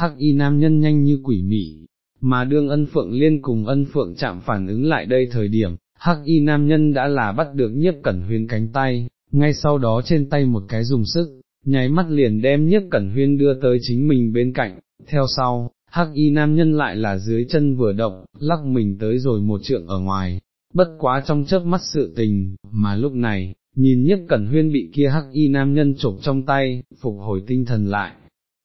hắc y nam nhân nhanh như quỷ mị, mà đương ân phượng liên cùng ân phượng chạm phản ứng lại đây thời điểm, hắc y nam nhân đã là bắt được nhiếp cẩn huyên cánh tay, ngay sau đó trên tay một cái dùng sức, nháy mắt liền đem nhiếp cẩn huyên đưa tới chính mình bên cạnh, theo sau, hắc y nam nhân lại là dưới chân vừa động, lắc mình tới rồi một trượng ở ngoài, bất quá trong chớp mắt sự tình, mà lúc này, nhìn nhiếp cẩn huyên bị kia hắc y nam nhân chộp trong tay, phục hồi tinh thần lại.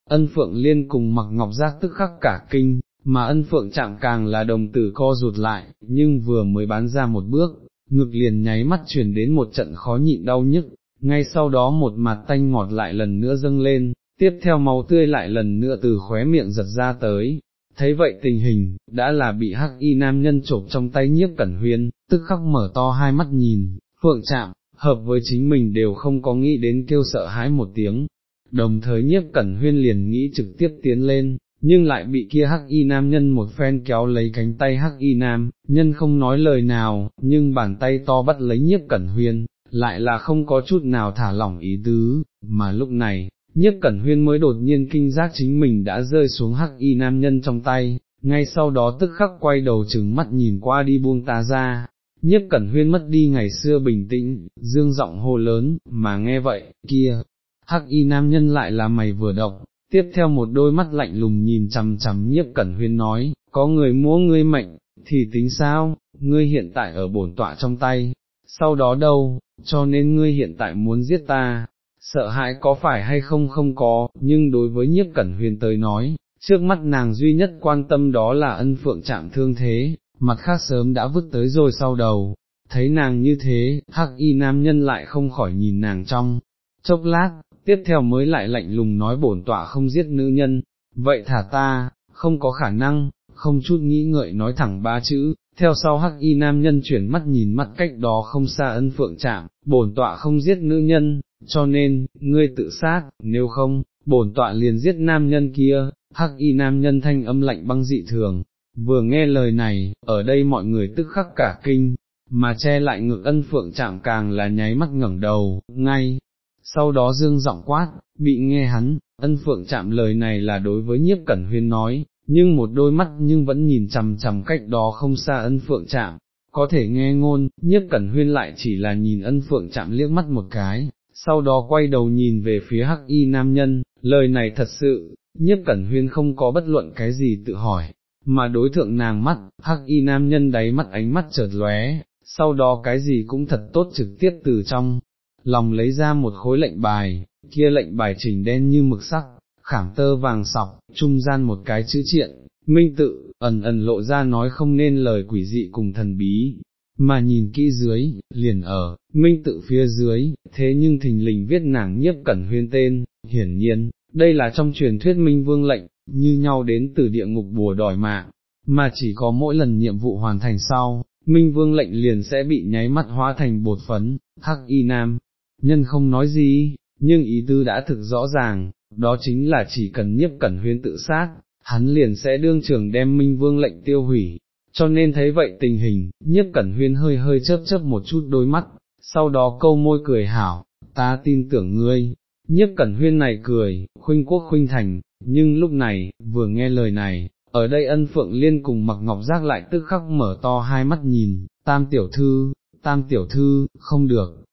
Ân phượng liên cùng mặc ngọc giác tức khắc cả kinh, mà ân phượng chạm càng là đồng tử co rụt lại, nhưng vừa mới bán ra một bước, ngực liền nháy mắt chuyển đến một trận khó nhịn đau nhức, ngay sau đó một mặt tanh ngọt lại lần nữa dâng lên, tiếp theo máu tươi lại lần nữa từ khóe miệng giật ra tới. Thấy vậy tình hình, đã là bị hắc y nam nhân chộp trong tay nhiếp cẩn huyên, tức khắc mở to hai mắt nhìn, phượng chạm, hợp với chính mình đều không có nghĩ đến kêu sợ hãi một tiếng. Đồng thời nhiếp cẩn huyên liền nghĩ trực tiếp tiến lên, nhưng lại bị kia hắc y nam nhân một phen kéo lấy cánh tay hắc y nam, nhân không nói lời nào, nhưng bàn tay to bắt lấy nhiếp cẩn huyên, lại là không có chút nào thả lỏng ý tứ, mà lúc này, nhiếp cẩn huyên mới đột nhiên kinh giác chính mình đã rơi xuống hắc y nam nhân trong tay, ngay sau đó tức khắc quay đầu chừng mắt nhìn qua đi buông ta ra. Nhiếp cẩn huyên mất đi ngày xưa bình tĩnh, dương giọng hô lớn, mà nghe vậy, kia, hắc y nam nhân lại là mày vừa động, tiếp theo một đôi mắt lạnh lùng nhìn chằm chằm nhiếp cẩn huyên nói, có người mua ngươi mệnh, thì tính sao, ngươi hiện tại ở bổn tọa trong tay, sau đó đâu, cho nên ngươi hiện tại muốn giết ta, sợ hãi có phải hay không không có, nhưng đối với nhiếp cẩn Huyên tới nói, trước mắt nàng duy nhất quan tâm đó là ân phượng chạm thương thế, mặt khác sớm đã vứt tới rồi sau đầu, thấy nàng như thế, hắc y nam nhân lại không khỏi nhìn nàng trong, chốc lát, tiếp theo mới lại lạnh lùng nói bổn tọa không giết nữ nhân, vậy thả ta, không có khả năng, không chút nghĩ ngợi nói thẳng ba chữ, theo sau hắc y nam nhân chuyển mắt nhìn mắt cách đó không xa ân phượng chạm, bổn tọa không giết nữ nhân, cho nên, ngươi tự sát, nếu không, bổn tọa liền giết nam nhân kia, hắc y nam nhân thanh âm lạnh băng dị thường, vừa nghe lời này, ở đây mọi người tức khắc cả kinh, mà che lại ngực ân phượng chạm càng là nháy mắt ngẩng đầu, ngay, sau đó dương giọng quát, bị nghe hắn, ân phượng chạm lời này là đối với nhiếp cẩn huyên nói, nhưng một đôi mắt nhưng vẫn nhìn chằm chằm cách đó không xa ân phượng chạm, có thể nghe ngôn, nhiếp cẩn huyên lại chỉ là nhìn ân phượng chạm liếc mắt một cái, sau đó quay đầu nhìn về phía hắc y nam nhân, lời này thật sự, nhiếp cẩn huyên không có bất luận cái gì tự hỏi, mà đối thượng nàng mắt, hắc y nam nhân đáy mắt ánh mắt chợt lóe, sau đó cái gì cũng thật tốt trực tiếp từ trong, lòng lấy ra một khối lệnh bài, kia lệnh bài trình đen như mực sắc, khảm tơ vàng sọc, trung gian một cái chữ triện, minh tự, ẩn ẩn lộ ra nói không nên lời quỷ dị cùng thần bí, mà nhìn kỹ dưới, liền ở, minh tự phía dưới, thế nhưng thình lình viết nàng nhiếp cẩn huyên tên, hiển nhiên, đây là trong truyền thuyết minh vương lệnh, như nhau đến từ địa ngục bùa đòi mạng, mà chỉ có mỗi lần nhiệm vụ hoàn thành sau, minh vương lệnh liền sẽ bị nháy mắt hóa thành bột phấn, hắc y nam, nhân không nói gì, nhưng ý tư đã thực rõ ràng, đó chính là chỉ cần nhiếp cẩn huyên tự sát, hắn liền sẽ đương trường đem minh vương lệnh tiêu hủy, cho nên thấy vậy tình hình, nhiếp cẩn huyên hơi hơi chớp chớp một chút đôi mắt, sau đó câu môi cười hảo, ta tin tưởng ngươi, nhiếp cẩn huyên này cười, khuynh quốc khuynh thành, nhưng lúc này, vừa nghe lời này, ở đây ân phượng liên cùng mặc ngọc giác lại tức khắc mở to hai mắt nhìn, tam tiểu thư, tam tiểu thư, không được,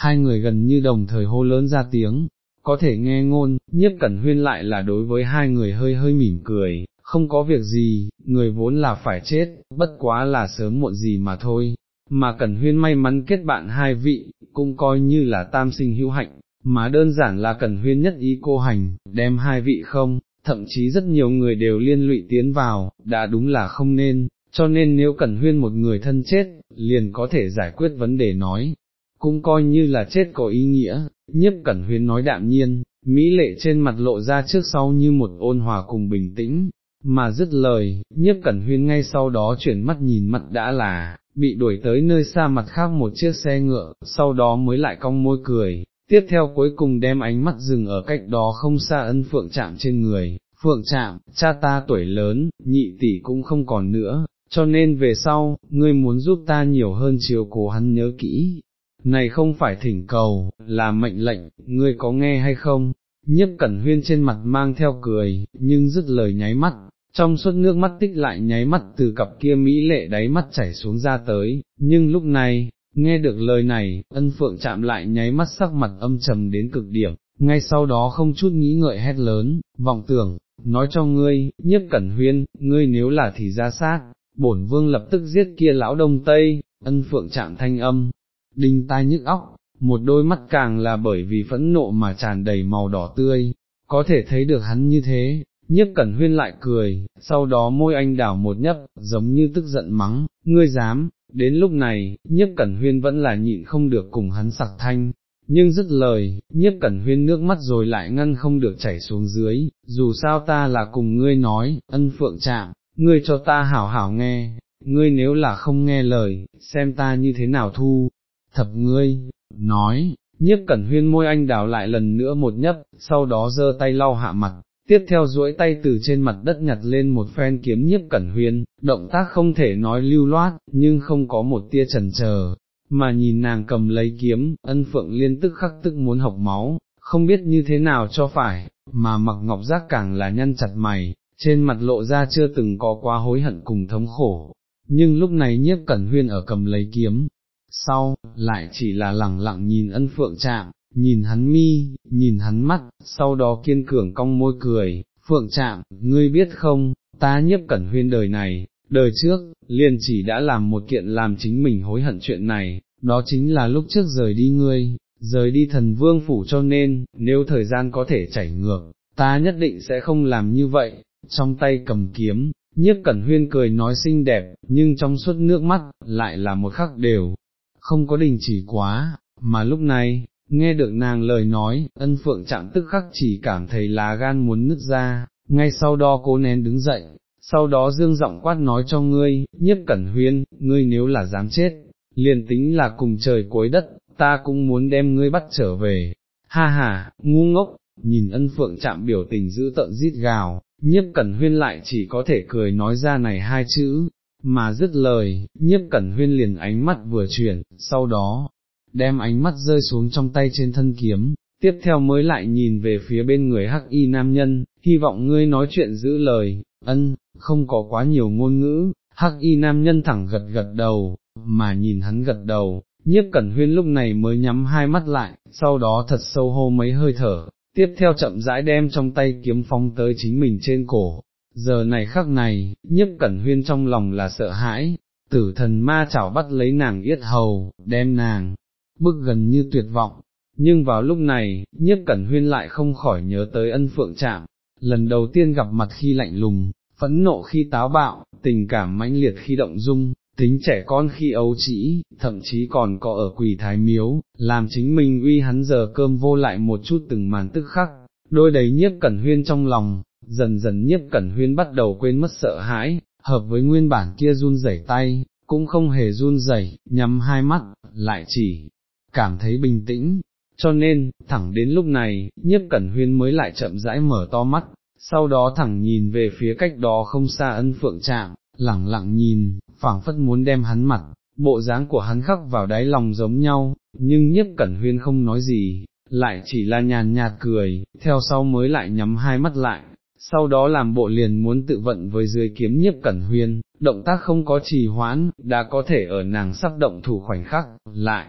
hai người gần như đồng thời hô lớn ra tiếng, có thể nghe ngôn, nhiếp cẩn huyên lại là đối với hai người hơi hơi mỉm cười, không có việc gì, người vốn là phải chết, bất quá là sớm muộn gì mà thôi, mà cẩn huyên may mắn kết bạn hai vị, cũng coi như là tam sinh hữu hạnh, mà đơn giản là cẩn huyên nhất ý cô hành, đem hai vị không, thậm chí rất nhiều người đều liên lụy tiến vào, đã đúng là không nên, cho nên nếu cẩn huyên một người thân chết, liền có thể giải quyết vấn đề nói, cũng coi như là chết có ý nghĩa, nhiếp cẩn huyên nói đạm nhiên, mỹ lệ trên mặt lộ ra trước sau như một ôn hòa cùng bình tĩnh, mà dứt lời, nhiếp cẩn huyên ngay sau đó chuyển mắt nhìn mặt đã là, bị đuổi tới nơi xa mặt khác một chiếc xe ngựa, sau đó mới lại cong môi cười, tiếp theo cuối cùng đem ánh mắt dừng ở cách đó không xa ân phượng chạm trên người, phượng chạm, cha ta tuổi lớn, nhị tỷ cũng không còn nữa, cho nên về sau, ngươi muốn giúp ta nhiều hơn chiều cố hắn nhớ kỹ, này không phải thỉnh cầu, là mệnh lệnh, ngươi có nghe hay không? Nhất cẩn huyên trên mặt mang theo cười, nhưng dứt lời nháy mắt, trong suốt nước mắt tích lại nháy mắt từ cặp kia mỹ lệ đáy mắt chảy xuống ra tới, nhưng lúc này, nghe được lời này, ân phượng chạm lại nháy mắt sắc mặt âm trầm đến cực điểm, ngay sau đó không chút nghĩ ngợi hét lớn, vọng tưởng, nói cho ngươi, nhiếp cẩn huyên, ngươi nếu là thì ra sát, bổn vương lập tức giết kia lão đông tây, ân phượng chạm thanh âm, đinh tai nhức óc, một đôi mắt càng là bởi vì phẫn nộ mà tràn đầy màu đỏ tươi, có thể thấy được hắn như thế, nhiếp cẩn huyên lại cười, sau đó môi anh đảo một nhấp, giống như tức giận mắng, ngươi dám, đến lúc này, nhiếp cẩn huyên vẫn là nhịn không được cùng hắn sặc thanh, nhưng dứt lời, nhiếp cẩn huyên nước mắt rồi lại ngăn không được chảy xuống dưới, dù sao ta là cùng ngươi nói, ân phượng chạm, ngươi cho ta hảo hảo nghe, ngươi nếu là không nghe lời, xem ta như thế nào thu, thập ngươi, nói, nhiếp cẩn huyên môi anh đào lại lần nữa một nhấp, sau đó giơ tay lau hạ mặt, tiếp theo duỗi tay từ trên mặt đất nhặt lên một phen kiếm nhiếp cẩn huyên, động tác không thể nói lưu loát, nhưng không có một tia trần chờ. Mà nhìn nàng cầm lấy kiếm, ân phượng liên tức khắc tức muốn học máu, không biết như thế nào cho phải, mà mặc ngọc giác càng là nhăn chặt mày, trên mặt lộ ra chưa từng có quá hối hận cùng thống khổ, nhưng lúc này nhiếp cẩn huyên ở cầm lấy kiếm, sau, lại chỉ là lẳng lặng nhìn ân phượng chạm, nhìn hắn mi, nhìn hắn mắt, sau đó kiên cường cong môi cười, phượng chạm, ngươi biết không, ta nhiếp cẩn huyên đời này, đời trước, liền chỉ đã làm một kiện làm chính mình hối hận chuyện này, đó chính là lúc trước rời đi ngươi, rời đi thần vương phủ cho nên, nếu thời gian có thể chảy ngược, ta nhất định sẽ không làm như vậy, trong tay cầm kiếm, nhiếp cẩn huyên cười nói xinh đẹp, nhưng trong suốt nước mắt, lại là một khắc đều, không có đình chỉ quá, mà lúc này, nghe được nàng lời nói, ân phượng chạm tức khắc chỉ cảm thấy lá gan muốn nứt ra, ngay sau đó cố nén đứng dậy, sau đó dương giọng quát nói cho ngươi, nhất cẩn huyên, ngươi nếu là dám chết, liền tính là cùng trời cuối đất, ta cũng muốn đem ngươi bắt trở về, ha ha, ngu ngốc, nhìn ân phượng chạm biểu tình giữ tợn rít gào, nhiếp cẩn huyên lại chỉ có thể cười nói ra này hai chữ, mà dứt lời, nhiếp cẩn huyên liền ánh mắt vừa chuyển, sau đó, đem ánh mắt rơi xuống trong tay trên thân kiếm, tiếp theo mới lại nhìn về phía bên người hắc y nam nhân, hy vọng ngươi nói chuyện giữ lời, ân, không có quá nhiều ngôn ngữ, hắc y nam nhân thẳng gật gật đầu, mà nhìn hắn gật đầu, nhiếp cẩn huyên lúc này mới nhắm hai mắt lại, sau đó thật sâu hô mấy hơi thở, tiếp theo chậm rãi đem trong tay kiếm phong tới chính mình trên cổ. Giờ này khắc này, nhiếp cẩn huyên trong lòng là sợ hãi, tử thần ma chảo bắt lấy nàng yết hầu, đem nàng, bức gần như tuyệt vọng, nhưng vào lúc này, nhiếp cẩn huyên lại không khỏi nhớ tới ân phượng trạm, lần đầu tiên gặp mặt khi lạnh lùng, phẫn nộ khi táo bạo, tình cảm mãnh liệt khi động dung, tính trẻ con khi ấu trĩ, thậm chí còn có ở quỷ thái miếu, làm chính mình uy hắn giờ cơm vô lại một chút từng màn tức khắc, đôi đầy nhiếp cẩn huyên trong lòng, dần dần nhiếp cẩn huyên bắt đầu quên mất sợ hãi, hợp với nguyên bản kia run rẩy tay, cũng không hề run rẩy, nhắm hai mắt, lại chỉ cảm thấy bình tĩnh, cho nên, thẳng đến lúc này, nhiếp cẩn huyên mới lại chậm rãi mở to mắt, sau đó thẳng nhìn về phía cách đó không xa ân phượng trạm, lẳng lặng nhìn, phảng phất muốn đem hắn mặt, bộ dáng của hắn khắc vào đáy lòng giống nhau, nhưng nhiếp cẩn huyên không nói gì, lại chỉ là nhàn nhạt cười, theo sau mới lại nhắm hai mắt lại, sau đó làm bộ liền muốn tự vận với dưới kiếm nhiếp cẩn huyên, động tác không có trì hoãn, đã có thể ở nàng sắp động thủ khoảnh khắc, lại,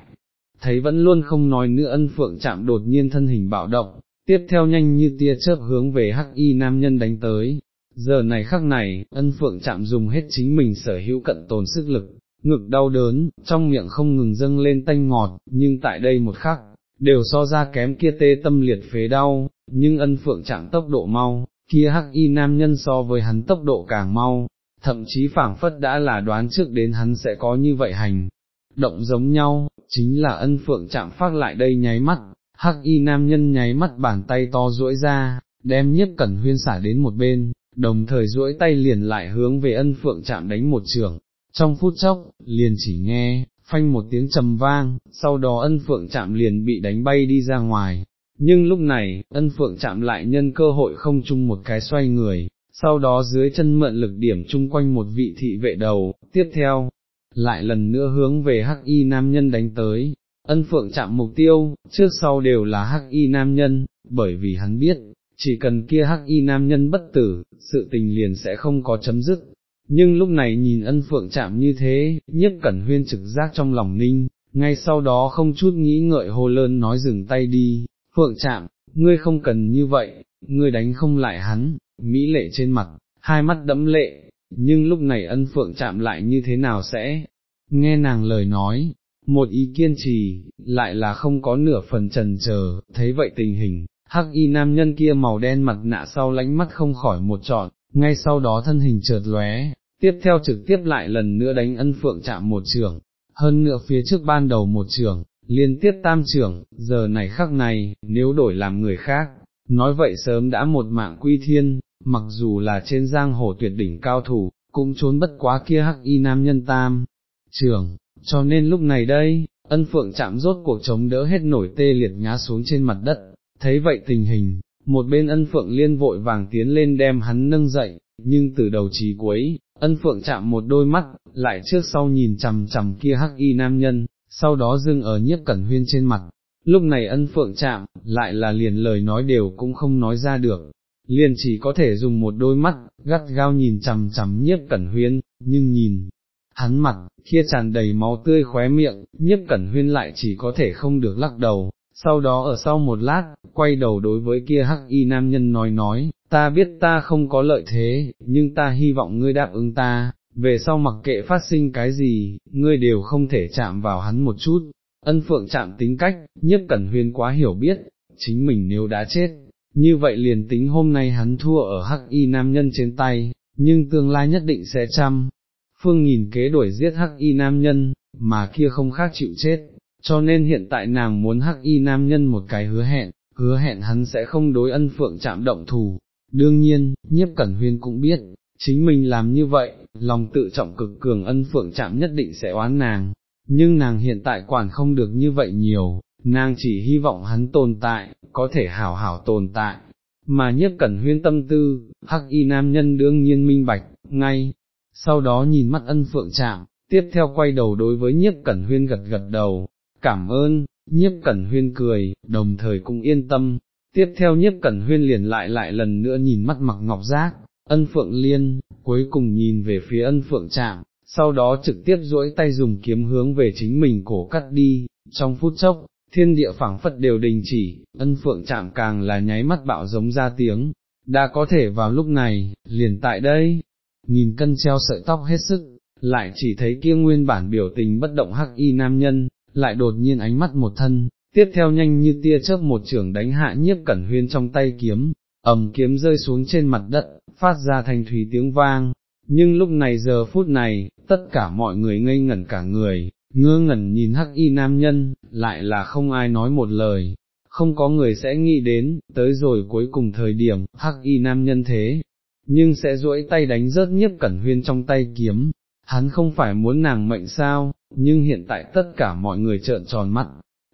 thấy vẫn luôn không nói nữa ân phượng chạm đột nhiên thân hình bạo động, tiếp theo nhanh như tia chớp hướng về hắc y nam nhân đánh tới. Giờ này khắc này, ân phượng chạm dùng hết chính mình sở hữu cận tồn sức lực, ngực đau đớn, trong miệng không ngừng dâng lên tanh ngọt, nhưng tại đây một khắc, đều so ra kém kia tê tâm liệt phế đau, nhưng ân phượng chạm tốc độ mau, kia hắc y nam nhân so với hắn tốc độ càng mau, thậm chí phảng phất đã là đoán trước đến hắn sẽ có như vậy hành. Động giống nhau, chính là ân phượng chạm phát lại đây nháy mắt, hắc y nam nhân nháy mắt bàn tay to duỗi ra, đem nhiếp cẩn huyên xả đến một bên, đồng thời duỗi tay liền lại hướng về ân phượng chạm đánh một trường, trong phút chốc, liền chỉ nghe, phanh một tiếng trầm vang, sau đó ân phượng chạm liền bị đánh bay đi ra ngoài, nhưng lúc này, ân phượng chạm lại nhân cơ hội không chung một cái xoay người, sau đó dưới chân mượn lực điểm chung quanh một vị thị vệ đầu, tiếp theo, lại lần nữa hướng về hắc y nam nhân đánh tới, ân phượng chạm mục tiêu, trước sau đều là hắc y nam nhân, bởi vì hắn biết, chỉ cần kia hắc y nam nhân bất tử, sự tình liền sẽ không có chấm dứt. Nhưng lúc này nhìn ân phượng chạm như thế, nhiếp cẩn huyên trực giác trong lòng ninh, ngay sau đó không chút nghĩ ngợi hô lơn nói dừng tay đi, phượng chạm, ngươi không cần như vậy, ngươi đánh không lại hắn, mỹ lệ trên mặt, hai mắt đẫm lệ, nhưng lúc này ân phượng chạm lại như thế nào sẽ, nghe nàng lời nói, một ý kiên trì, lại là không có nửa phần trần chờ, thấy vậy tình hình, hắc y nam nhân kia màu đen mặt nạ sau lánh mắt không khỏi một trọn, ngay sau đó thân hình chợt lóe, tiếp theo trực tiếp lại lần nữa đánh ân phượng chạm một trường, hơn nữa phía trước ban đầu một trường, liên tiếp tam trưởng, giờ này khắc này, nếu đổi làm người khác, nói vậy sớm đã một mạng quy thiên, mặc dù là trên giang hồ tuyệt đỉnh cao thủ, cũng trốn bất quá kia hắc y nam nhân tam, trưởng, cho nên lúc này đây, ân phượng chạm rốt cuộc chống đỡ hết nổi tê liệt ngã xuống trên mặt đất, thấy vậy tình hình, một bên ân phượng liên vội vàng tiến lên đem hắn nâng dậy, nhưng từ đầu chí cuối, ân phượng chạm một đôi mắt, lại trước sau nhìn chằm chằm kia hắc y nam nhân, sau đó dưng ở nhiếp cẩn huyên trên mặt, lúc này ân phượng chạm, lại là liền lời nói đều cũng không nói ra được, liền chỉ có thể dùng một đôi mắt, gắt gao nhìn chằm chằm nhiếp cẩn huyên, nhưng nhìn, hắn mặt, kia tràn đầy máu tươi khóe miệng, nhiếp cẩn huyên lại chỉ có thể không được lắc đầu, sau đó ở sau một lát, quay đầu đối với kia hắc y nam nhân nói nói, ta biết ta không có lợi thế, nhưng ta hy vọng ngươi đáp ứng ta, về sau mặc kệ phát sinh cái gì, ngươi đều không thể chạm vào hắn một chút. Ân phượng chạm tính cách, Nhất cẩn huyên quá hiểu biết, chính mình nếu đã chết, như vậy liền tính hôm nay hắn thua ở hắc y nam nhân trên tay, nhưng tương lai nhất định sẽ chăm. Phương nhìn kế đuổi giết hắc y nam nhân, mà kia không khác chịu chết, cho nên hiện tại nàng muốn hắc y nam nhân một cái hứa hẹn, hứa hẹn hắn sẽ không đối ân phượng chạm động thù. Đương nhiên, nhiếp cẩn huyên cũng biết, chính mình làm như vậy, lòng tự trọng cực cường ân phượng chạm nhất định sẽ oán nàng, nhưng nàng hiện tại quản không được như vậy nhiều, nàng chỉ hy vọng hắn tồn tại, có thể hảo hảo tồn tại, mà nhất cẩn huyên tâm tư, hắc y nam nhân đương nhiên minh bạch, ngay, sau đó nhìn mắt ân phượng chạm, tiếp theo quay đầu đối với nhiếp cẩn huyên gật gật đầu, cảm ơn, nhiếp cẩn huyên cười, đồng thời cũng yên tâm, tiếp theo nhiếp cẩn huyên liền lại lại lần nữa nhìn mắt mặc ngọc giác, ân phượng liên, cuối cùng nhìn về phía ân phượng trạm, sau đó trực tiếp duỗi tay dùng kiếm hướng về chính mình cổ cắt đi, trong phút chốc, thiên địa phảng phất đều đình chỉ, ân phượng chạm càng là nháy mắt bạo giống ra tiếng, đã có thể vào lúc này, liền tại đây, nghìn cân treo sợi tóc hết sức, lại chỉ thấy kia nguyên bản biểu tình bất động hắc y nam nhân, lại đột nhiên ánh mắt một thân, tiếp theo nhanh như tia chớp một trưởng đánh hạ nhiếp cẩn huyên trong tay kiếm, ầm kiếm rơi xuống trên mặt đất, phát ra thành thủy tiếng vang, nhưng lúc này giờ phút này, tất cả mọi người ngây ngẩn cả người, ngơ ngẩn nhìn hắc y nam nhân, lại là không ai nói một lời, không có người sẽ nghĩ đến, tới rồi cuối cùng thời điểm, hắc y nam nhân thế, nhưng sẽ duỗi tay đánh rớt nhiếp cẩn huyên trong tay kiếm, hắn không phải muốn nàng mệnh sao, nhưng hiện tại tất cả mọi người trợn tròn mắt,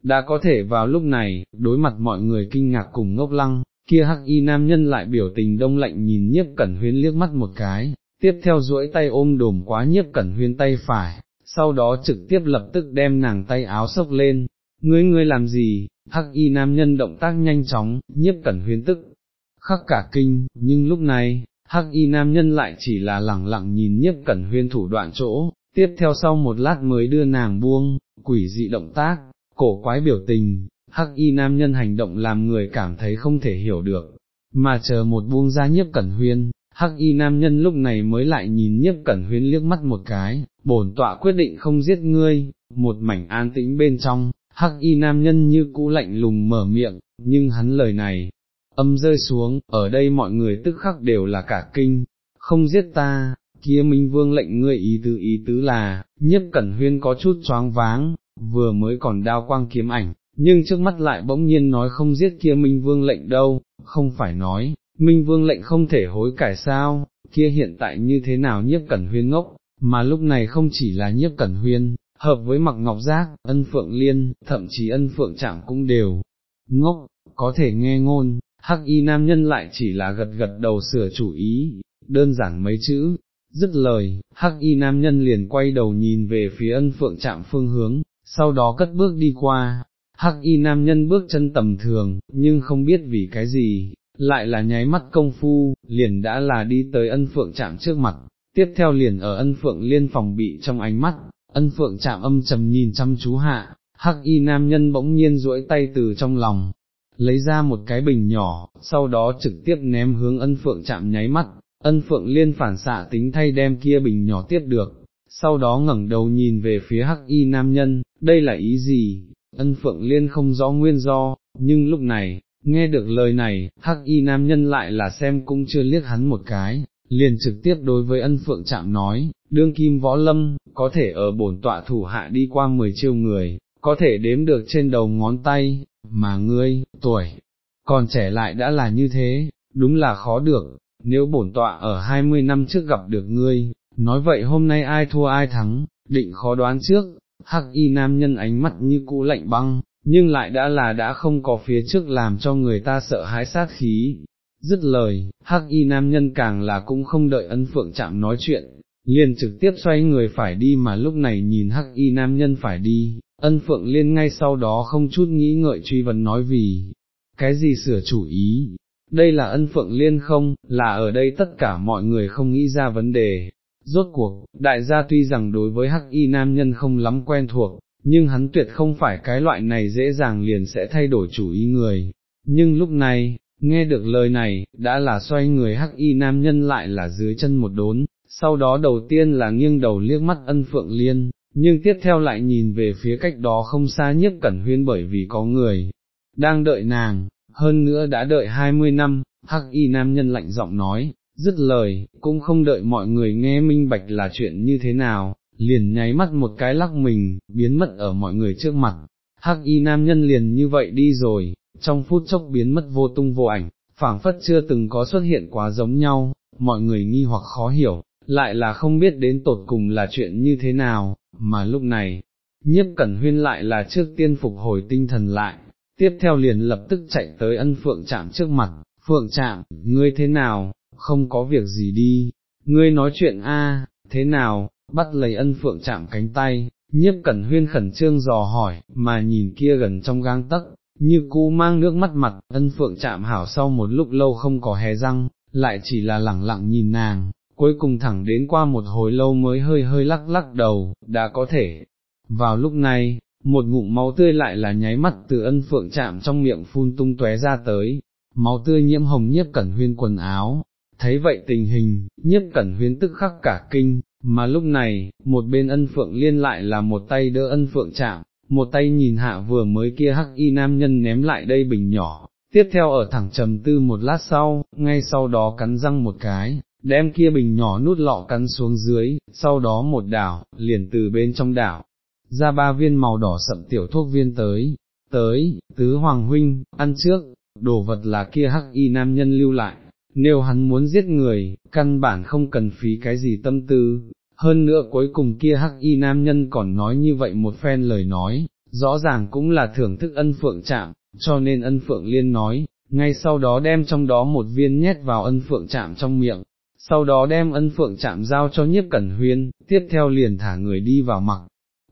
đã có thể vào lúc này, đối mặt mọi người kinh ngạc cùng ngốc lăng, kia hắc y nam nhân lại biểu tình đông lạnh nhìn nhiếp cẩn huyên liếc mắt một cái, tiếp theo duỗi tay ôm đồm quá nhiếp cẩn huyên tay phải, sau đó trực tiếp lập tức đem nàng tay áo sốc lên, ngươi ngươi làm gì, hắc y nam nhân động tác nhanh chóng, nhiếp cẩn huyên tức, khắc cả kinh, nhưng lúc này, hắc y nam nhân lại chỉ là lẳng lặng nhìn nhiếp cẩn huyên thủ đoạn chỗ, tiếp theo sau một lát mới đưa nàng buông, quỷ dị động tác, cổ quái biểu tình, hắc y nam nhân hành động làm người cảm thấy không thể hiểu được, mà chờ một buông ra nhiếp cẩn huyên, hắc y nam nhân lúc này mới lại nhìn nhiếp cẩn huyên liếc mắt một cái, bổn tọa quyết định không giết ngươi, một mảnh an tĩnh bên trong, hắc y nam nhân như cũ lạnh lùng mở miệng, nhưng hắn lời này, âm rơi xuống, ở đây mọi người tức khắc đều là cả kinh, không giết ta, kia minh vương lệnh ngươi ý tứ ý tứ là, nhiếp cẩn huyên có chút choáng váng, vừa mới còn đao quang kiếm ảnh, nhưng trước mắt lại bỗng nhiên nói không giết kia minh vương lệnh đâu, không phải nói, minh vương lệnh không thể hối cải sao, kia hiện tại như thế nào nhiếp cẩn huyên ngốc, mà lúc này không chỉ là nhiếp cẩn huyên, hợp với mặc ngọc giác, ân phượng liên, thậm chí ân phượng trạng cũng đều, ngốc, có thể nghe ngôn, hắc y nam nhân lại chỉ là gật gật đầu sửa chủ ý, đơn giản mấy chữ, dứt lời, hắc y nam nhân liền quay đầu nhìn về phía ân phượng trạm phương hướng, sau đó cất bước đi qua, hắc y nam nhân bước chân tầm thường, nhưng không biết vì cái gì, lại là nháy mắt công phu, liền đã là đi tới ân phượng chạm trước mặt, tiếp theo liền ở ân phượng liên phòng bị trong ánh mắt, ân phượng chạm âm trầm nhìn chăm chú hạ, hắc y nam nhân bỗng nhiên duỗi tay từ trong lòng, lấy ra một cái bình nhỏ, sau đó trực tiếp ném hướng ân phượng chạm nháy mắt, ân phượng liên phản xạ tính thay đem kia bình nhỏ tiếp được, sau đó ngẩng đầu nhìn về phía hắc y nam nhân, đây là ý gì, ân phượng liên không rõ nguyên do, nhưng lúc này, nghe được lời này, hắc y nam nhân lại là xem cũng chưa liếc hắn một cái, liền trực tiếp đối với ân phượng chạm nói, đương kim võ lâm, có thể ở bổn tọa thủ hạ đi qua 10 chiêu người, có thể đếm được trên đầu ngón tay, mà ngươi, tuổi, còn trẻ lại đã là như thế, đúng là khó được, nếu bổn tọa ở 20 năm trước gặp được ngươi, nói vậy hôm nay ai thua ai thắng, định khó đoán trước, hắc y nam nhân ánh mắt như cũ lạnh băng, nhưng lại đã là đã không có phía trước làm cho người ta sợ hãi sát khí. Dứt lời, hắc y nam nhân càng là cũng không đợi ân phượng chạm nói chuyện, liền trực tiếp xoay người phải đi mà lúc này nhìn hắc y nam nhân phải đi, ân phượng liên ngay sau đó không chút nghĩ ngợi truy vấn nói vì, cái gì sửa chủ ý, đây là ân phượng liên không, là ở đây tất cả mọi người không nghĩ ra vấn đề. Rốt cuộc, đại gia tuy rằng đối với hắc y nam nhân không lắm quen thuộc, nhưng hắn tuyệt không phải cái loại này dễ dàng liền sẽ thay đổi chủ ý người. Nhưng lúc này, nghe được lời này, đã là xoay người hắc y nam nhân lại là dưới chân một đốn, sau đó đầu tiên là nghiêng đầu liếc mắt ân phượng liên, nhưng tiếp theo lại nhìn về phía cách đó không xa nhất cẩn huyên bởi vì có người, đang đợi nàng, hơn nữa đã đợi hai mươi năm, hắc y nam nhân lạnh giọng nói, dứt lời, cũng không đợi mọi người nghe minh bạch là chuyện như thế nào, liền nháy mắt một cái lắc mình, biến mất ở mọi người trước mặt, hắc y nam nhân liền như vậy đi rồi, trong phút chốc biến mất vô tung vô ảnh, phảng phất chưa từng có xuất hiện quá giống nhau, mọi người nghi hoặc khó hiểu, lại là không biết đến tột cùng là chuyện như thế nào, mà lúc này, nhiếp cẩn huyên lại là trước tiên phục hồi tinh thần lại, tiếp theo liền lập tức chạy tới ân phượng chạm trước mặt, phượng chạm, ngươi thế nào, không có việc gì đi, ngươi nói chuyện a, thế nào, bắt lấy ân phượng chạm cánh tay, nhiếp cẩn huyên khẩn trương dò hỏi, mà nhìn kia gần trong gang tấc, như cú mang nước mắt mặt, ân phượng chạm hảo sau một lúc lâu không có hé răng, lại chỉ là lẳng lặng nhìn nàng, cuối cùng thẳng đến qua một hồi lâu mới hơi hơi lắc lắc đầu, đã có thể. Vào lúc này, một ngụm máu tươi lại là nháy mắt từ ân phượng chạm trong miệng phun tung tóe ra tới, máu tươi nhiễm hồng nhiếp cẩn huyên quần áo, thấy vậy tình hình, nhiếp cẩn huyến tức khắc cả kinh, mà lúc này, một bên ân phượng liên lại là một tay đỡ ân phượng chạm, một tay nhìn hạ vừa mới kia hắc y nam nhân ném lại đây bình nhỏ, tiếp theo ở thẳng trầm tư một lát sau, ngay sau đó cắn răng một cái, đem kia bình nhỏ nút lọ cắn xuống dưới, sau đó một đảo, liền từ bên trong đảo, ra ba viên màu đỏ sậm tiểu thuốc viên tới, tới, tứ hoàng huynh, ăn trước, đồ vật là kia hắc y nam nhân lưu lại, nếu hắn muốn giết người, căn bản không cần phí cái gì tâm tư, hơn nữa cuối cùng kia hắc y nam nhân còn nói như vậy một phen lời nói, rõ ràng cũng là thưởng thức ân phượng chạm, cho nên ân phượng liên nói, ngay sau đó đem trong đó một viên nhét vào ân phượng chạm trong miệng, sau đó đem ân phượng chạm giao cho nhiếp cẩn huyên, tiếp theo liền thả người đi vào mặc,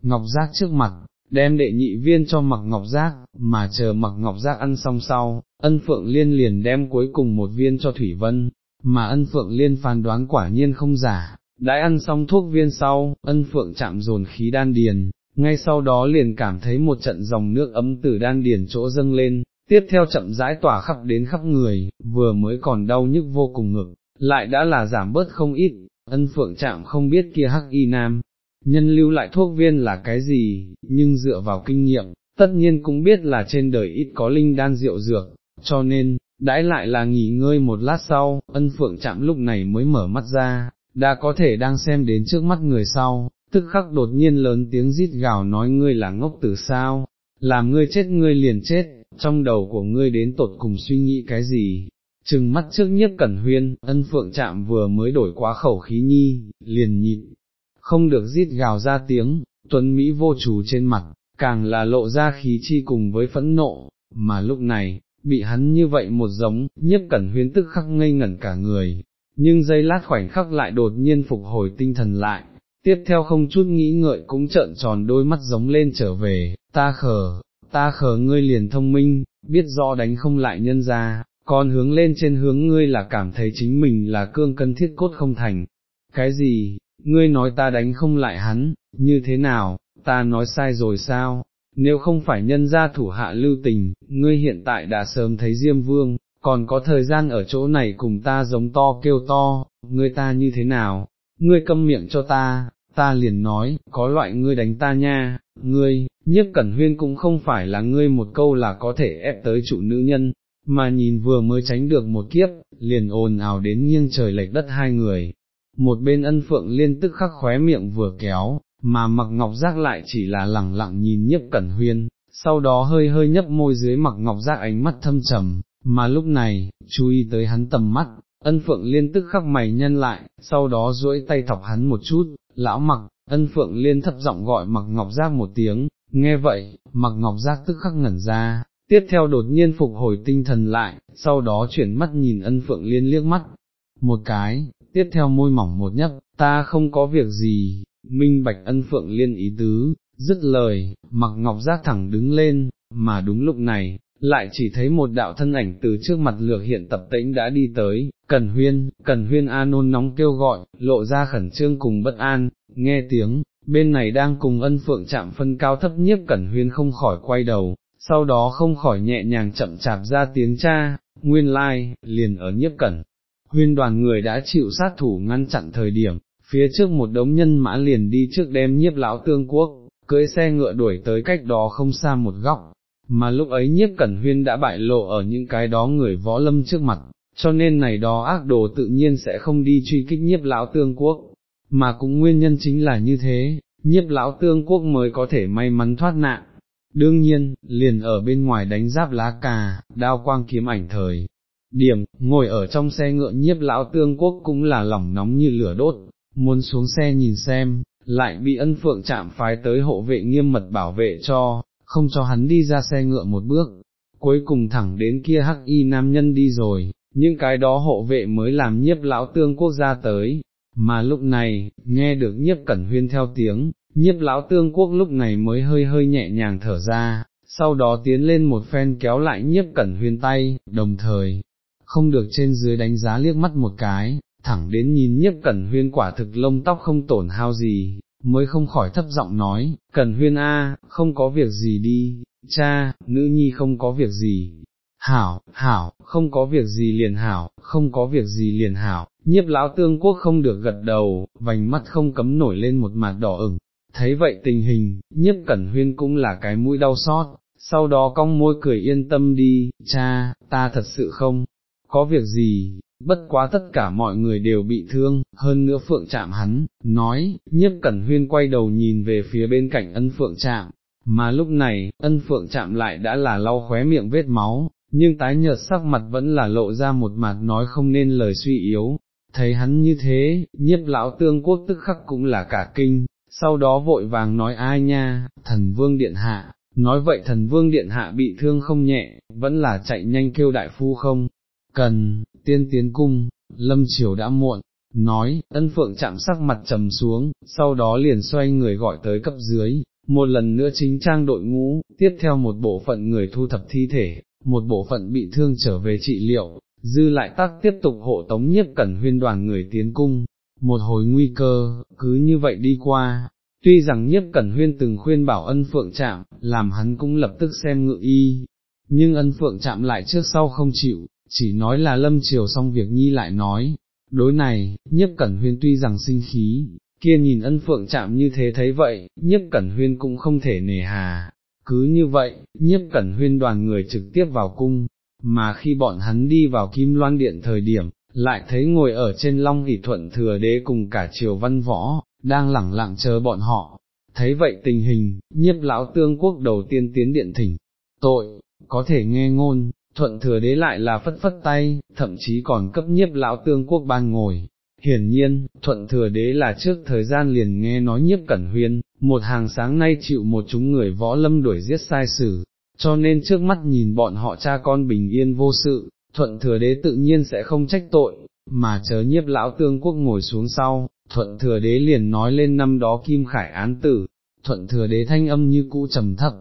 ngọc giác trước mặt, đem đệ nhị viên cho mặc ngọc giác, mà chờ mặc ngọc giác ăn xong sau, ân phượng liên liền đem cuối cùng một viên cho Thủy Vân, mà ân phượng liên phán đoán quả nhiên không giả, đã ăn xong thuốc viên sau, ân phượng chạm dồn khí đan điền, ngay sau đó liền cảm thấy một trận dòng nước ấm từ đan điền chỗ dâng lên, tiếp theo chậm rãi tỏa khắp đến khắp người, vừa mới còn đau nhức vô cùng ngực, lại đã là giảm bớt không ít, ân phượng chạm không biết kia hắc y nam, nhân lưu lại thuốc viên là cái gì, nhưng dựa vào kinh nghiệm, tất nhiên cũng biết là trên đời ít có linh đan rượu dược, cho nên, đãi lại là nghỉ ngơi một lát sau, ân phượng chạm lúc này mới mở mắt ra, đã có thể đang xem đến trước mắt người sau, tức khắc đột nhiên lớn tiếng rít gào nói ngươi là ngốc tử sao, làm ngươi chết ngươi liền chết, trong đầu của ngươi đến tột cùng suy nghĩ cái gì, Trừng mắt trước nhất cẩn huyên, ân phượng chạm vừa mới đổi quá khẩu khí nhi, liền nhịn, không được rít gào ra tiếng, tuấn Mỹ vô chủ trên mặt, càng là lộ ra khí chi cùng với phẫn nộ, mà lúc này, bị hắn như vậy một giống, nhất cẩn huyên tức khắc ngây ngẩn cả người, nhưng giây lát khoảnh khắc lại đột nhiên phục hồi tinh thần lại, tiếp theo không chút nghĩ ngợi cũng trợn tròn đôi mắt giống lên trở về, ta khờ, ta khờ ngươi liền thông minh, biết rõ đánh không lại nhân ra, còn hướng lên trên hướng ngươi là cảm thấy chính mình là cương cân thiết cốt không thành. Cái gì, ngươi nói ta đánh không lại hắn, như thế nào, ta nói sai rồi sao, nếu không phải nhân gia thủ hạ lưu tình, ngươi hiện tại đã sớm thấy Diêm Vương, còn có thời gian ở chỗ này cùng ta giống to kêu to, ngươi ta như thế nào, ngươi câm miệng cho ta, ta liền nói, có loại ngươi đánh ta nha, ngươi, nhiếp cẩn huyên cũng không phải là ngươi một câu là có thể ép tới trụ nữ nhân, mà nhìn vừa mới tránh được một kiếp, liền ồn ào đến nghiêng trời lệch đất hai người. Một bên ân phượng liên tức khắc khóe miệng vừa kéo, mà mặc ngọc giác lại chỉ là lẳng lặng nhìn nhiếp cẩn huyên, sau đó hơi hơi nhấp môi dưới mặc ngọc giác ánh mắt thâm trầm, mà lúc này, chú ý tới hắn tầm mắt, ân phượng liên tức khắc mày nhân lại, sau đó duỗi tay thọc hắn một chút, lão mặc, ân phượng liên thấp giọng gọi mặc ngọc giác một tiếng, nghe vậy, mặc ngọc giác tức khắc ngẩn ra, tiếp theo đột nhiên phục hồi tinh thần lại, sau đó chuyển mắt nhìn ân phượng liên liếc mắt, một cái, tiếp theo môi mỏng một nhấp, ta không có việc gì, minh bạch ân phượng liên ý tứ, dứt lời, mặc ngọc giác thẳng đứng lên, mà đúng lúc này, lại chỉ thấy một đạo thân ảnh từ trước mặt lược hiện tập tĩnh đã đi tới, cần huyên, cần huyên a nôn nóng kêu gọi, lộ ra khẩn trương cùng bất an, nghe tiếng, bên này đang cùng ân phượng chạm phân cao thấp nhiếp cẩn huyên không khỏi quay đầu, sau đó không khỏi nhẹ nhàng chậm chạp ra tiếng cha, nguyên lai, like, liền ở nhiếp cẩn. Huyên đoàn người đã chịu sát thủ ngăn chặn thời điểm, phía trước một đống nhân mã liền đi trước đem nhiếp lão tương quốc, cưỡi xe ngựa đuổi tới cách đó không xa một góc, mà lúc ấy nhiếp cẩn huyên đã bại lộ ở những cái đó người võ lâm trước mặt, cho nên này đó ác đồ tự nhiên sẽ không đi truy kích nhiếp lão tương quốc, mà cũng nguyên nhân chính là như thế, nhiếp lão tương quốc mới có thể may mắn thoát nạn. Đương nhiên, liền ở bên ngoài đánh giáp lá cà, đao quang kiếm ảnh thời. Điểm, ngồi ở trong xe ngựa nhiếp lão tương quốc cũng là lỏng nóng như lửa đốt, muốn xuống xe nhìn xem, lại bị ân phượng chạm phái tới hộ vệ nghiêm mật bảo vệ cho, không cho hắn đi ra xe ngựa một bước, cuối cùng thẳng đến kia hắc y nam nhân đi rồi, những cái đó hộ vệ mới làm nhiếp lão tương quốc ra tới, mà lúc này, nghe được nhiếp cẩn huyên theo tiếng, nhiếp lão tương quốc lúc này mới hơi hơi nhẹ nhàng thở ra, sau đó tiến lên một phen kéo lại nhiếp cẩn huyên tay, đồng thời, không được trên dưới đánh giá liếc mắt một cái, thẳng đến nhìn nhiếp cẩn huyên quả thực lông tóc không tổn hao gì, mới không khỏi thấp giọng nói, Cẩn huyên a, không có việc gì đi, cha, nữ nhi không có việc gì. Hảo, hảo, không có việc gì liền hảo, không có việc gì liền hảo, nhiếp lão tương quốc không được gật đầu, vành mắt không cấm nổi lên một mạt đỏ ửng, thấy vậy tình hình, nhiếp cẩn huyên cũng là cái mũi đau xót, sau đó cong môi cười yên tâm đi, cha, ta thật sự không, có việc gì, bất quá tất cả mọi người đều bị thương, hơn nữa phượng chạm hắn, nói, nhiếp cẩn huyên quay đầu nhìn về phía bên cạnh ân phượng chạm, mà lúc này, ân phượng chạm lại đã là lau khóe miệng vết máu, nhưng tái nhợt sắc mặt vẫn là lộ ra một mặt nói không nên lời suy yếu, thấy hắn như thế, nhiếp lão tương quốc tức khắc cũng là cả kinh, sau đó vội vàng nói ai nha, thần vương điện hạ, nói vậy thần vương điện hạ bị thương không nhẹ, vẫn là chạy nhanh kêu đại phu không, cần, tiên tiến cung, lâm chiều đã muộn, nói, ân phượng chạm sắc mặt trầm xuống, sau đó liền xoay người gọi tới cấp dưới, một lần nữa chính trang đội ngũ, tiếp theo một bộ phận người thu thập thi thể, một bộ phận bị thương trở về trị liệu, dư lại tắc tiếp tục hộ tống nhiếp cẩn huyên đoàn người tiến cung, một hồi nguy cơ, cứ như vậy đi qua. Tuy rằng nhiếp cẩn huyên từng khuyên bảo ân phượng chạm, làm hắn cũng lập tức xem ngự y, nhưng ân phượng chạm lại trước sau không chịu, chỉ nói là lâm triều xong việc nhi lại nói, đối này, nhất cẩn huyên tuy rằng sinh khí, kia nhìn ân phượng chạm như thế thấy vậy, nhất cẩn huyên cũng không thể nề hà, cứ như vậy, nhất cẩn huyên đoàn người trực tiếp vào cung, mà khi bọn hắn đi vào kim loan điện thời điểm, lại thấy ngồi ở trên long ỷ thuận thừa đế cùng cả triều văn võ, đang lẳng lặng chờ bọn họ. Thấy vậy tình hình, nhiếp lão tương quốc đầu tiên tiến điện thỉnh, tội, có thể nghe ngôn, thuận thừa đế lại là phất phất tay, thậm chí còn cấp nhiếp lão tương quốc ban ngồi. Hiển nhiên, thuận thừa đế là trước thời gian liền nghe nói nhiếp cẩn huyên, một hàng sáng nay chịu một chúng người võ lâm đuổi giết sai sử, cho nên trước mắt nhìn bọn họ cha con bình yên vô sự, thuận thừa đế tự nhiên sẽ không trách tội, mà chờ nhiếp lão tương quốc ngồi xuống sau, thuận thừa đế liền nói lên năm đó kim khải án tử, thuận thừa đế thanh âm như cũ trầm thấp,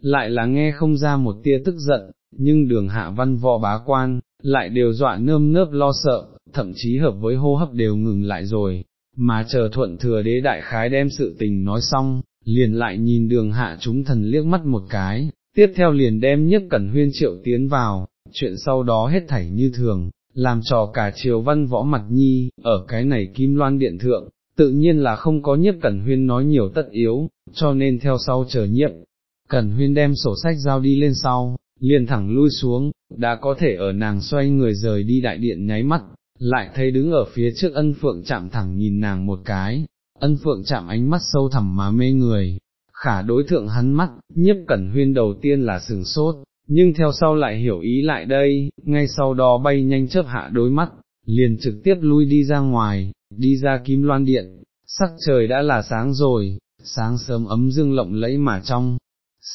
lại là nghe không ra một tia tức giận, nhưng đường hạ văn võ bá quan, lại đều dọa nơm nớp lo sợ, thậm chí hợp với hô hấp đều ngừng lại rồi, mà chờ thuận thừa đế đại khái đem sự tình nói xong, liền lại nhìn đường hạ chúng thần liếc mắt một cái, tiếp theo liền đem nhất cẩn huyên triệu tiến vào, chuyện sau đó hết thảy như thường, làm trò cả triều văn võ mặt nhi, ở cái này kim loan điện thượng, tự nhiên là không có nhiếp cẩn huyên nói nhiều tất yếu, cho nên theo sau chờ nhiếp. Cẩn huyên đem sổ sách giao đi lên sau, liền thẳng lui xuống, đã có thể ở nàng xoay người rời đi đại điện nháy mắt, lại thấy đứng ở phía trước ân phượng chạm thẳng nhìn nàng một cái, ân phượng chạm ánh mắt sâu thẳm mà mê người, khả đối thượng hắn mắt, nhiếp cẩn huyên đầu tiên là sừng sốt, nhưng theo sau lại hiểu ý lại đây, ngay sau đó bay nhanh chớp hạ đôi mắt, liền trực tiếp lui đi ra ngoài, đi ra kim loan điện, sắc trời đã là sáng rồi, sáng sớm ấm dương lộng lẫy mà trong,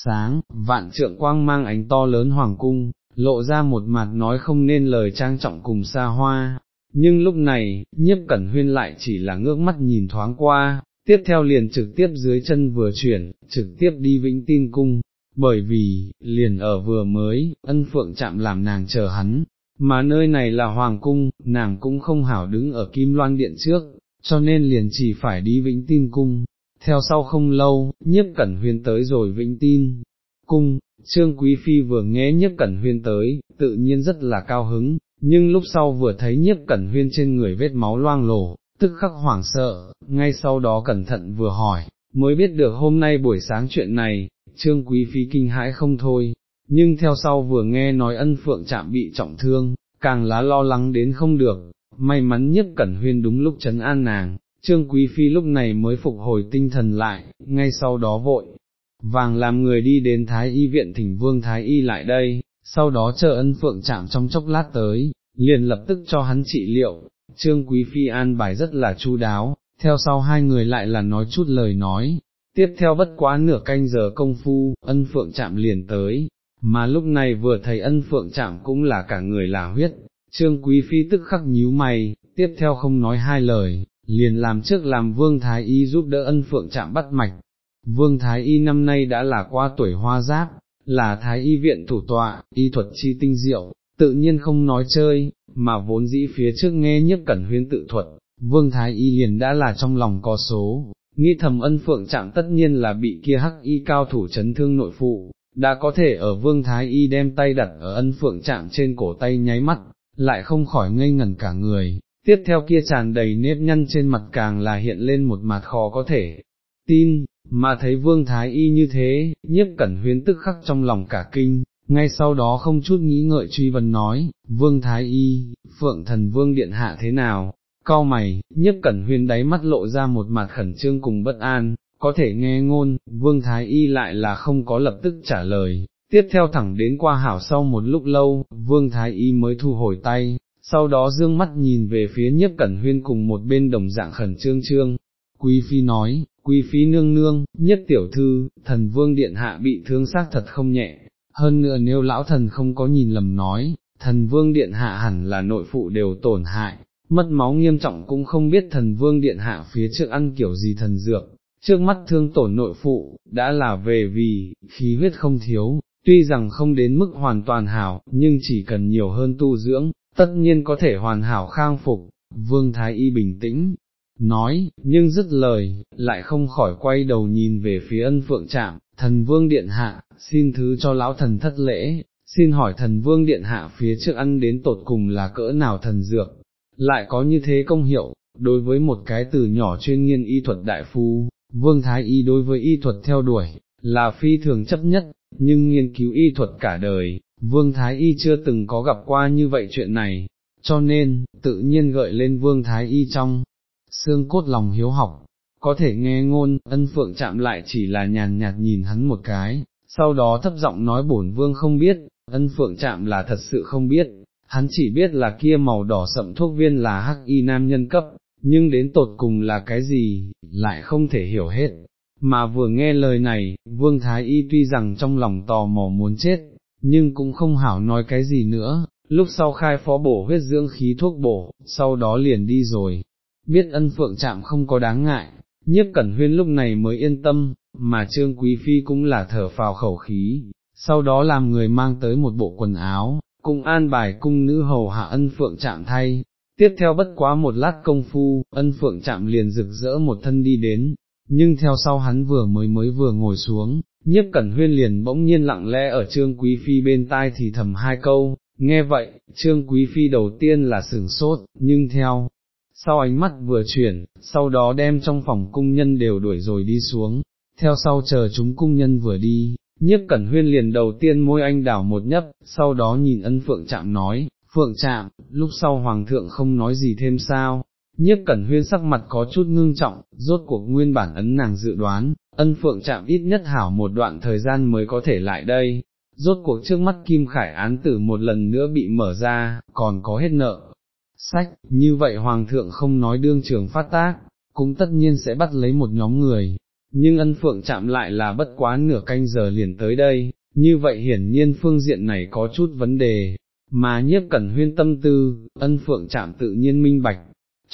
sáng, vạn trượng quang mang ánh to lớn hoàng cung, lộ ra một mặt nói không nên lời trang trọng cùng xa hoa, nhưng lúc này, nhiếp cẩn huyên lại chỉ là ngước mắt nhìn thoáng qua, tiếp theo liền trực tiếp dưới chân vừa chuyển, trực tiếp đi vĩnh tin cung, bởi vì, liền ở vừa mới, ân phượng chạm làm nàng chờ hắn, mà nơi này là hoàng cung, nàng cũng không hảo đứng ở kim loan điện trước, cho nên liền chỉ phải đi vĩnh tin cung. Theo sau không lâu, nhiếp cẩn huyên tới rồi vĩnh tin, cung, trương quý phi vừa nghe nhiếp cẩn huyên tới, tự nhiên rất là cao hứng, nhưng lúc sau vừa thấy nhiếp cẩn huyên trên người vết máu loang lổ, tức khắc hoảng sợ, ngay sau đó cẩn thận vừa hỏi, mới biết được hôm nay buổi sáng chuyện này, trương quý phi kinh hãi không thôi, nhưng theo sau vừa nghe nói ân phượng chạm bị trọng thương, càng lá lo lắng đến không được, may mắn nhất cẩn huyên đúng lúc chấn an nàng, trương quý phi lúc này mới phục hồi tinh thần lại, ngay sau đó vội, vàng làm người đi đến thái y viện thỉnh vương thái y lại đây, sau đó chờ ân phượng chạm trong chốc lát tới, liền lập tức cho hắn trị liệu, trương quý phi an bài rất là chu đáo, theo sau hai người lại là nói chút lời nói, tiếp theo bất quá nửa canh giờ công phu, ân phượng chạm liền tới, mà lúc này vừa thấy ân phượng chạm cũng là cả người là huyết, trương quý phi tức khắc nhíu mày, tiếp theo không nói hai lời, liền làm trước làm vương thái y giúp đỡ ân phượng chạm bắt mạch. Vương Thái Y năm nay đã là qua tuổi hoa giáp, là Thái Y viện thủ tọa, y thuật chi tinh diệu, tự nhiên không nói chơi, mà vốn dĩ phía trước nghe nhất cẩn huyên tự thuật, Vương Thái Y liền đã là trong lòng có số, nghĩ thầm ân phượng chạm tất nhiên là bị kia hắc y cao thủ chấn thương nội phụ, đã có thể ở Vương Thái Y đem tay đặt ở ân phượng chạm trên cổ tay nháy mắt, lại không khỏi ngây ngẩn cả người, tiếp theo kia tràn đầy nếp nhăn trên mặt càng là hiện lên một mặt khó có thể. Tin, mà thấy Vương Thái Y như thế, nhiếp cẩn huyến tức khắc trong lòng cả kinh, ngay sau đó không chút nghĩ ngợi truy vấn nói, Vương Thái Y, Phượng Thần Vương Điện Hạ thế nào, cao mày, nhiếp cẩn huyên đáy mắt lộ ra một mặt khẩn trương cùng bất an, có thể nghe ngôn, Vương Thái Y lại là không có lập tức trả lời, tiếp theo thẳng đến qua hảo sau một lúc lâu, Vương Thái Y mới thu hồi tay, sau đó dương mắt nhìn về phía nhiếp cẩn huyên cùng một bên đồng dạng khẩn trương trương, Quý Phi nói, Quý Phi nương nương, nhất tiểu thư, thần vương điện hạ bị thương xác thật không nhẹ, hơn nữa nếu lão thần không có nhìn lầm nói, thần vương điện hạ hẳn là nội phụ đều tổn hại, mất máu nghiêm trọng cũng không biết thần vương điện hạ phía trước ăn kiểu gì thần dược, trước mắt thương tổn nội phụ, đã là về vì, khí huyết không thiếu, tuy rằng không đến mức hoàn toàn hảo, nhưng chỉ cần nhiều hơn tu dưỡng, tất nhiên có thể hoàn hảo khang phục, vương thái y bình tĩnh. Nói, nhưng dứt lời, lại không khỏi quay đầu nhìn về phía ân phượng trạm, thần vương điện hạ, xin thứ cho lão thần thất lễ, xin hỏi thần vương điện hạ phía trước ăn đến tột cùng là cỡ nào thần dược, lại có như thế công hiệu, đối với một cái từ nhỏ chuyên nghiên y thuật đại phu, vương thái y đối với y thuật theo đuổi, là phi thường chấp nhất, nhưng nghiên cứu y thuật cả đời, vương thái y chưa từng có gặp qua như vậy chuyện này, cho nên, tự nhiên gợi lên vương thái y trong, xương cốt lòng hiếu học, có thể nghe ngôn, ân phượng chạm lại chỉ là nhàn nhạt nhìn hắn một cái, sau đó thấp giọng nói bổn vương không biết, ân phượng chạm là thật sự không biết, hắn chỉ biết là kia màu đỏ sậm thuốc viên là hắc y nam nhân cấp, nhưng đến tột cùng là cái gì, lại không thể hiểu hết. Mà vừa nghe lời này, vương thái y tuy rằng trong lòng tò mò muốn chết, nhưng cũng không hảo nói cái gì nữa, lúc sau khai phó bổ huyết dưỡng khí thuốc bổ, sau đó liền đi rồi. biết ân phượng chạm không có đáng ngại, nhiếp cẩn huyên lúc này mới yên tâm, mà trương quý phi cũng là thở phào khẩu khí, sau đó làm người mang tới một bộ quần áo, cùng an bài cung nữ hầu hạ ân phượng chạm thay. Tiếp theo bất quá một lát công phu, ân phượng chạm liền rực rỡ một thân đi đến, nhưng theo sau hắn vừa mới mới vừa ngồi xuống, nhiếp cẩn huyên liền bỗng nhiên lặng lẽ ở trương quý phi bên tai thì thầm hai câu, nghe vậy, trương quý phi đầu tiên là sửng sốt, nhưng theo, sau ánh mắt vừa chuyển, sau đó đem trong phòng cung nhân đều đuổi rồi đi xuống, theo sau chờ chúng cung nhân vừa đi, nhiếp cẩn huyên liền đầu tiên môi anh đảo một nhấp, sau đó nhìn ân phượng chạm nói, phượng chạm, lúc sau hoàng thượng không nói gì thêm sao, Nhất cẩn huyên sắc mặt có chút ngưng trọng, rốt cuộc nguyên bản ấn nàng dự đoán, ân phượng chạm ít nhất hảo một đoạn thời gian mới có thể lại đây, rốt cuộc trước mắt Kim Khải án tử một lần nữa bị mở ra, còn có hết nợ. Sách, như vậy Hoàng thượng không nói đương trường phát tác, cũng tất nhiên sẽ bắt lấy một nhóm người, nhưng ân phượng chạm lại là bất quá nửa canh giờ liền tới đây, như vậy hiển nhiên phương diện này có chút vấn đề, mà nhiếp cẩn huyên tâm tư, ân phượng chạm tự nhiên minh bạch,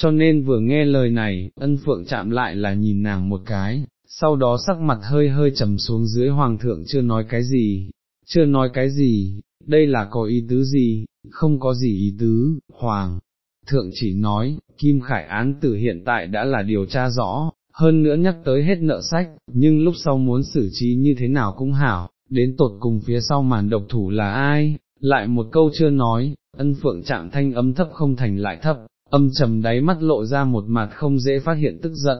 cho nên vừa nghe lời này, ân phượng chạm lại là nhìn nàng một cái, sau đó sắc mặt hơi hơi trầm xuống dưới hoàng thượng chưa nói cái gì, chưa nói cái gì, đây là có ý tứ gì, không có gì ý tứ, hoàng. Thượng chỉ nói, Kim Khải án tử hiện tại đã là điều tra rõ, hơn nữa nhắc tới hết nợ sách, nhưng lúc sau muốn xử trí như thế nào cũng hảo, đến tột cùng phía sau màn độc thủ là ai, lại một câu chưa nói, ân phượng chạm thanh âm thấp không thành lại thấp, âm trầm đáy mắt lộ ra một mặt không dễ phát hiện tức giận,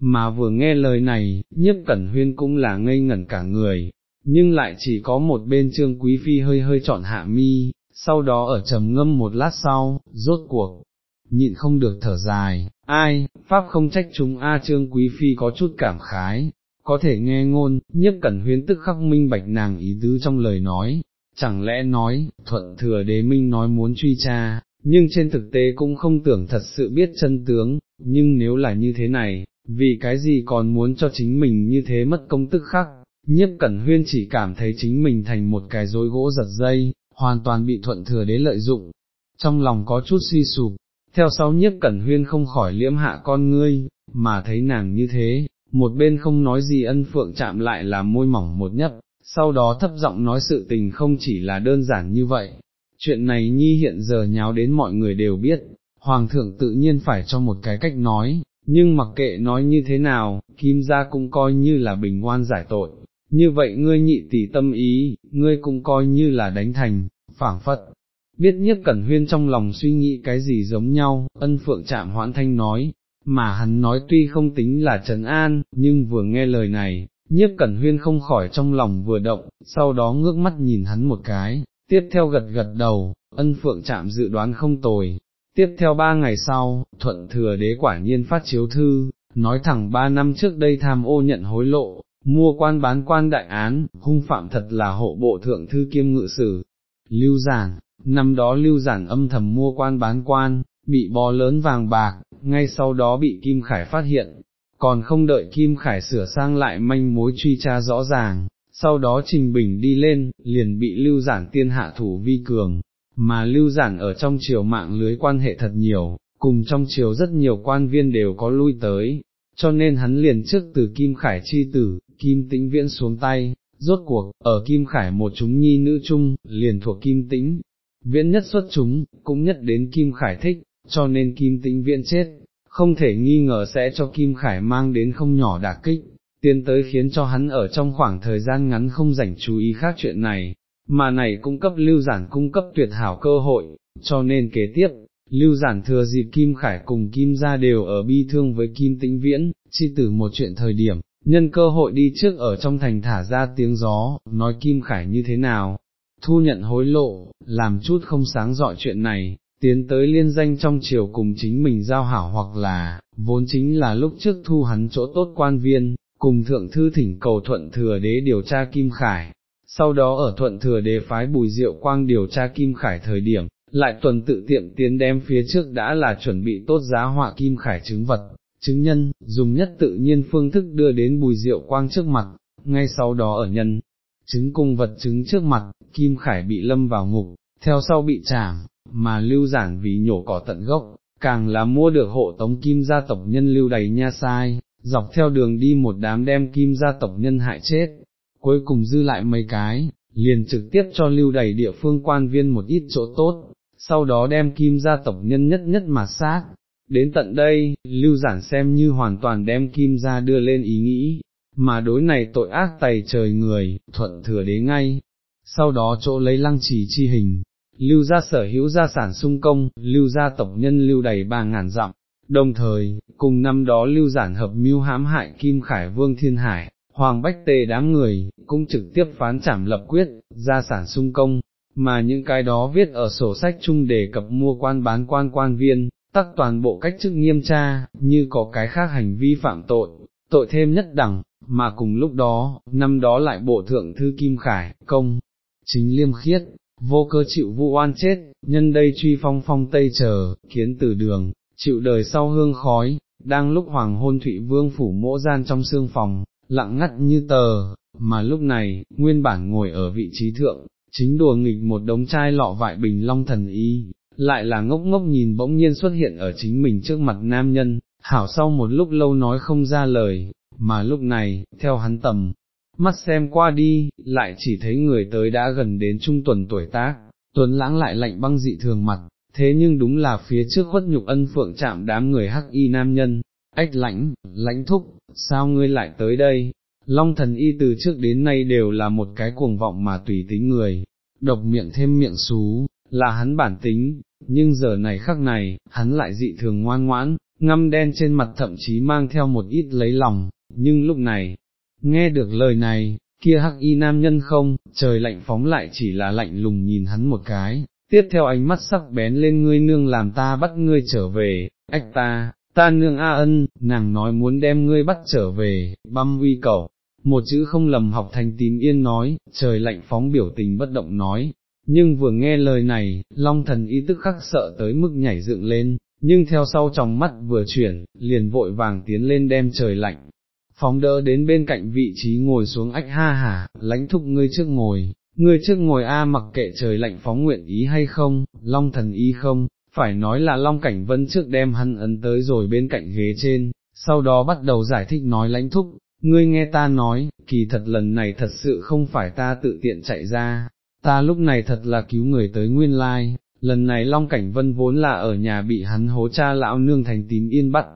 mà vừa nghe lời này, nhiếp cẩn huyên cũng là ngây ngẩn cả người, nhưng lại chỉ có một bên trương quý phi hơi hơi chọn hạ mi, sau đó ở trầm ngâm một lát sau, rốt cuộc, nhịn không được thở dài, ai, pháp không trách chúng A trương quý phi có chút cảm khái, có thể nghe ngôn, nhất cẩn huyên tức khắc minh bạch nàng ý tứ trong lời nói, chẳng lẽ nói, thuận thừa đế minh nói muốn truy tra, nhưng trên thực tế cũng không tưởng thật sự biết chân tướng, nhưng nếu là như thế này, vì cái gì còn muốn cho chính mình như thế mất công tức khắc, nhiếp cẩn huyên chỉ cảm thấy chính mình thành một cái rối gỗ giật dây, hoàn toàn bị thuận thừa đế lợi dụng, trong lòng có chút suy sụp, theo sau nhiếp cẩn huyên không khỏi liễm hạ con ngươi, mà thấy nàng như thế, một bên không nói gì ân phượng chạm lại là môi mỏng một nhấp, sau đó thấp giọng nói sự tình không chỉ là đơn giản như vậy, chuyện này nhi hiện giờ nháo đến mọi người đều biết, hoàng thượng tự nhiên phải cho một cái cách nói, nhưng mặc kệ nói như thế nào, kim gia cũng coi như là bình ngoan giải tội, như vậy ngươi nhị tỷ tâm ý, ngươi cũng coi như là đánh thành, phảng phật. Biết nhất cẩn huyên trong lòng suy nghĩ cái gì giống nhau, ân phượng chạm hoãn thanh nói, mà hắn nói tuy không tính là trấn an, nhưng vừa nghe lời này, nhiếp cẩn huyên không khỏi trong lòng vừa động, sau đó ngước mắt nhìn hắn một cái, tiếp theo gật gật đầu, ân phượng chạm dự đoán không tồi. Tiếp theo ba ngày sau, thuận thừa đế quả nhiên phát chiếu thư, nói thẳng ba năm trước đây tham ô nhận hối lộ, mua quan bán quan đại án, hung phạm thật là hộ bộ thượng thư kiêm ngự sử. Lưu giản, năm đó lưu giản âm thầm mua quan bán quan, bị bò lớn vàng bạc, ngay sau đó bị Kim Khải phát hiện, còn không đợi Kim Khải sửa sang lại manh mối truy tra rõ ràng, sau đó Trình Bình đi lên, liền bị lưu giản tiên hạ thủ vi cường, mà lưu giản ở trong triều mạng lưới quan hệ thật nhiều, cùng trong triều rất nhiều quan viên đều có lui tới, cho nên hắn liền trước từ Kim Khải chi tử, Kim Tĩnh Viễn xuống tay, rốt cuộc, ở Kim Khải một chúng nhi nữ chung, liền thuộc Kim Tĩnh, Viễn nhất xuất chúng, cũng nhất đến Kim Khải thích, cho nên Kim Tĩnh Viễn chết, không thể nghi ngờ sẽ cho Kim Khải mang đến không nhỏ đả kích, tiến tới khiến cho hắn ở trong khoảng thời gian ngắn không rảnh chú ý khác chuyện này, mà này cung cấp lưu giản cung cấp tuyệt hảo cơ hội, cho nên kế tiếp, lưu giản thừa dịp Kim Khải cùng Kim gia đều ở bi thương với Kim Tĩnh Viễn, chi tử một chuyện thời điểm, nhân cơ hội đi trước ở trong thành thả ra tiếng gió, nói Kim Khải như thế nào, thu nhận hối lộ, làm chút không sáng dọi chuyện này, tiến tới liên danh trong triều cùng chính mình giao hảo hoặc là, vốn chính là lúc trước thu hắn chỗ tốt quan viên, cùng thượng thư thỉnh cầu thuận thừa đế điều tra Kim Khải, sau đó ở thuận thừa đế phái bùi diệu quang điều tra Kim Khải thời điểm, lại tuần tự tiệm tiến đem phía trước đã là chuẩn bị tốt giá họa Kim Khải chứng vật, chứng nhân, dùng nhất tự nhiên phương thức đưa đến bùi diệu quang trước mặt, ngay sau đó ở nhân, chứng cung vật chứng trước mặt, Kim Khải bị lâm vào ngục, theo sau bị trảm, mà lưu giản vì nhổ cỏ tận gốc, càng là mua được hộ tống kim gia tộc nhân lưu đầy nha sai, dọc theo đường đi một đám đem kim gia tộc nhân hại chết, cuối cùng dư lại mấy cái, liền trực tiếp cho lưu đầy địa phương quan viên một ít chỗ tốt, sau đó đem kim gia tộc nhân nhất nhất mà sát. Đến tận đây, lưu giản xem như hoàn toàn đem kim gia đưa lên ý nghĩ, mà đối này tội ác tày trời người, thuận thừa đế ngay. Sau đó chỗ lấy lăng trì chi hình, lưu gia sở hữu gia sản sung công, lưu gia tộc nhân lưu đầy ba ngàn dặm, đồng thời, cùng năm đó lưu giản hợp mưu hãm hại Kim Khải Vương Thiên Hải, Hoàng Bách Tề đám người, cũng trực tiếp phán trảm lập quyết, gia sản sung công, mà những cái đó viết ở sổ sách chung đề cập mua quan bán quan quan viên, tắc toàn bộ cách chức nghiêm tra, như có cái khác hành vi phạm tội, tội thêm nhất đẳng, mà cùng lúc đó, năm đó lại bộ thượng thư Kim Khải, công, chính liêm khiết, vô cơ chịu vụ oan chết, nhân đây truy phong phong tây chờ, kiến từ đường, chịu đời sau hương khói, đang lúc hoàng hôn thụy vương phủ mỗ gian trong xương phòng, lặng ngắt như tờ, mà lúc này, nguyên bản ngồi ở vị trí thượng, chính đùa nghịch một đống chai lọ vại bình long thần y, lại là ngốc ngốc nhìn bỗng nhiên xuất hiện ở chính mình trước mặt nam nhân, hảo sau một lúc lâu nói không ra lời, mà lúc này, theo hắn tầm, mắt xem qua đi, lại chỉ thấy người tới đã gần đến trung tuần tuổi tác, tuấn lãng lại lạnh băng dị thường mặt, thế nhưng đúng là phía trước khuất nhục ân phượng chạm đám người hắc y nam nhân, ách lãnh, lãnh thúc, sao ngươi lại tới đây? Long thần y từ trước đến nay đều là một cái cuồng vọng mà tùy tính người, độc miệng thêm miệng xú, là hắn bản tính, nhưng giờ này khắc này, hắn lại dị thường ngoan ngoãn, ngăm đen trên mặt thậm chí mang theo một ít lấy lòng, nhưng lúc này, nghe được lời này, kia hắc y nam nhân không, trời lạnh phóng lại chỉ là lạnh lùng nhìn hắn một cái, tiếp theo ánh mắt sắc bén lên ngươi nương làm ta bắt ngươi trở về, ách ta, ta nương A ân, nàng nói muốn đem ngươi bắt trở về, băm uy cầu, một chữ không lầm học thành tím yên nói, trời lạnh phóng biểu tình bất động nói, nhưng vừa nghe lời này, long thần ý tức khắc sợ tới mức nhảy dựng lên, nhưng theo sau trong mắt vừa chuyển, liền vội vàng tiến lên đem trời lạnh, phóng đỡ đến bên cạnh vị trí ngồi xuống ách ha hả, lãnh thúc ngươi trước ngồi, ngươi trước ngồi a mặc kệ trời lạnh phóng nguyện ý hay không, long thần ý không, phải nói là long cảnh vân trước đem hắn ấn tới rồi bên cạnh ghế trên, sau đó bắt đầu giải thích nói lãnh thúc, ngươi nghe ta nói, kỳ thật lần này thật sự không phải ta tự tiện chạy ra, ta lúc này thật là cứu người tới nguyên lai, lần này Long Cảnh Vân vốn là ở nhà bị hắn hố cha lão nương thành tím yên bắt,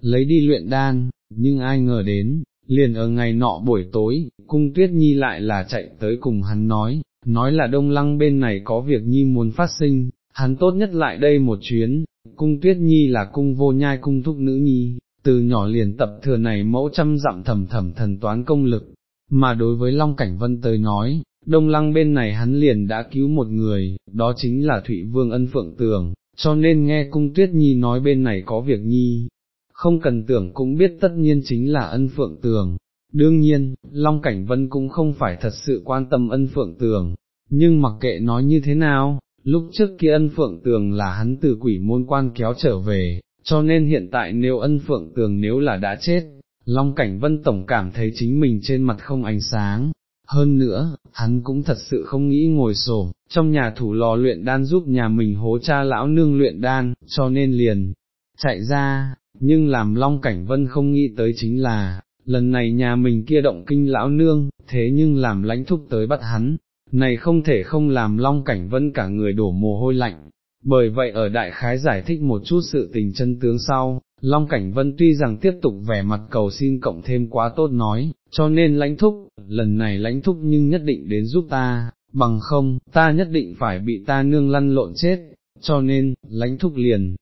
lấy đi luyện đan, nhưng ai ngờ đến, liền ở ngày nọ buổi tối, cung tuyết nhi lại là chạy tới cùng hắn nói, nói là đông lăng bên này có việc nhi muốn phát sinh, hắn tốt nhất lại đây một chuyến, cung tuyết nhi là cung vô nhai cung thúc nữ nhi, từ nhỏ liền tập thừa này mẫu trăm dặm thầm thầm thần toán công lực, mà đối với Long Cảnh Vân tới nói, đông lăng bên này hắn liền đã cứu một người, đó chính là Thụy Vương ân phượng tường, cho nên nghe cung tuyết nhi nói bên này có việc nhi, không cần tưởng cũng biết tất nhiên chính là ân phượng tường. Đương nhiên, Long Cảnh Vân cũng không phải thật sự quan tâm ân phượng tường, nhưng mặc kệ nói như thế nào, lúc trước kia ân phượng tường là hắn từ quỷ môn quan kéo trở về, cho nên hiện tại nếu ân phượng tường nếu là đã chết, Long Cảnh Vân Tổng cảm thấy chính mình trên mặt không ánh sáng. Hơn nữa, hắn cũng thật sự không nghĩ ngồi sổ, trong nhà thủ lò luyện đan giúp nhà mình hố cha lão nương luyện đan, cho nên liền, chạy ra, nhưng làm Long Cảnh Vân không nghĩ tới chính là, lần này nhà mình kia động kinh lão nương, thế nhưng làm lãnh thúc tới bắt hắn, này không thể không làm Long Cảnh Vân cả người đổ mồ hôi lạnh. Bởi vậy ở đại khái giải thích một chút sự tình chân tướng sau, Long Cảnh Vân tuy rằng tiếp tục vẻ mặt cầu xin cộng thêm quá tốt nói, cho nên lãnh thúc, lần này lãnh thúc nhưng nhất định đến giúp ta, bằng không, ta nhất định phải bị ta nương lăn lộn chết, cho nên, lãnh thúc liền,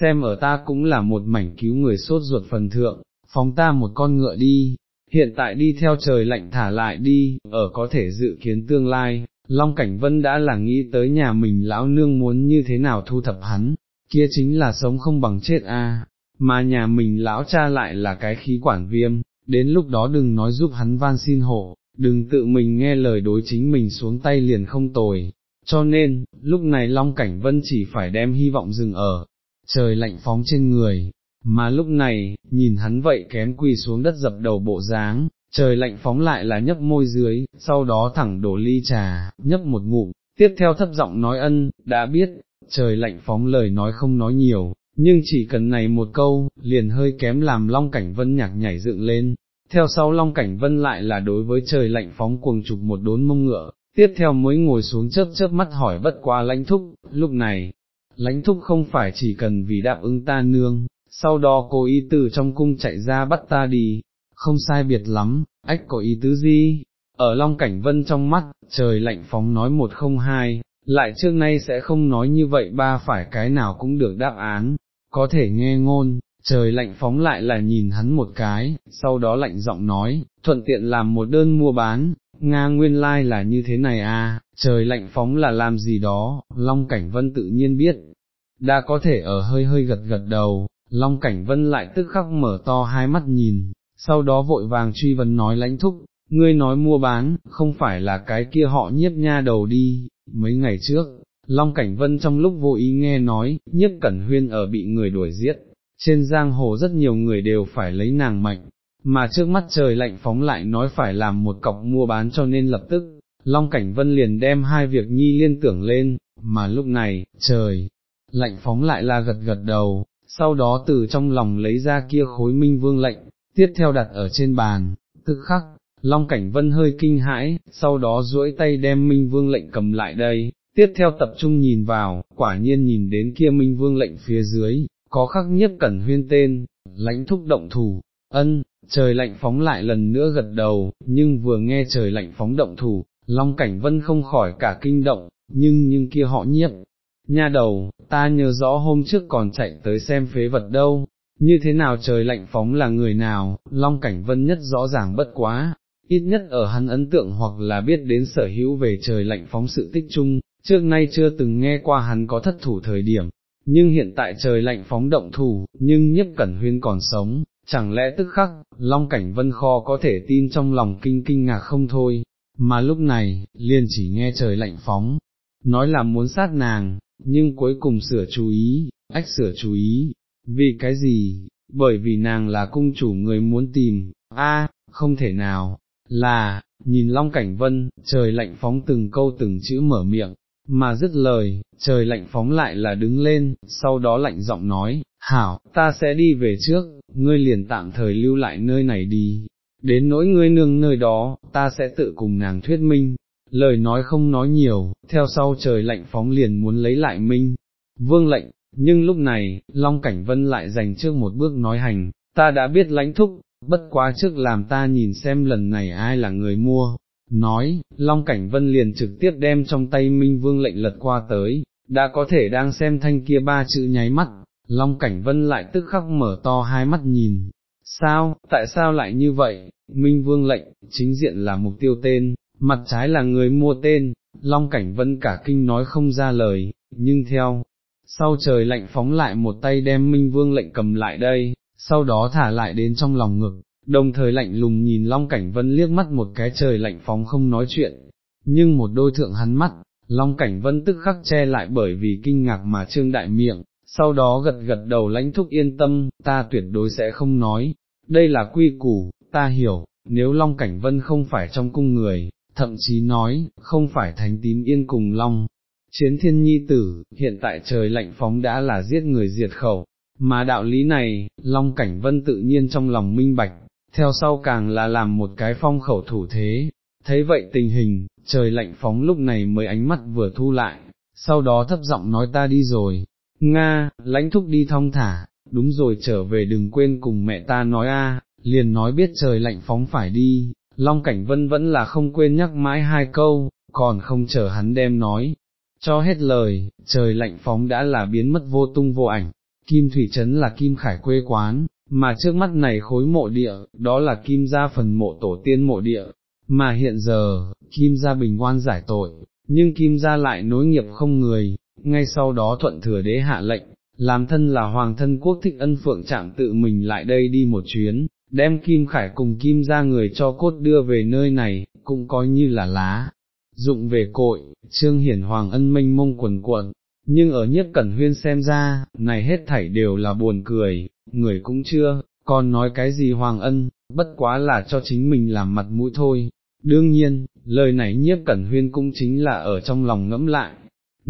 xem ở ta cũng là một mảnh cứu người sốt ruột phần thượng, phóng ta một con ngựa đi, hiện tại đi theo trời lạnh thả lại đi, ở có thể dự kiến tương lai, Long Cảnh Vân đã là nghĩ tới nhà mình lão nương muốn như thế nào thu thập hắn, kia chính là sống không bằng chết a. mà nhà mình lão cha lại là cái khí quản viêm, đến lúc đó đừng nói giúp hắn van xin hộ, đừng tự mình nghe lời đối chính mình xuống tay liền không tồi, cho nên, lúc này Long Cảnh Vân chỉ phải đem hy vọng dừng ở, trời lạnh phóng trên người, mà lúc này, nhìn hắn vậy kém quỳ xuống đất dập đầu bộ dáng, trời lạnh phóng lại là nhấp môi dưới, sau đó thẳng đổ ly trà, nhấp một ngụm, tiếp theo thấp giọng nói ân, đã biết, trời lạnh phóng lời nói không nói nhiều, nhưng chỉ cần này một câu, liền hơi kém làm Long Cảnh Vân nhạc nhảy dựng lên, theo sau Long Cảnh Vân lại là đối với trời lạnh phóng cuồng trục một đốn mông ngựa, tiếp theo mới ngồi xuống chớp chớp mắt hỏi bất qua lãnh thúc, lúc này, lãnh thúc không phải chỉ cần vì đáp ứng ta nương, sau đó cô ý từ trong cung chạy ra bắt ta đi, không sai biệt lắm, ách có ý tứ gì, ở Long Cảnh Vân trong mắt, trời lạnh phóng nói một không hai, lại trước nay sẽ không nói như vậy ba phải cái nào cũng được đáp án, có thể nghe ngôn, trời lạnh phóng lại là nhìn hắn một cái, sau đó lạnh giọng nói, thuận tiện làm một đơn mua bán, Nga nguyên lai like là như thế này à, trời lạnh phóng là làm gì đó, Long Cảnh Vân tự nhiên biết, đã có thể ở hơi hơi gật gật đầu, Long Cảnh Vân lại tức khắc mở to hai mắt nhìn, sau đó vội vàng truy vấn nói lãnh thúc, ngươi nói mua bán, không phải là cái kia họ nhiếp nha đầu đi, mấy ngày trước, Long Cảnh Vân trong lúc vô ý nghe nói, nhiếp cẩn huyên ở bị người đuổi giết, trên giang hồ rất nhiều người đều phải lấy nàng mệnh, mà trước mắt trời lạnh phóng lại nói phải làm một cọc mua bán cho nên lập tức, Long Cảnh Vân liền đem hai việc nhi liên tưởng lên, mà lúc này, trời, lạnh phóng lại là gật gật đầu, sau đó từ trong lòng lấy ra kia khối minh vương lệnh, tiếp theo đặt ở trên bàn, tức khắc, Long Cảnh Vân hơi kinh hãi, sau đó duỗi tay đem minh vương lệnh cầm lại đây, tiếp theo tập trung nhìn vào, quả nhiên nhìn đến kia minh vương lệnh phía dưới, có khắc nhất cẩn huyên tên, lãnh thúc động thủ, ân, trời lạnh phóng lại lần nữa gật đầu, nhưng vừa nghe trời lạnh phóng động thủ, Long Cảnh Vân không khỏi cả kinh động, nhưng nhưng kia họ nhiếp, nha đầu, ta nhớ rõ hôm trước còn chạy tới xem phế vật đâu, như thế nào trời lạnh phóng là người nào, Long Cảnh Vân nhất rõ ràng bất quá, ít nhất ở hắn ấn tượng hoặc là biết đến sở hữu về trời lạnh phóng sự tích chung, trước nay chưa từng nghe qua hắn có thất thủ thời điểm, nhưng hiện tại trời lạnh phóng động thủ, nhưng nhiếp cẩn huyên còn sống, chẳng lẽ tức khắc, Long Cảnh Vân kho có thể tin trong lòng kinh kinh ngạc không thôi, mà lúc này, liền chỉ nghe trời lạnh phóng, nói là muốn sát nàng, nhưng cuối cùng sửa chú ý, ách sửa chú ý, vì cái gì, bởi vì nàng là cung chủ người muốn tìm, a không thể nào, là, nhìn Long Cảnh Vân, trời lạnh phóng từng câu từng chữ mở miệng, mà dứt lời, trời lạnh phóng lại là đứng lên, sau đó lạnh giọng nói, hảo, ta sẽ đi về trước, ngươi liền tạm thời lưu lại nơi này đi, đến nỗi ngươi nương nơi đó, ta sẽ tự cùng nàng thuyết minh, lời nói không nói nhiều, theo sau trời lạnh phóng liền muốn lấy lại minh, vương lệnh, nhưng lúc này, Long Cảnh Vân lại dành trước một bước nói hành, ta đã biết lãnh thúc, bất quá trước làm ta nhìn xem lần này ai là người mua, nói, Long Cảnh Vân liền trực tiếp đem trong tay Minh Vương lệnh lật qua tới, đã có thể đang xem thanh kia ba chữ nháy mắt, Long Cảnh Vân lại tức khắc mở to hai mắt nhìn, sao, tại sao lại như vậy, Minh Vương lệnh, chính diện là mục tiêu tên, mặt trái là người mua tên, Long Cảnh Vân cả kinh nói không ra lời, nhưng theo, sau trời lạnh phóng lại một tay đem Minh Vương lệnh cầm lại đây, sau đó thả lại đến trong lòng ngực, đồng thời lạnh lùng nhìn Long Cảnh Vân liếc mắt một cái trời lạnh phóng không nói chuyện, nhưng một đôi thượng hắn mắt, Long Cảnh Vân tức khắc che lại bởi vì kinh ngạc mà trương đại miệng, sau đó gật gật đầu lãnh thúc yên tâm, ta tuyệt đối sẽ không nói, đây là quy củ, ta hiểu, nếu Long Cảnh Vân không phải trong cung người, thậm chí nói, không phải thánh tím yên cùng Long. Chiến thiên nhi tử, hiện tại trời lạnh phóng đã là giết người diệt khẩu, mà đạo lý này, Long Cảnh Vân tự nhiên trong lòng minh bạch, theo sau càng là làm một cái phong khẩu thủ thế, thấy vậy tình hình, trời lạnh phóng lúc này mới ánh mắt vừa thu lại, sau đó thấp giọng nói ta đi rồi, Nga, lãnh thúc đi thong thả, đúng rồi trở về đừng quên cùng mẹ ta nói a, liền nói biết trời lạnh phóng phải đi, Long Cảnh Vân vẫn là không quên nhắc mãi hai câu, còn không chờ hắn đem nói, cho hết lời, trời lạnh phóng đã là biến mất vô tung vô ảnh, Kim Thủy Trấn là Kim Khải quê quán, mà trước mắt này khối mộ địa, đó là Kim gia phần mộ tổ tiên mộ địa, mà hiện giờ, Kim gia bình oan giải tội, nhưng Kim gia lại nối nghiệp không người, ngay sau đó thuận thừa đế hạ lệnh, làm thân là hoàng thân quốc thích ân phượng chạm tự mình lại đây đi một chuyến, đem Kim Khải cùng Kim ra người cho cốt đưa về nơi này, cũng coi như là lá. Dụng về cội, trương hiển hoàng ân minh mông quần cuộn nhưng ở nhất cẩn huyên xem ra, này hết thảy đều là buồn cười, người cũng chưa, còn nói cái gì hoàng ân, bất quá là cho chính mình làm mặt mũi thôi. Đương nhiên, lời này nhiếp cẩn huyên cũng chính là ở trong lòng ngẫm lại,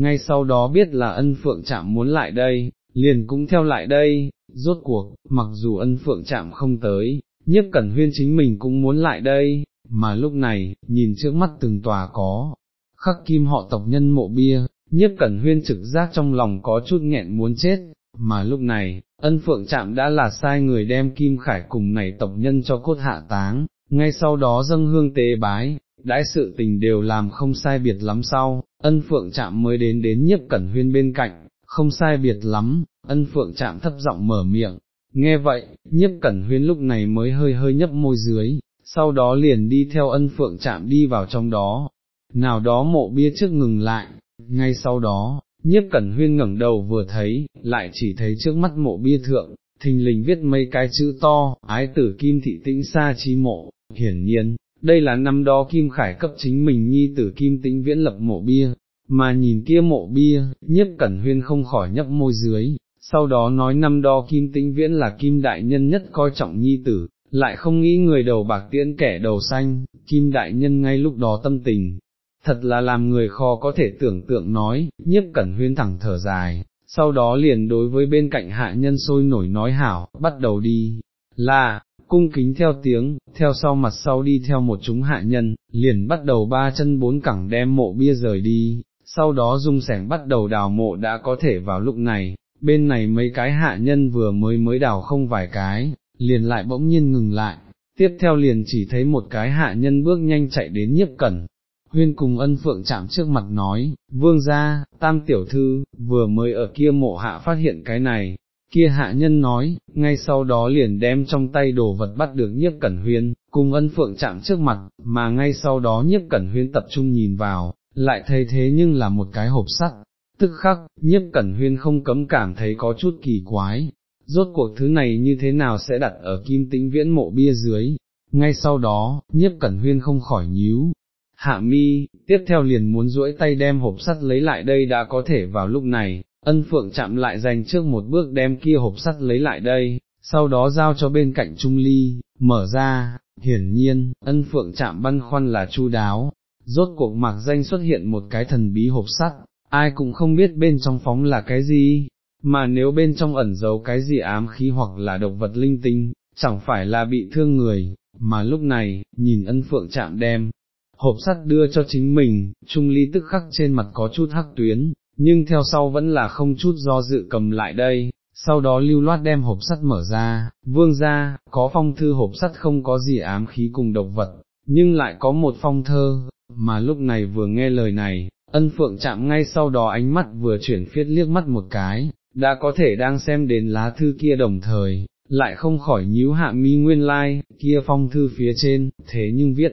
ngay sau đó biết là ân phượng chạm muốn lại đây, liền cũng theo lại đây, rốt cuộc, mặc dù ân phượng chạm không tới, nhất cẩn huyên chính mình cũng muốn lại đây, mà lúc này, nhìn trước mắt từng tòa có, khắc kim họ tộc nhân mộ bia, nhiếp cẩn huyên trực giác trong lòng có chút nghẹn muốn chết, mà lúc này, ân phượng chạm đã là sai người đem kim khải cùng này tộc nhân cho cốt hạ táng, ngay sau đó dâng hương tế bái, đãi sự tình đều làm không sai biệt lắm sau, ân phượng chạm mới đến đến nhiếp cẩn huyên bên cạnh, không sai biệt lắm, ân phượng chạm thấp giọng mở miệng, nghe vậy, nhiếp cẩn huyên lúc này mới hơi hơi nhấp môi dưới, sau đó liền đi theo ân phượng chạm đi vào trong đó, nào đó mộ bia trước ngừng lại, ngay sau đó, nhiếp cẩn huyên ngẩng đầu vừa thấy, lại chỉ thấy trước mắt mộ bia thượng, thình lình viết mấy cái chữ to, ái tử kim thị tĩnh xa chi mộ, hiển nhiên, đây là năm đó kim khải cấp chính mình nhi tử kim tĩnh viễn lập mộ bia, mà nhìn kia mộ bia, nhiếp cẩn huyên không khỏi nhấp môi dưới, sau đó nói năm đó kim tĩnh viễn là kim đại nhân nhất coi trọng nhi tử, lại không nghĩ người đầu bạc tiễn kẻ đầu xanh, kim đại nhân ngay lúc đó tâm tình, thật là làm người khó có thể tưởng tượng nói, nhiếp cẩn huyên thẳng thở dài, sau đó liền đối với bên cạnh hạ nhân sôi nổi nói hảo, bắt đầu đi, là, cung kính theo tiếng, theo sau mặt sau đi theo một chúng hạ nhân, liền bắt đầu ba chân bốn cẳng đem mộ bia rời đi, sau đó dung sẻng bắt đầu đào mộ đã có thể vào lúc này, bên này mấy cái hạ nhân vừa mới mới đào không vài cái, liền lại bỗng nhiên ngừng lại, tiếp theo liền chỉ thấy một cái hạ nhân bước nhanh chạy đến nhiếp cẩn. Huyên cùng ân phượng chạm trước mặt nói, vương gia, tam tiểu thư, vừa mới ở kia mộ hạ phát hiện cái này, kia hạ nhân nói, ngay sau đó liền đem trong tay đồ vật bắt được nhiếp cẩn huyên, cùng ân phượng chạm trước mặt, mà ngay sau đó nhiếp cẩn huyên tập trung nhìn vào, lại thấy thế nhưng là một cái hộp sắt, tức khắc, nhiếp cẩn huyên không cấm cảm thấy có chút kỳ quái, rốt cuộc thứ này như thế nào sẽ đặt ở kim tĩnh viễn mộ bia dưới, ngay sau đó, nhiếp cẩn huyên không khỏi nhíu. Hạ mi, tiếp theo liền muốn duỗi tay đem hộp sắt lấy lại đây đã có thể vào lúc này, ân phượng chạm lại dành trước một bước đem kia hộp sắt lấy lại đây, sau đó giao cho bên cạnh Trung Ly, mở ra, hiển nhiên, ân phượng chạm băn khoăn là chu đáo, rốt cuộc mạc danh xuất hiện một cái thần bí hộp sắt, ai cũng không biết bên trong phóng là cái gì, mà nếu bên trong ẩn giấu cái gì ám khí hoặc là độc vật linh tinh, chẳng phải là bị thương người, mà lúc này, nhìn ân phượng chạm đem, hộp sắt đưa cho chính mình, Trung Ly tức khắc trên mặt có chút hắc tuyến, nhưng theo sau vẫn là không chút do dự cầm lại đây, sau đó lưu loát đem hộp sắt mở ra, vương ra, có phong thư hộp sắt không có gì ám khí cùng độc vật, nhưng lại có một phong thơ, mà lúc này vừa nghe lời này, ân phượng chạm ngay sau đó ánh mắt vừa chuyển phiết liếc mắt một cái, đã có thể đang xem đến lá thư kia đồng thời, lại không khỏi nhíu hạ mi nguyên lai, like, kia phong thư phía trên, thế nhưng viết,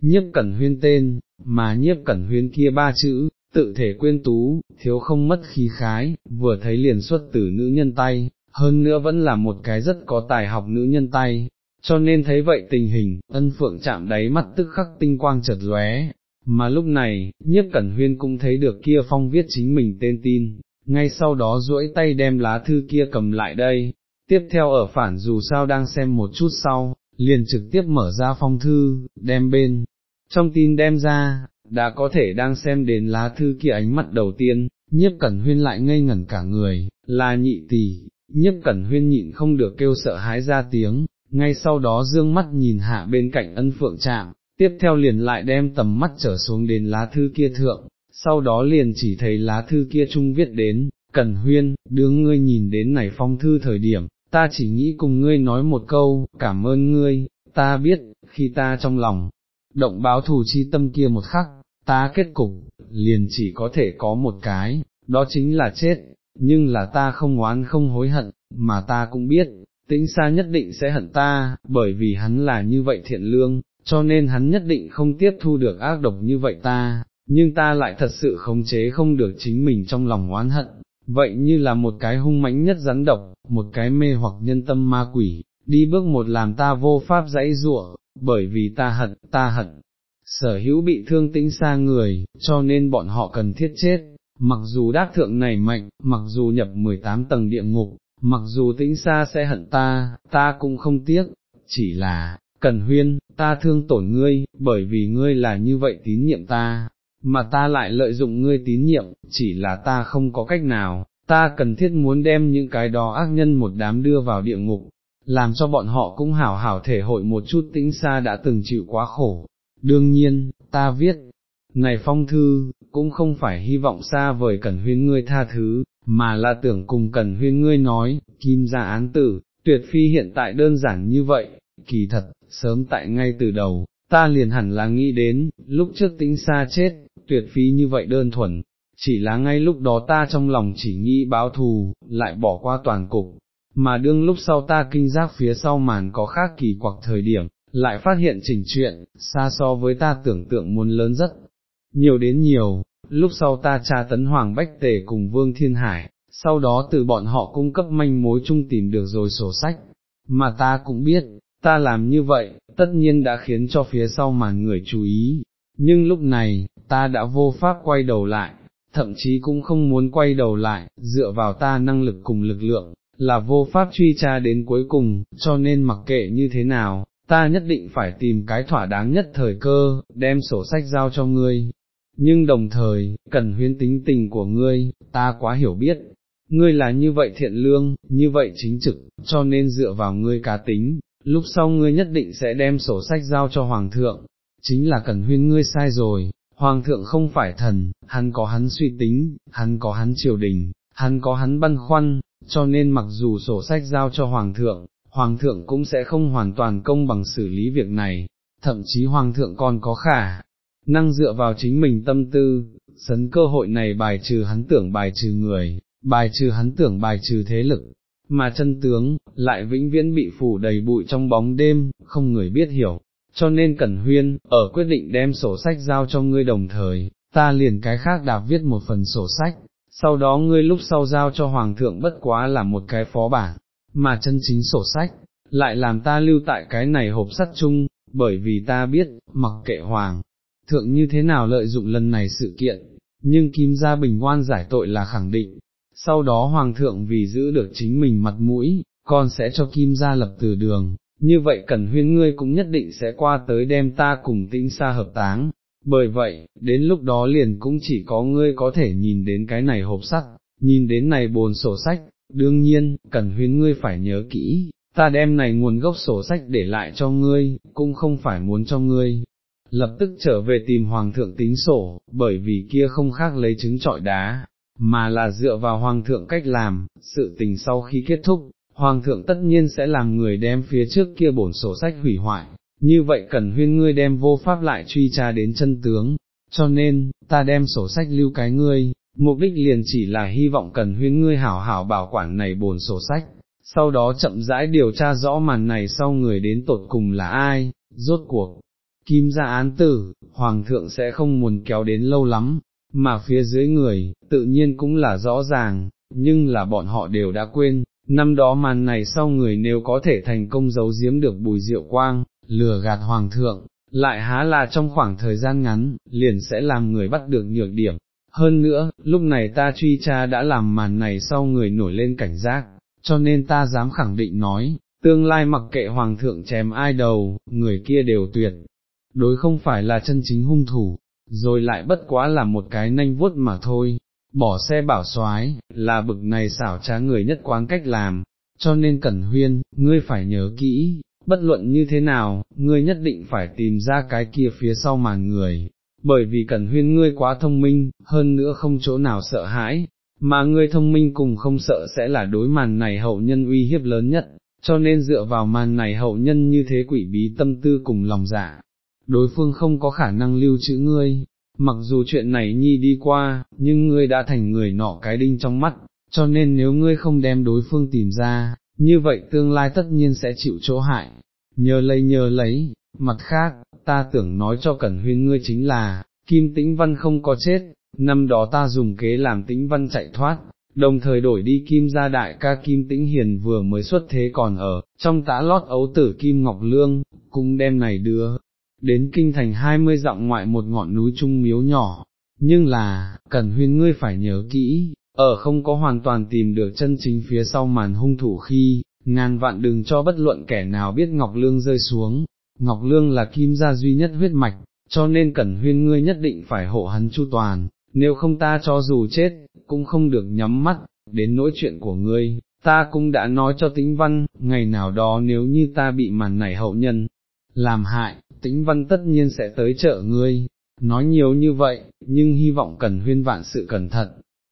nhiếp cẩn huyên tên, mà nhiếp cẩn huyên kia ba chữ, tự thể quyên tú, thiếu không mất khí khái, vừa thấy liền xuất tử nữ nhân tay, hơn nữa vẫn là một cái rất có tài học nữ nhân tay, cho nên thấy vậy tình hình, ân phượng chạm đáy mắt tức khắc tinh quang chợt lóe, mà lúc này, nhiếp cẩn huyên cũng thấy được kia phong viết chính mình tên tin, ngay sau đó duỗi tay đem lá thư kia cầm lại đây, tiếp theo ở phản dù sao đang xem một chút sau, liền trực tiếp mở ra phong thư, đem bên, trong tin đem ra, đã có thể đang xem đến lá thư kia ánh mắt đầu tiên, nhiếp cẩn huyên lại ngây ngẩn cả người, là nhị tỷ, nhiếp cẩn huyên nhịn không được kêu sợ hãi ra tiếng, ngay sau đó dương mắt nhìn hạ bên cạnh ân phượng trạng, tiếp theo liền lại đem tầm mắt trở xuống đến lá thư kia thượng, sau đó liền chỉ thấy lá thư kia trung viết đến, Cẩn Huyên, đương ngươi nhìn đến này phong thư thời điểm, ta chỉ nghĩ cùng ngươi nói một câu, cảm ơn ngươi, ta biết, khi ta trong lòng, động báo thù chi tâm kia một khắc, ta kết cục, liền chỉ có thể có một cái, đó chính là chết, nhưng là ta không oán không hối hận, mà ta cũng biết, tĩnh xa nhất định sẽ hận ta, bởi vì hắn là như vậy thiện lương, cho nên hắn nhất định không tiếp thu được ác độc như vậy ta, nhưng ta lại thật sự khống chế không được chính mình trong lòng oán hận, vậy như là một cái hung mãnh nhất rắn độc, một cái mê hoặc nhân tâm ma quỷ, đi bước một làm ta vô pháp dãy ruộng, bởi vì ta hận, ta hận, sở hữu bị thương tĩnh xa người, cho nên bọn họ cần thiết chết, mặc dù đác thượng này mạnh, mặc dù nhập 18 tầng địa ngục, mặc dù tĩnh xa sẽ hận ta, ta cũng không tiếc, chỉ là, Cần huyên, ta thương tổn ngươi, bởi vì ngươi là như vậy tín nhiệm ta, mà ta lại lợi dụng ngươi tín nhiệm, chỉ là ta không có cách nào, ta cần thiết muốn đem những cái đó ác nhân một đám đưa vào địa ngục, làm cho bọn họ cũng hảo hảo thể hội một chút tĩnh xa đã từng chịu quá khổ. Đương nhiên, ta viết, này phong thư, cũng không phải hy vọng xa vời cẩn huyên ngươi tha thứ, mà là tưởng cùng cẩn huyên ngươi nói, kim ra án tử, tuyệt phi hiện tại đơn giản như vậy, kỳ thật, sớm tại ngay từ đầu, ta liền hẳn là nghĩ đến, lúc trước tĩnh xa chết, tuyệt phi như vậy đơn thuần, chỉ là ngay lúc đó ta trong lòng chỉ nghĩ báo thù, lại bỏ qua toàn cục, mà đương lúc sau ta kinh giác phía sau màn có khác kỳ quặc thời điểm, lại phát hiện chỉnh chuyện, xa so với ta tưởng tượng muốn lớn rất nhiều đến nhiều, lúc sau ta tra tấn Hoàng Bách Tề cùng Vương Thiên Hải, sau đó từ bọn họ cung cấp manh mối chung tìm được rồi sổ sách, mà ta cũng biết, ta làm như vậy, tất nhiên đã khiến cho phía sau màn người chú ý, nhưng lúc này, ta đã vô pháp quay đầu lại, thậm chí cũng không muốn quay đầu lại, dựa vào ta năng lực cùng lực lượng, là vô pháp truy tra đến cuối cùng, cho nên mặc kệ như thế nào, ta nhất định phải tìm cái thỏa đáng nhất thời cơ, đem sổ sách giao cho ngươi. Nhưng đồng thời, cần huyên tính tình của ngươi, ta quá hiểu biết, ngươi là như vậy thiện lương, như vậy chính trực, cho nên dựa vào ngươi cá tính, lúc sau ngươi nhất định sẽ đem sổ sách giao cho Hoàng thượng, chính là cần huyên ngươi sai rồi, Hoàng thượng không phải thần, hắn có hắn suy tính, hắn có hắn triều đình, hắn có hắn băn khoăn, cho nên mặc dù sổ sách giao cho Hoàng thượng, Hoàng thượng cũng sẽ không hoàn toàn công bằng xử lý việc này, thậm chí Hoàng thượng còn có khả năng dựa vào chính mình tâm tư, sấn cơ hội này bài trừ hắn tưởng bài trừ người, bài trừ hắn tưởng bài trừ thế lực, mà chân tướng, lại vĩnh viễn bị phủ đầy bụi trong bóng đêm, không người biết hiểu, cho nên Cẩn Huyên, ở quyết định đem sổ sách giao cho ngươi đồng thời, ta liền cái khác đạp viết một phần sổ sách, sau đó ngươi lúc sau giao cho Hoàng thượng bất quá là một cái phó bản, mà chân chính sổ sách, lại làm ta lưu tại cái này hộp sắt chung, bởi vì ta biết, mặc kệ Hoàng thượng như thế nào lợi dụng lần này sự kiện, nhưng Kim Gia Bình Quan giải tội là khẳng định, sau đó Hoàng thượng vì giữ được chính mình mặt mũi, con sẽ cho Kim Gia lập từ đường, như vậy Cẩn Huyên ngươi cũng nhất định sẽ qua tới đem ta cùng tĩnh xa hợp táng, bởi vậy, đến lúc đó liền cũng chỉ có ngươi có thể nhìn đến cái này hộp sắt, nhìn đến này bồn sổ sách, đương nhiên, cần huyến ngươi phải nhớ kỹ, ta đem này nguồn gốc sổ sách để lại cho ngươi, cũng không phải muốn cho ngươi. Lập tức trở về tìm Hoàng thượng tính sổ, bởi vì kia không khác lấy trứng trọi đá, mà là dựa vào Hoàng thượng cách làm, sự tình sau khi kết thúc, Hoàng thượng tất nhiên sẽ làm người đem phía trước kia bổn sổ sách hủy hoại, như vậy cần huyên ngươi đem vô pháp lại truy tra đến chân tướng, cho nên, ta đem sổ sách lưu cái ngươi, mục đích liền chỉ là hy vọng cần huyên ngươi hảo hảo bảo quản này bồn sổ sách, sau đó chậm rãi điều tra rõ màn này sau người đến tột cùng là ai, rốt cuộc. Kim ra án tử, Hoàng thượng sẽ không muốn kéo đến lâu lắm, mà phía dưới người, tự nhiên cũng là rõ ràng, nhưng là bọn họ đều đã quên, năm đó màn này sau người nếu có thể thành công giấu giếm được bùi diệu quang, lừa gạt hoàng thượng, lại há là trong khoảng thời gian ngắn, liền sẽ làm người bắt được nhược điểm. Hơn nữa, lúc này ta truy tra đã làm màn này sau người nổi lên cảnh giác, cho nên ta dám khẳng định nói, tương lai mặc kệ hoàng thượng chém ai đầu, người kia đều tuyệt, đối không phải là chân chính hung thủ, rồi lại bất quá là một cái nanh vuốt mà thôi, bỏ xe bảo soái là bực này xảo trá người nhất quán cách làm, cho nên Cẩn Huyên, ngươi phải nhớ kỹ, bất luận như thế nào, ngươi nhất định phải tìm ra cái kia phía sau màn người, bởi vì Cẩn Huyên ngươi quá thông minh, hơn nữa không chỗ nào sợ hãi, mà ngươi thông minh cùng không sợ sẽ là đối màn này hậu nhân uy hiếp lớn nhất, cho nên dựa vào màn này hậu nhân như thế quỷ bí tâm tư cùng lòng dạ, đối phương không có khả năng lưu trữ ngươi, mặc dù chuyện này nhi đi qua, nhưng ngươi đã thành người nọ cái đinh trong mắt, cho nên nếu ngươi không đem đối phương tìm ra, như vậy tương lai tất nhiên sẽ chịu chỗ hại, nhờ lấy nhờ lấy, mặt khác, ta tưởng nói cho Cẩn Huyên ngươi chính là, Kim Tĩnh Văn không có chết, năm đó ta dùng kế làm Tĩnh Văn chạy thoát, đồng thời đổi đi Kim gia đại ca Kim Tĩnh Hiền vừa mới xuất thế còn ở, trong tã lót ấu tử Kim Ngọc Lương, cung đem này đưa, đến kinh thành hai mươi dặm ngoại một ngọn núi trung miếu nhỏ, nhưng là, Cẩn Huyên ngươi phải nhớ kỹ, ở không có hoàn toàn tìm được chân chính phía sau màn hung thủ khi, ngàn vạn đừng cho bất luận kẻ nào biết Ngọc Lương rơi xuống, Ngọc Lương là kim gia duy nhất huyết mạch, cho nên Cẩn Huyên ngươi nhất định phải hộ hắn chu toàn, nếu không ta cho dù chết, cũng không được nhắm mắt, đến nỗi chuyện của ngươi, ta cũng đã nói cho tĩnh văn, ngày nào đó nếu như ta bị màn này hậu nhân, làm hại, tĩnh văn tất nhiên sẽ tới trợ ngươi, nói nhiều như vậy, nhưng hy vọng cần huyên vạn sự cẩn thận,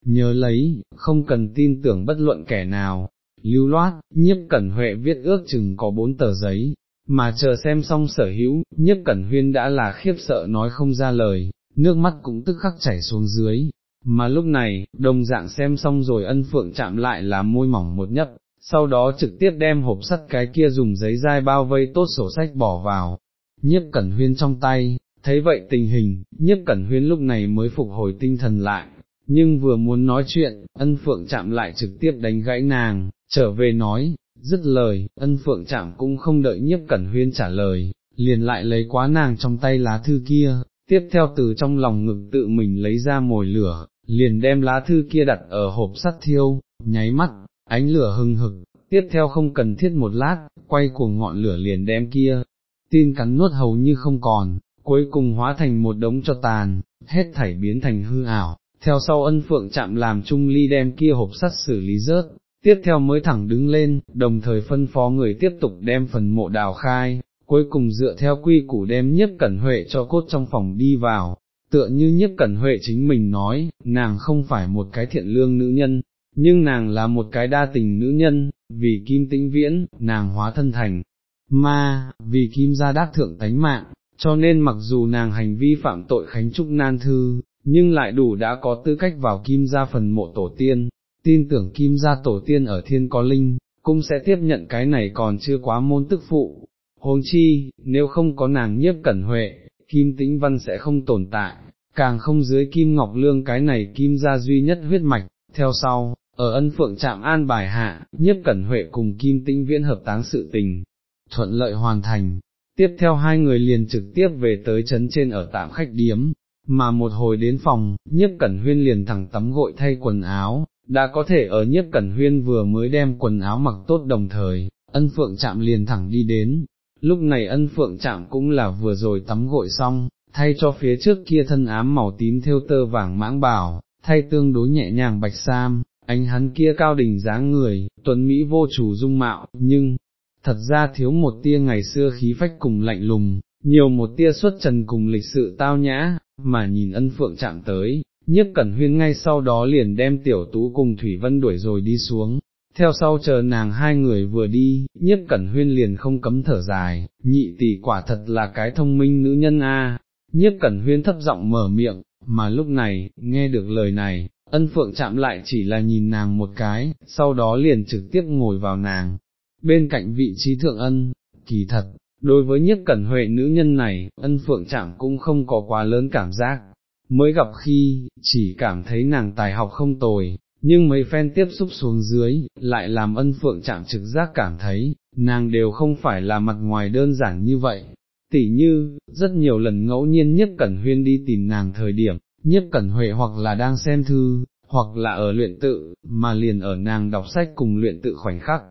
nhớ lấy, không cần tin tưởng bất luận kẻ nào, lưu loát, nhiếp cẩn huệ viết ước chừng có bốn tờ giấy, mà chờ xem xong sở hữu, nhiếp cẩn huyên đã là khiếp sợ nói không ra lời, nước mắt cũng tức khắc chảy xuống dưới, mà lúc này, đồng dạng xem xong rồi ân phượng chạm lại là môi mỏng một nhấp, sau đó trực tiếp đem hộp sắt cái kia dùng giấy dai bao vây tốt sổ sách bỏ vào, nhiếp cẩn huyên trong tay, thấy vậy tình hình, nhiếp cẩn huyên lúc này mới phục hồi tinh thần lại, nhưng vừa muốn nói chuyện, ân phượng chạm lại trực tiếp đánh gãy nàng, trở về nói, dứt lời, ân phượng chạm cũng không đợi nhiếp cẩn huyên trả lời, liền lại lấy quá nàng trong tay lá thư kia, tiếp theo từ trong lòng ngực tự mình lấy ra mồi lửa, liền đem lá thư kia đặt ở hộp sắt thiêu, nháy mắt, ánh lửa hừng hực, tiếp theo không cần thiết một lát, quay cuồng ngọn lửa liền đem kia, tin cắn nuốt hầu như không còn, cuối cùng hóa thành một đống cho tàn, hết thảy biến thành hư ảo, theo sau ân phượng chạm làm trung ly đem kia hộp sắt xử lý rớt, tiếp theo mới thẳng đứng lên, đồng thời phân phó người tiếp tục đem phần mộ đào khai, cuối cùng dựa theo quy củ đem nhất cẩn huệ cho cốt trong phòng đi vào, tựa như nhất cẩn huệ chính mình nói, nàng không phải một cái thiện lương nữ nhân, nhưng nàng là một cái đa tình nữ nhân, vì kim tĩnh viễn, nàng hóa thân thành, ma, vì kim gia đắc thượng tánh mạng, cho nên mặc dù nàng hành vi phạm tội khánh trúc nan thư, nhưng lại đủ đã có tư cách vào kim gia phần mộ tổ tiên, tin tưởng kim gia tổ tiên ở thiên có linh, cũng sẽ tiếp nhận cái này còn chưa quá môn tức phụ. Huống chi, nếu không có nàng nhiếp cẩn huệ, kim tĩnh văn sẽ không tồn tại, càng không dưới kim ngọc lương cái này kim gia duy nhất huyết mạch, theo sau, ở ân phượng trạm an bài hạ, nhiếp cẩn huệ cùng kim tĩnh viễn hợp táng sự tình, thuận lợi hoàn thành, tiếp theo hai người liền trực tiếp về tới trấn trên ở tạm khách điếm, mà một hồi đến phòng, nhiếp cẩn huyên liền thẳng tắm gội thay quần áo, đã có thể ở nhiếp cẩn huyên vừa mới đem quần áo mặc tốt đồng thời, ân phượng chạm liền thẳng đi đến, lúc này ân phượng chạm cũng là vừa rồi tắm gội xong, thay cho phía trước kia thân ám màu tím theo tơ vàng mãng bảo, thay tương đối nhẹ nhàng bạch sam, ánh hắn kia cao đỉnh dáng người, tuấn Mỹ vô chủ dung mạo, nhưng, thật ra thiếu một tia ngày xưa khí phách cùng lạnh lùng, nhiều một tia xuất trần cùng lịch sự tao nhã, mà nhìn ân phượng chạm tới, nhiếp cẩn huyên ngay sau đó liền đem tiểu tú cùng Thủy Vân đuổi rồi đi xuống. Theo sau chờ nàng hai người vừa đi, nhiếp cẩn huyên liền không cấm thở dài, nhị tỷ quả thật là cái thông minh nữ nhân a. nhiếp cẩn huyên thấp giọng mở miệng, mà lúc này, nghe được lời này, ân phượng chạm lại chỉ là nhìn nàng một cái, sau đó liền trực tiếp ngồi vào nàng, bên cạnh vị trí thượng ân, kỳ thật, đối với nhiếp cẩn huệ nữ nhân này, ân phượng chạm cũng không có quá lớn cảm giác, mới gặp khi, chỉ cảm thấy nàng tài học không tồi, nhưng mấy phen tiếp xúc xuống dưới, lại làm ân phượng chạm trực giác cảm thấy, nàng đều không phải là mặt ngoài đơn giản như vậy. Tỷ như, rất nhiều lần ngẫu nhiên nhất cẩn huyên đi tìm nàng thời điểm, nhất cẩn huệ hoặc là đang xem thư, hoặc là ở luyện tự, mà liền ở nàng đọc sách cùng luyện tự khoảnh khắc.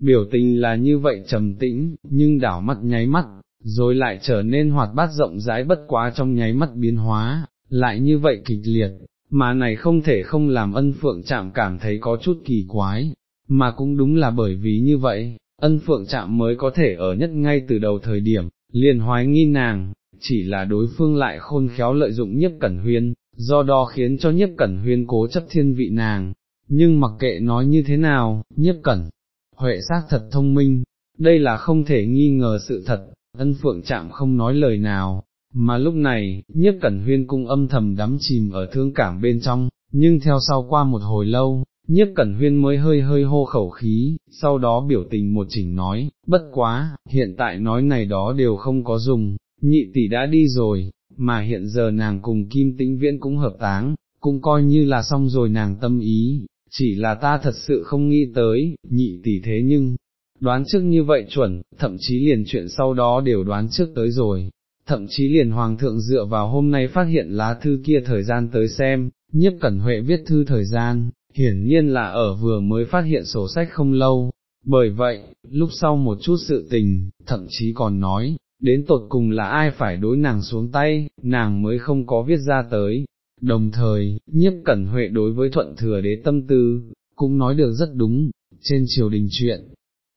Biểu tình là như vậy trầm tĩnh, nhưng đảo mắt nháy mắt, rồi lại trở nên hoạt bát rộng rãi bất quá trong nháy mắt biến hóa, lại như vậy kịch liệt, mà này không thể không làm ân phượng chạm cảm thấy có chút kỳ quái, mà cũng đúng là bởi vì như vậy, ân phượng chạm mới có thể ở nhất ngay từ đầu thời điểm, liền hoái nghi nàng, chỉ là đối phương lại khôn khéo lợi dụng nhiếp cẩn huyên, do đó khiến cho nhiếp cẩn huyên cố chấp thiên vị nàng, nhưng mặc kệ nói như thế nào, nhiếp cẩn, huệ sát thật thông minh, đây là không thể nghi ngờ sự thật, ân phượng chạm không nói lời nào, mà lúc này, nhiếp cẩn huyên cung âm thầm đắm chìm ở thương cảm bên trong, nhưng theo sau qua một hồi lâu, nhiếp cẩn huyên mới hơi hơi hô khẩu khí, sau đó biểu tình một chỉnh nói, bất quá, hiện tại nói này đó đều không có dùng, nhị tỷ đã đi rồi, mà hiện giờ nàng cùng kim tĩnh viễn cũng hợp táng, cũng coi như là xong rồi nàng tâm ý, chỉ là ta thật sự không nghĩ tới, nhị tỷ thế nhưng, đoán trước như vậy chuẩn, thậm chí liền chuyện sau đó đều đoán trước tới rồi, thậm chí liền hoàng thượng dựa vào hôm nay phát hiện lá thư kia thời gian tới xem, nhiếp cẩn huệ viết thư thời gian, hiển nhiên là ở vừa mới phát hiện sổ sách không lâu, bởi vậy, lúc sau một chút sự tình, thậm chí còn nói, đến tột cùng là ai phải đối nàng xuống tay, nàng mới không có viết ra tới. Đồng thời, nhiếp cẩn huệ đối với thuận thừa đế tâm tư, cũng nói được rất đúng, trên triều đình chuyện.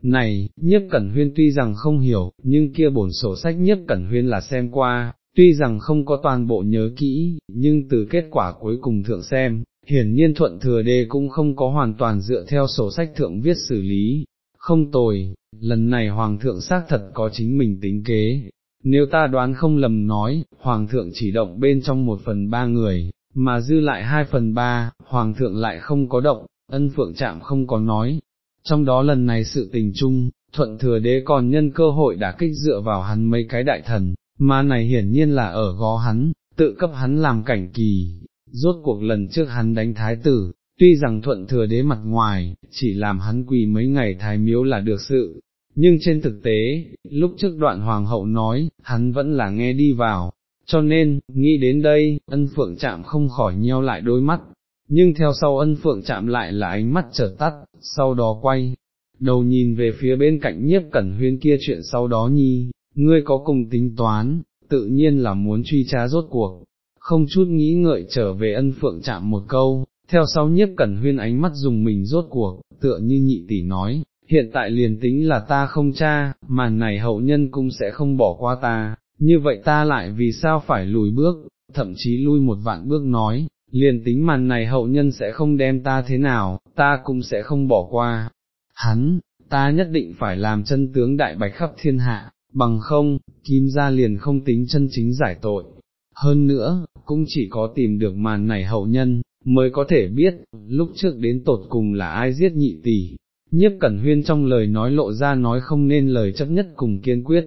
Này, nhiếp cẩn huyên tuy rằng không hiểu, nhưng kia bổn sổ sách nhiếp cẩn huyên là xem qua, tuy rằng không có toàn bộ nhớ kỹ, nhưng từ kết quả cuối cùng thượng xem, hiển nhiên thuận thừa đê cũng không có hoàn toàn dựa theo sổ sách thượng viết xử lý, không tồi, lần này hoàng thượng xác thật có chính mình tính kế, nếu ta đoán không lầm nói, hoàng thượng chỉ động bên trong một phần ba người, mà dư lại hai phần ba, hoàng thượng lại không có động, ân phượng chạm không có nói, trong đó lần này sự tình chung, thuận thừa đế còn nhân cơ hội đã kích dựa vào hắn mấy cái đại thần, mà này hiển nhiên là ở gó hắn, tự cấp hắn làm cảnh kỳ, rốt cuộc lần trước hắn đánh thái tử, tuy rằng thuận thừa đế mặt ngoài, chỉ làm hắn quỳ mấy ngày thái miếu là được sự, nhưng trên thực tế, lúc trước đoạn hoàng hậu nói, hắn vẫn là nghe đi vào, cho nên, nghĩ đến đây, ân phượng chạm không khỏi nheo lại đôi mắt, nhưng theo sau ân phượng chạm lại là ánh mắt trở tắt, sau đó quay, đầu nhìn về phía bên cạnh nhiếp cẩn huyên kia chuyện sau đó nhi, ngươi có cùng tính toán, tự nhiên là muốn truy tra rốt cuộc, không chút nghĩ ngợi trở về ân phượng chạm một câu, theo sau nhiếp cẩn huyên ánh mắt dùng mình rốt cuộc, tựa như nhị tỷ nói, hiện tại liền tính là ta không cha, màn này hậu nhân cũng sẽ không bỏ qua ta, như vậy ta lại vì sao phải lùi bước, thậm chí lui một vạn bước nói, liền tính màn này hậu nhân sẽ không đem ta thế nào, ta cũng sẽ không bỏ qua. Hắn, ta nhất định phải làm chân tướng đại bạch khắp thiên hạ, bằng không, kim gia liền không tính chân chính giải tội. Hơn nữa, cũng chỉ có tìm được màn này hậu nhân, mới có thể biết, lúc trước đến tột cùng là ai giết nhị tỷ. Nhiếp Cẩn Huyên trong lời nói lộ ra nói không nên lời chấp nhất cùng kiên quyết,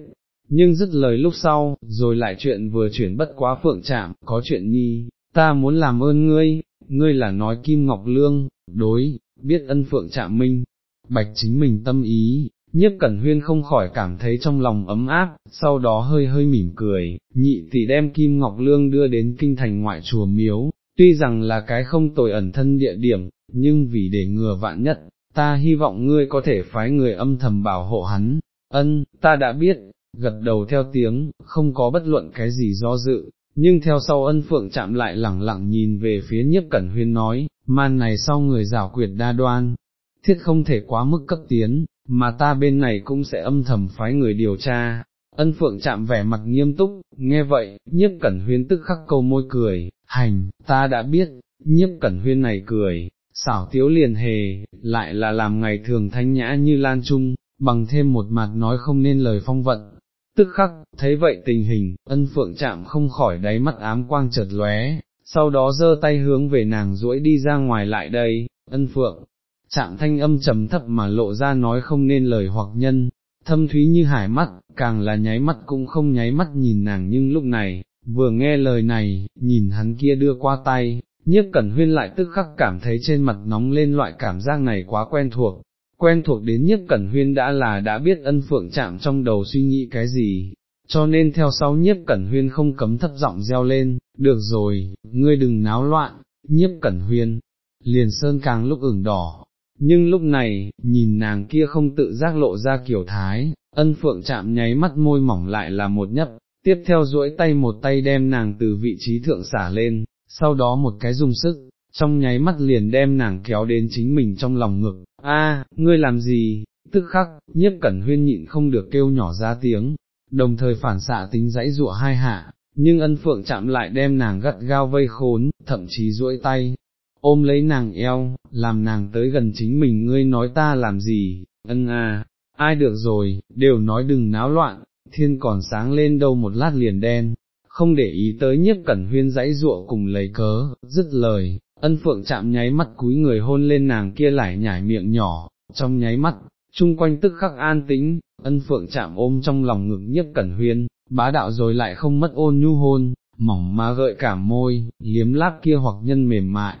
nhưng dứt lời lúc sau, rồi lại chuyện vừa chuyển bất quá phượng chạm, có chuyện nhi, ta muốn làm ơn ngươi, ngươi là nói Kim Ngọc Lương, đối, biết ân phượng chạm minh, bạch chính mình tâm ý, nhiếp cẩn huyên không khỏi cảm thấy trong lòng ấm áp, sau đó hơi hơi mỉm cười, nhị tỷ đem Kim Ngọc Lương đưa đến kinh thành ngoại chùa miếu, tuy rằng là cái không tồi ẩn thân địa điểm, nhưng vì để ngừa vạn nhất, ta hy vọng ngươi có thể phái người âm thầm bảo hộ hắn, ân, ta đã biết, gật đầu theo tiếng, không có bất luận cái gì do dự, nhưng theo sau ân phượng chạm lại lẳng lặng nhìn về phía nhiếp cẩn huyên nói, man này sau người rào quyệt đa đoan, thiết không thể quá mức cấp tiến, mà ta bên này cũng sẽ âm thầm phái người điều tra. Ân phượng chạm vẻ mặt nghiêm túc, nghe vậy, nhiếp cẩn huyên tức khắc câu môi cười, hành, ta đã biết, nhiếp cẩn huyên này cười, xảo tiếu liền hề, lại là làm ngày thường thanh nhã như lan trung, bằng thêm một mặt nói không nên lời phong vận, tức khắc, thấy vậy tình hình, ân phượng chạm không khỏi đáy mắt ám quang chợt lóe, sau đó giơ tay hướng về nàng duỗi đi ra ngoài lại đây, ân phượng, chạm thanh âm trầm thấp mà lộ ra nói không nên lời hoặc nhân, thâm thúy như hải mắt, càng là nháy mắt cũng không nháy mắt nhìn nàng nhưng lúc này, vừa nghe lời này, nhìn hắn kia đưa qua tay, nhiếp cẩn huyên lại tức khắc cảm thấy trên mặt nóng lên loại cảm giác này quá quen thuộc, quen thuộc đến nhất cẩn huyên đã là đã biết ân phượng chạm trong đầu suy nghĩ cái gì, cho nên theo sau nhiếp cẩn huyên không cấm thấp giọng reo lên, được rồi, ngươi đừng náo loạn, nhiếp cẩn huyên, liền sơn càng lúc ửng đỏ, nhưng lúc này, nhìn nàng kia không tự giác lộ ra kiểu thái, ân phượng chạm nháy mắt môi mỏng lại là một nhấp, tiếp theo duỗi tay một tay đem nàng từ vị trí thượng xả lên, sau đó một cái dùng sức, trong nháy mắt liền đem nàng kéo đến chính mình trong lòng ngực, a, ngươi làm gì, tức khắc, nhiếp cẩn huyên nhịn không được kêu nhỏ ra tiếng, đồng thời phản xạ tính dãy dụa hai hạ, nhưng ân phượng chạm lại đem nàng gắt gao vây khốn, thậm chí duỗi tay, ôm lấy nàng eo, làm nàng tới gần chính mình ngươi nói ta làm gì, ân a, ai được rồi, đều nói đừng náo loạn, thiên còn sáng lên đâu một lát liền đen, không để ý tới nhiếp cẩn huyên dãy dụa cùng lấy cớ, dứt lời, ân phượng chạm nháy mắt cúi người hôn lên nàng kia lại nhải miệng nhỏ, trong nháy mắt, chung quanh tức khắc an tĩnh, ân phượng chạm ôm trong lòng ngực nhiếp cẩn huyên, bá đạo rồi lại không mất ôn nhu hôn, mỏng má gợi cả môi, liếm láp kia hoặc nhân mềm mại.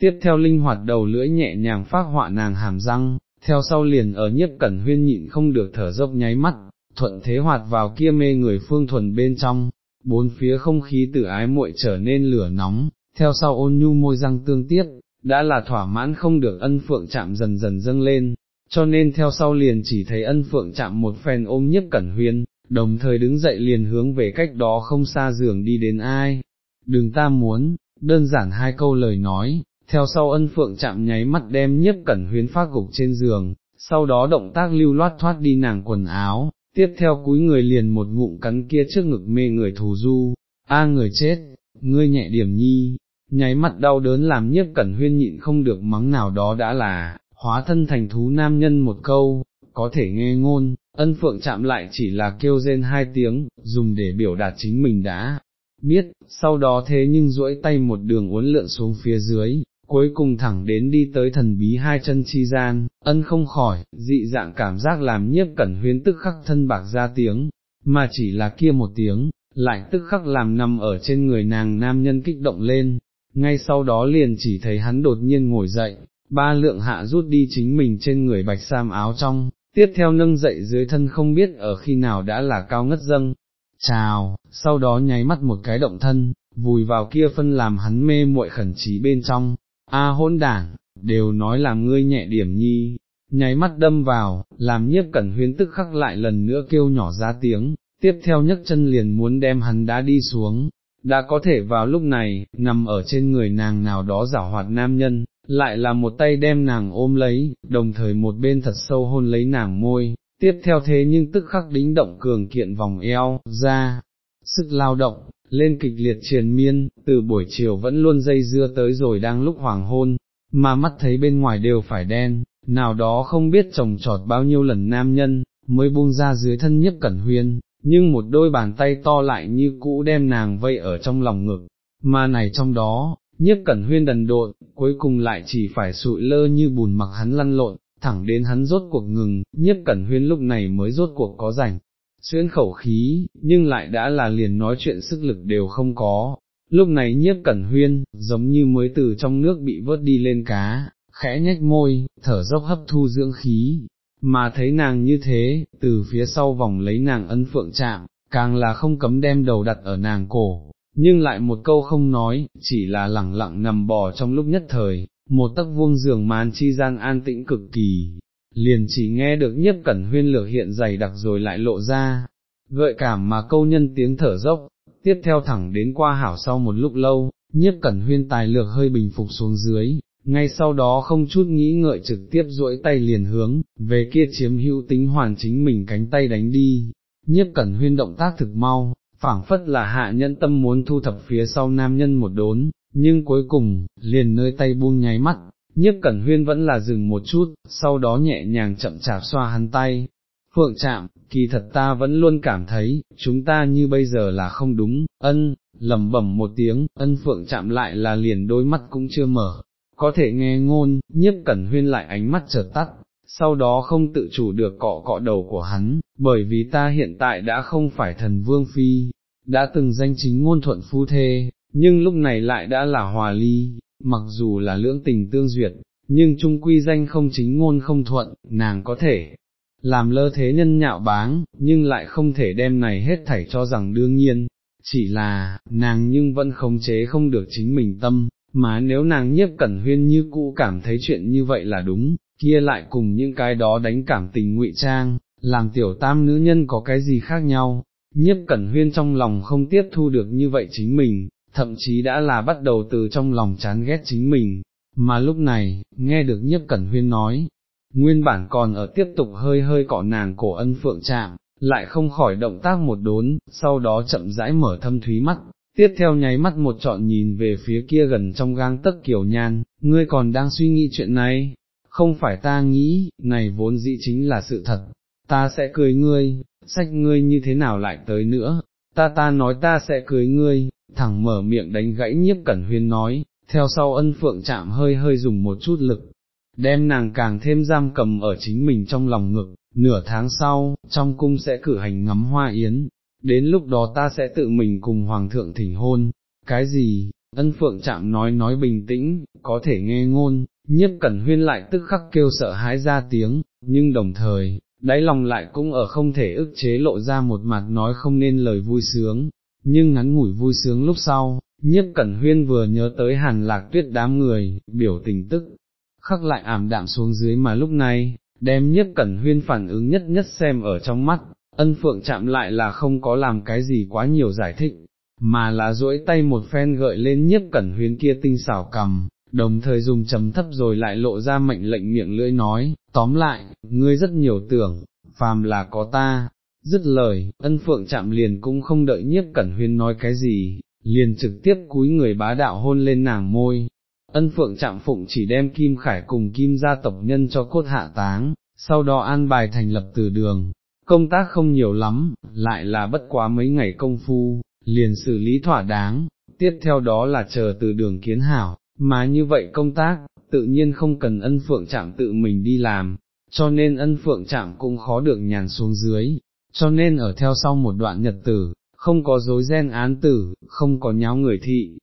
Tiếp theo linh hoạt đầu lưỡi nhẹ nhàng phát họa nàng hàm răng, theo sau liền ở nhiếp cẩn huyên nhịn không được thở dốc nháy mắt, thuận thế hoạt vào kia mê người phương thuần bên trong, bốn phía không khí tử ái muội trở nên lửa nóng, theo sau ôn nhu môi răng tương tiết, đã là thỏa mãn không được ân phượng chạm dần dần dâng lên, cho nên theo sau liền chỉ thấy ân phượng chạm một phen ôm nhiếp cẩn huyên, đồng thời đứng dậy liền hướng về cách đó không xa giường đi đến ai, đừng ta muốn, đơn giản hai câu lời nói, theo sau ân phượng chạm nháy mắt đem nhiếp cẩn huyên phát gục trên giường, sau đó động tác lưu loát thoát đi nàng quần áo, tiếp theo cúi người liền một ngụm cắn kia trước ngực mê người thù du, a người chết, ngươi nhẹ điểm nhi, nháy mắt đau đớn làm nhiếp cẩn huyên nhịn không được mắng nào đó đã là, hóa thân thành thú nam nhân một câu, có thể nghe ngôn, ân phượng chạm lại chỉ là kêu rên hai tiếng, dùng để biểu đạt chính mình đã biết, sau đó thế nhưng duỗi tay một đường uốn lượn xuống phía dưới, cuối cùng thẳng đến đi tới thần bí hai chân chi gian, ân không khỏi, dị dạng cảm giác làm nhiếp cẩn huyên tức khắc thân bạc ra tiếng, mà chỉ là kia một tiếng, lại tức khắc làm nằm ở trên người nàng nam nhân kích động lên, ngay sau đó liền chỉ thấy hắn đột nhiên ngồi dậy, ba lượng hạ rút đi chính mình trên người bạch sam áo trong, tiếp theo nâng dậy dưới thân không biết ở khi nào đã là cao ngất dâng, chào, sau đó nháy mắt một cái động thân, vùi vào kia phân làm hắn mê muội khẩn trí bên trong, a hôn đảng, đều nói làm ngươi nhẹ điểm nhi, nháy mắt đâm vào, làm nhiếp cẩn huyến tức khắc lại lần nữa kêu nhỏ ra tiếng, tiếp theo nhấc chân liền muốn đem hắn đá đi xuống, đã có thể vào lúc này, nằm ở trên người nàng nào đó giả hoạt nam nhân, lại là một tay đem nàng ôm lấy, đồng thời một bên thật sâu hôn lấy nàng môi, tiếp theo thế nhưng tức khắc đính động cường kiện vòng eo, ra, sức lao động, lên kịch liệt triền miên, từ buổi chiều vẫn luôn dây dưa tới rồi đang lúc hoàng hôn, mà mắt thấy bên ngoài đều phải đen, nào đó không biết trồng trọt bao nhiêu lần nam nhân, mới buông ra dưới thân nhất cẩn huyên, nhưng một đôi bàn tay to lại như cũ đem nàng vây ở trong lòng ngực, mà này trong đó, nhất cẩn huyên đần độn, cuối cùng lại chỉ phải sụi lơ như bùn mặc hắn lăn lộn, thẳng đến hắn rốt cuộc ngừng, nhất cẩn huyên lúc này mới rốt cuộc có rảnh, xuyên khẩu khí, nhưng lại đã là liền nói chuyện sức lực đều không có. Lúc này nhiếp cẩn huyên, giống như mới từ trong nước bị vớt đi lên cá, khẽ nhếch môi, thở dốc hấp thu dưỡng khí, mà thấy nàng như thế, từ phía sau vòng lấy nàng ân phượng chạm, càng là không cấm đem đầu đặt ở nàng cổ, nhưng lại một câu không nói, chỉ là lẳng lặng nằm bò trong lúc nhất thời, một tấc vuông giường màn chi gian an tĩnh cực kỳ, liền chỉ nghe được nhiếp cẩn huyên lửa hiện dày đặc rồi lại lộ ra, gợi cảm mà câu nhân tiếng thở dốc, tiếp theo thẳng đến qua hảo sau một lúc lâu, nhiếp cẩn huyên tài lược hơi bình phục xuống dưới, ngay sau đó không chút nghĩ ngợi trực tiếp duỗi tay liền hướng, về kia chiếm hữu tính hoàn chính mình cánh tay đánh đi, nhiếp cẩn huyên động tác thực mau, phảng phất là hạ nhân tâm muốn thu thập phía sau nam nhân một đốn, nhưng cuối cùng, liền nơi tay buông nháy mắt, nhiếp cẩn huyên vẫn là dừng một chút, sau đó nhẹ nhàng chậm chạp xoa hắn tay. Phượng chạm, kỳ thật ta vẫn luôn cảm thấy, chúng ta như bây giờ là không đúng, ân, lầm bẩm một tiếng, ân phượng chạm lại là liền đôi mắt cũng chưa mở, có thể nghe ngôn, nhiếp cẩn huyên lại ánh mắt chợt tắt, sau đó không tự chủ được cọ cọ đầu của hắn, bởi vì ta hiện tại đã không phải thần vương phi, đã từng danh chính ngôn thuận phu thê, nhưng lúc này lại đã là hòa ly, mặc dù là lưỡng tình tương duyệt, nhưng trung quy danh không chính ngôn không thuận, nàng có thể làm lơ thế nhân nhạo báng, nhưng lại không thể đem này hết thảy cho rằng đương nhiên, chỉ là, nàng nhưng vẫn khống chế không được chính mình tâm, mà nếu nàng nhiếp cẩn huyên như cũ cảm thấy chuyện như vậy là đúng, kia lại cùng những cái đó đánh cảm tình ngụy trang, làm tiểu tam nữ nhân có cái gì khác nhau, nhiếp cẩn huyên trong lòng không tiếp thu được như vậy chính mình, thậm chí đã là bắt đầu từ trong lòng chán ghét chính mình, mà lúc này, nghe được nhiếp cẩn huyên nói, nguyên bản còn ở tiếp tục hơi hơi cọ nàng cổ ân phượng chạm, lại không khỏi động tác một đốn, sau đó chậm rãi mở thâm thúy mắt, tiếp theo nháy mắt một trọn nhìn về phía kia gần trong gang tấc kiểu nhan, ngươi còn đang suy nghĩ chuyện này, không phải ta nghĩ, này vốn dĩ chính là sự thật, ta sẽ cười ngươi, sách ngươi như thế nào lại tới nữa, ta ta nói ta sẽ cưới ngươi, thẳng mở miệng đánh gãy nhiếp cẩn huyên nói, theo sau ân phượng chạm hơi hơi dùng một chút lực, đem nàng càng thêm giam cầm ở chính mình trong lòng ngực, nửa tháng sau, trong cung sẽ cử hành ngắm hoa yến, đến lúc đó ta sẽ tự mình cùng hoàng thượng thỉnh hôn, cái gì, ân phượng chạm nói nói bình tĩnh, có thể nghe ngôn, nhiếp cẩn huyên lại tức khắc kêu sợ hãi ra tiếng, nhưng đồng thời, đáy lòng lại cũng ở không thể ức chế lộ ra một mặt nói không nên lời vui sướng, nhưng ngắn ngủi vui sướng lúc sau, nhiếp cẩn huyên vừa nhớ tới hàn lạc tuyết đám người, biểu tình tức, khắc lại ảm đạm xuống dưới mà lúc này, đem nhiếp cẩn huyên phản ứng nhất nhất xem ở trong mắt, ân phượng chạm lại là không có làm cái gì quá nhiều giải thích, mà là duỗi tay một phen gợi lên nhiếp cẩn huyến kia tinh xảo cầm, đồng thời dùng trầm thấp rồi lại lộ ra mệnh lệnh miệng lưỡi nói, tóm lại, ngươi rất nhiều tưởng, phàm là có ta, dứt lời, ân phượng chạm liền cũng không đợi nhiếp cẩn huyên nói cái gì, liền trực tiếp cúi người bá đạo hôn lên nàng môi. Ân phượng chạm phụng chỉ đem kim khải cùng kim gia tộc nhân cho cốt hạ táng, sau đó an bài thành lập từ đường, công tác không nhiều lắm, lại là bất quá mấy ngày công phu, liền xử lý thỏa đáng, tiếp theo đó là chờ từ đường kiến hảo, mà như vậy công tác, tự nhiên không cần ân phượng chạm tự mình đi làm, cho nên ân phượng chạm cũng khó được nhàn xuống dưới, cho nên ở theo sau một đoạn nhật tử, không có dối ghen án tử, không có nháo người thị.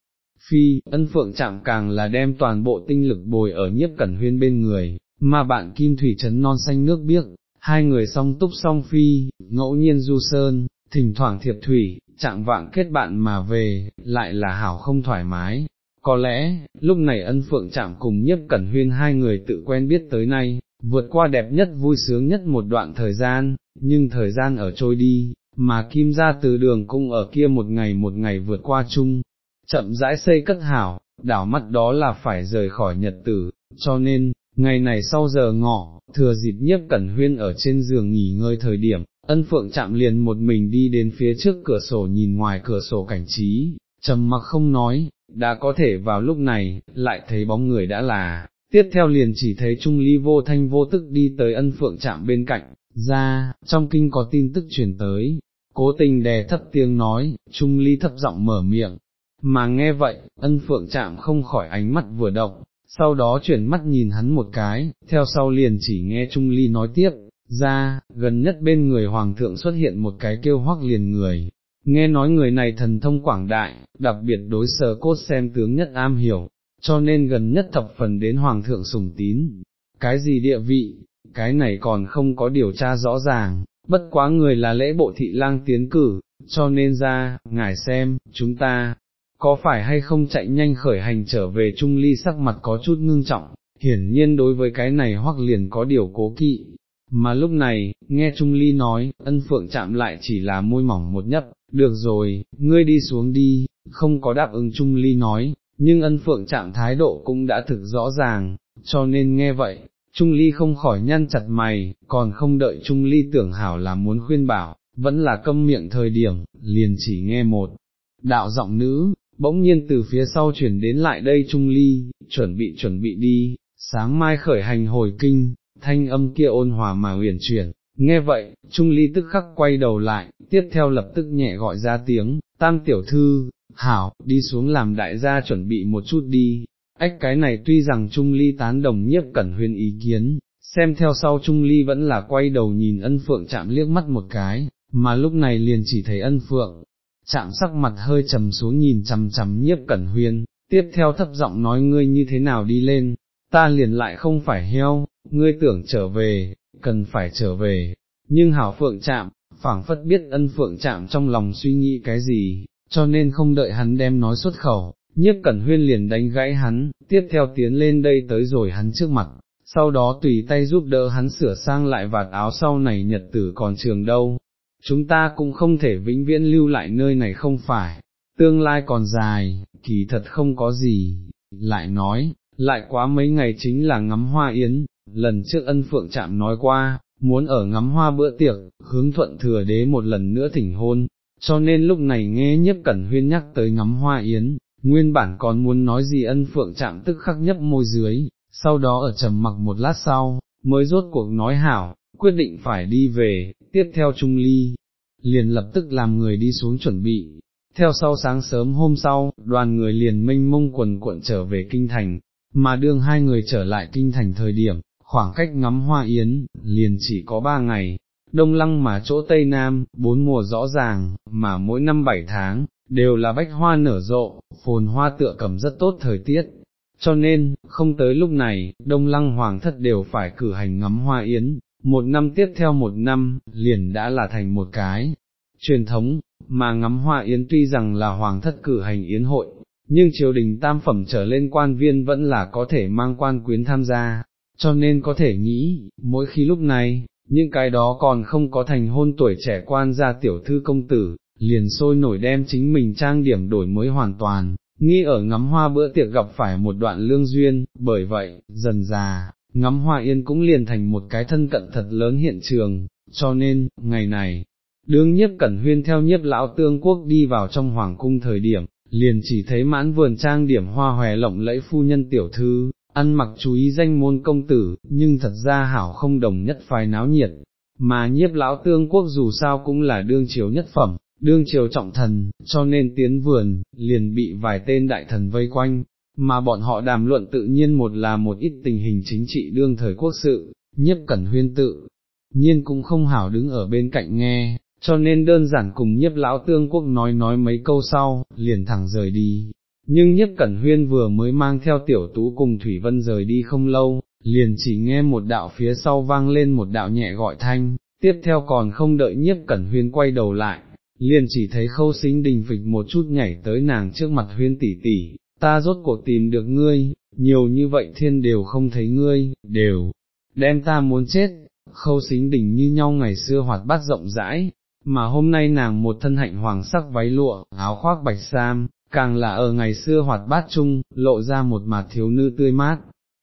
Phi, ân phượng chạm càng là đem toàn bộ tinh lực bồi ở nhiếp cẩn huyên bên người, mà bạn kim thủy trấn non xanh nước biếc, hai người song túc song phi, ngẫu nhiên du sơn, thỉnh thoảng thiệp thủy, chạng vạng kết bạn mà về, lại là hảo không thoải mái. Có lẽ, lúc này ân phượng chạm cùng nhiếp cẩn huyên hai người tự quen biết tới nay, vượt qua đẹp nhất vui sướng nhất một đoạn thời gian, nhưng thời gian ở trôi đi, mà kim ra từ đường cung ở kia một ngày một ngày vượt qua chung, chậm rãi xây cất hảo, đảo mắt đó là phải rời khỏi nhật tử, cho nên, ngày này sau giờ ngọ, thừa dịp nhiếp cẩn huyên ở trên giường nghỉ ngơi thời điểm, ân phượng chạm liền một mình đi đến phía trước cửa sổ nhìn ngoài cửa sổ cảnh trí, trầm mặc không nói, đã có thể vào lúc này, lại thấy bóng người đã là, tiếp theo liền chỉ thấy Trung Ly vô thanh vô tức đi tới ân phượng chạm bên cạnh, ra, trong kinh có tin tức truyền tới, cố tình đè thấp tiếng nói, Trung Ly thấp giọng mở miệng, mà nghe vậy, ân phượng chạm không khỏi ánh mắt vừa động, sau đó chuyển mắt nhìn hắn một cái, theo sau liền chỉ nghe Trung Ly nói tiếp, ra, gần nhất bên người Hoàng thượng xuất hiện một cái kêu hoắc liền người, nghe nói người này thần thông quảng đại, đặc biệt đối sở cốt xem tướng nhất am hiểu, cho nên gần nhất thập phần đến Hoàng thượng sùng tín, cái gì địa vị, cái này còn không có điều tra rõ ràng, bất quá người là lễ bộ thị lang tiến cử, cho nên ra, ngài xem, chúng ta, có phải hay không chạy nhanh khởi hành trở về Trung Ly sắc mặt có chút ngưng trọng, hiển nhiên đối với cái này hoặc liền có điều cố kỵ. Mà lúc này, nghe Trung Ly nói, ân phượng chạm lại chỉ là môi mỏng một nhấp, được rồi, ngươi đi xuống đi, không có đáp ứng Trung Ly nói, nhưng ân phượng chạm thái độ cũng đã thực rõ ràng, cho nên nghe vậy, Trung Ly không khỏi nhăn chặt mày, còn không đợi Trung Ly tưởng hảo là muốn khuyên bảo, vẫn là câm miệng thời điểm, liền chỉ nghe một đạo giọng nữ, bỗng nhiên từ phía sau chuyển đến lại đây Trung Ly, chuẩn bị chuẩn bị đi, sáng mai khởi hành hồi kinh, thanh âm kia ôn hòa mà huyền chuyển, nghe vậy, Trung Ly tức khắc quay đầu lại, tiếp theo lập tức nhẹ gọi ra tiếng, tam tiểu thư, hảo, đi xuống làm đại gia chuẩn bị một chút đi, ách cái này tuy rằng Trung Ly tán đồng nhiếp cẩn huyền ý kiến, xem theo sau Trung Ly vẫn là quay đầu nhìn ân phượng chạm liếc mắt một cái, mà lúc này liền chỉ thấy ân phượng, chạm sắc mặt hơi trầm xuống nhìn chằm chằm nhiếp cẩn huyên, tiếp theo thấp giọng nói ngươi như thế nào đi lên, ta liền lại không phải heo, ngươi tưởng trở về, cần phải trở về, nhưng hảo phượng chạm, phảng phất biết ân phượng chạm trong lòng suy nghĩ cái gì, cho nên không đợi hắn đem nói xuất khẩu, nhiếp cẩn huyên liền đánh gãy hắn, tiếp theo tiến lên đây tới rồi hắn trước mặt, sau đó tùy tay giúp đỡ hắn sửa sang lại vạt áo sau này nhật tử còn trường đâu, chúng ta cũng không thể vĩnh viễn lưu lại nơi này không phải, tương lai còn dài, kỳ thật không có gì, lại nói, lại quá mấy ngày chính là ngắm hoa yến, lần trước ân phượng chạm nói qua, muốn ở ngắm hoa bữa tiệc, hướng thuận thừa đế một lần nữa thỉnh hôn, cho nên lúc này nghe nhấp cẩn huyên nhắc tới ngắm hoa yến, nguyên bản còn muốn nói gì ân phượng chạm tức khắc nhấp môi dưới, sau đó ở trầm mặc một lát sau, mới rốt cuộc nói hảo, quyết định phải đi về, tiếp theo Trung Ly, liền lập tức làm người đi xuống chuẩn bị. Theo sau sáng sớm hôm sau, đoàn người liền mênh mông quần cuộn trở về kinh thành, mà đương hai người trở lại kinh thành thời điểm, khoảng cách ngắm hoa yến, liền chỉ có ba ngày, đông lăng mà chỗ Tây Nam, bốn mùa rõ ràng, mà mỗi năm bảy tháng, đều là bách hoa nở rộ, phồn hoa tựa cầm rất tốt thời tiết. Cho nên, không tới lúc này, đông lăng hoàng thất đều phải cử hành ngắm hoa yến, một năm tiếp theo một năm, liền đã là thành một cái. Truyền thống, mà ngắm hoa yến tuy rằng là hoàng thất cử hành yến hội, nhưng triều đình tam phẩm trở lên quan viên vẫn là có thể mang quan quyến tham gia, cho nên có thể nghĩ, mỗi khi lúc này, những cái đó còn không có thành hôn tuổi trẻ quan gia tiểu thư công tử, liền sôi nổi đem chính mình trang điểm đổi mới hoàn toàn, nghi ở ngắm hoa bữa tiệc gặp phải một đoạn lương duyên, bởi vậy, dần già, ngắm hoa yên cũng liền thành một cái thân cận thật lớn hiện trường, cho nên, ngày này, đương nhiếp cẩn huyên theo nhiếp lão tương quốc đi vào trong hoàng cung thời điểm, liền chỉ thấy mãn vườn trang điểm hoa hòe lộng lẫy phu nhân tiểu thư, ăn mặc chú ý danh môn công tử, nhưng thật ra hảo không đồng nhất phái náo nhiệt, mà nhiếp lão tương quốc dù sao cũng là đương chiếu nhất phẩm, đương chiếu trọng thần, cho nên tiến vườn, liền bị vài tên đại thần vây quanh, mà bọn họ đàm luận tự nhiên một là một ít tình hình chính trị đương thời quốc sự, nhiếp cẩn huyên tự, nhiên cũng không hảo đứng ở bên cạnh nghe, cho nên đơn giản cùng nhiếp lão tương quốc nói nói mấy câu sau, liền thẳng rời đi. Nhưng nhiếp cẩn huyên vừa mới mang theo tiểu tú cùng Thủy Vân rời đi không lâu, liền chỉ nghe một đạo phía sau vang lên một đạo nhẹ gọi thanh, tiếp theo còn không đợi nhiếp cẩn huyên quay đầu lại, liền chỉ thấy khâu xính đình phịch một chút nhảy tới nàng trước mặt huyên tỷ tỷ, ta rốt cuộc tìm được ngươi, nhiều như vậy thiên đều không thấy ngươi, đều, đem ta muốn chết, khâu xính đỉnh như nhau ngày xưa hoạt bát rộng rãi, mà hôm nay nàng một thân hạnh hoàng sắc váy lụa, áo khoác bạch sam, càng là ở ngày xưa hoạt bát chung, lộ ra một mặt thiếu nữ tươi mát,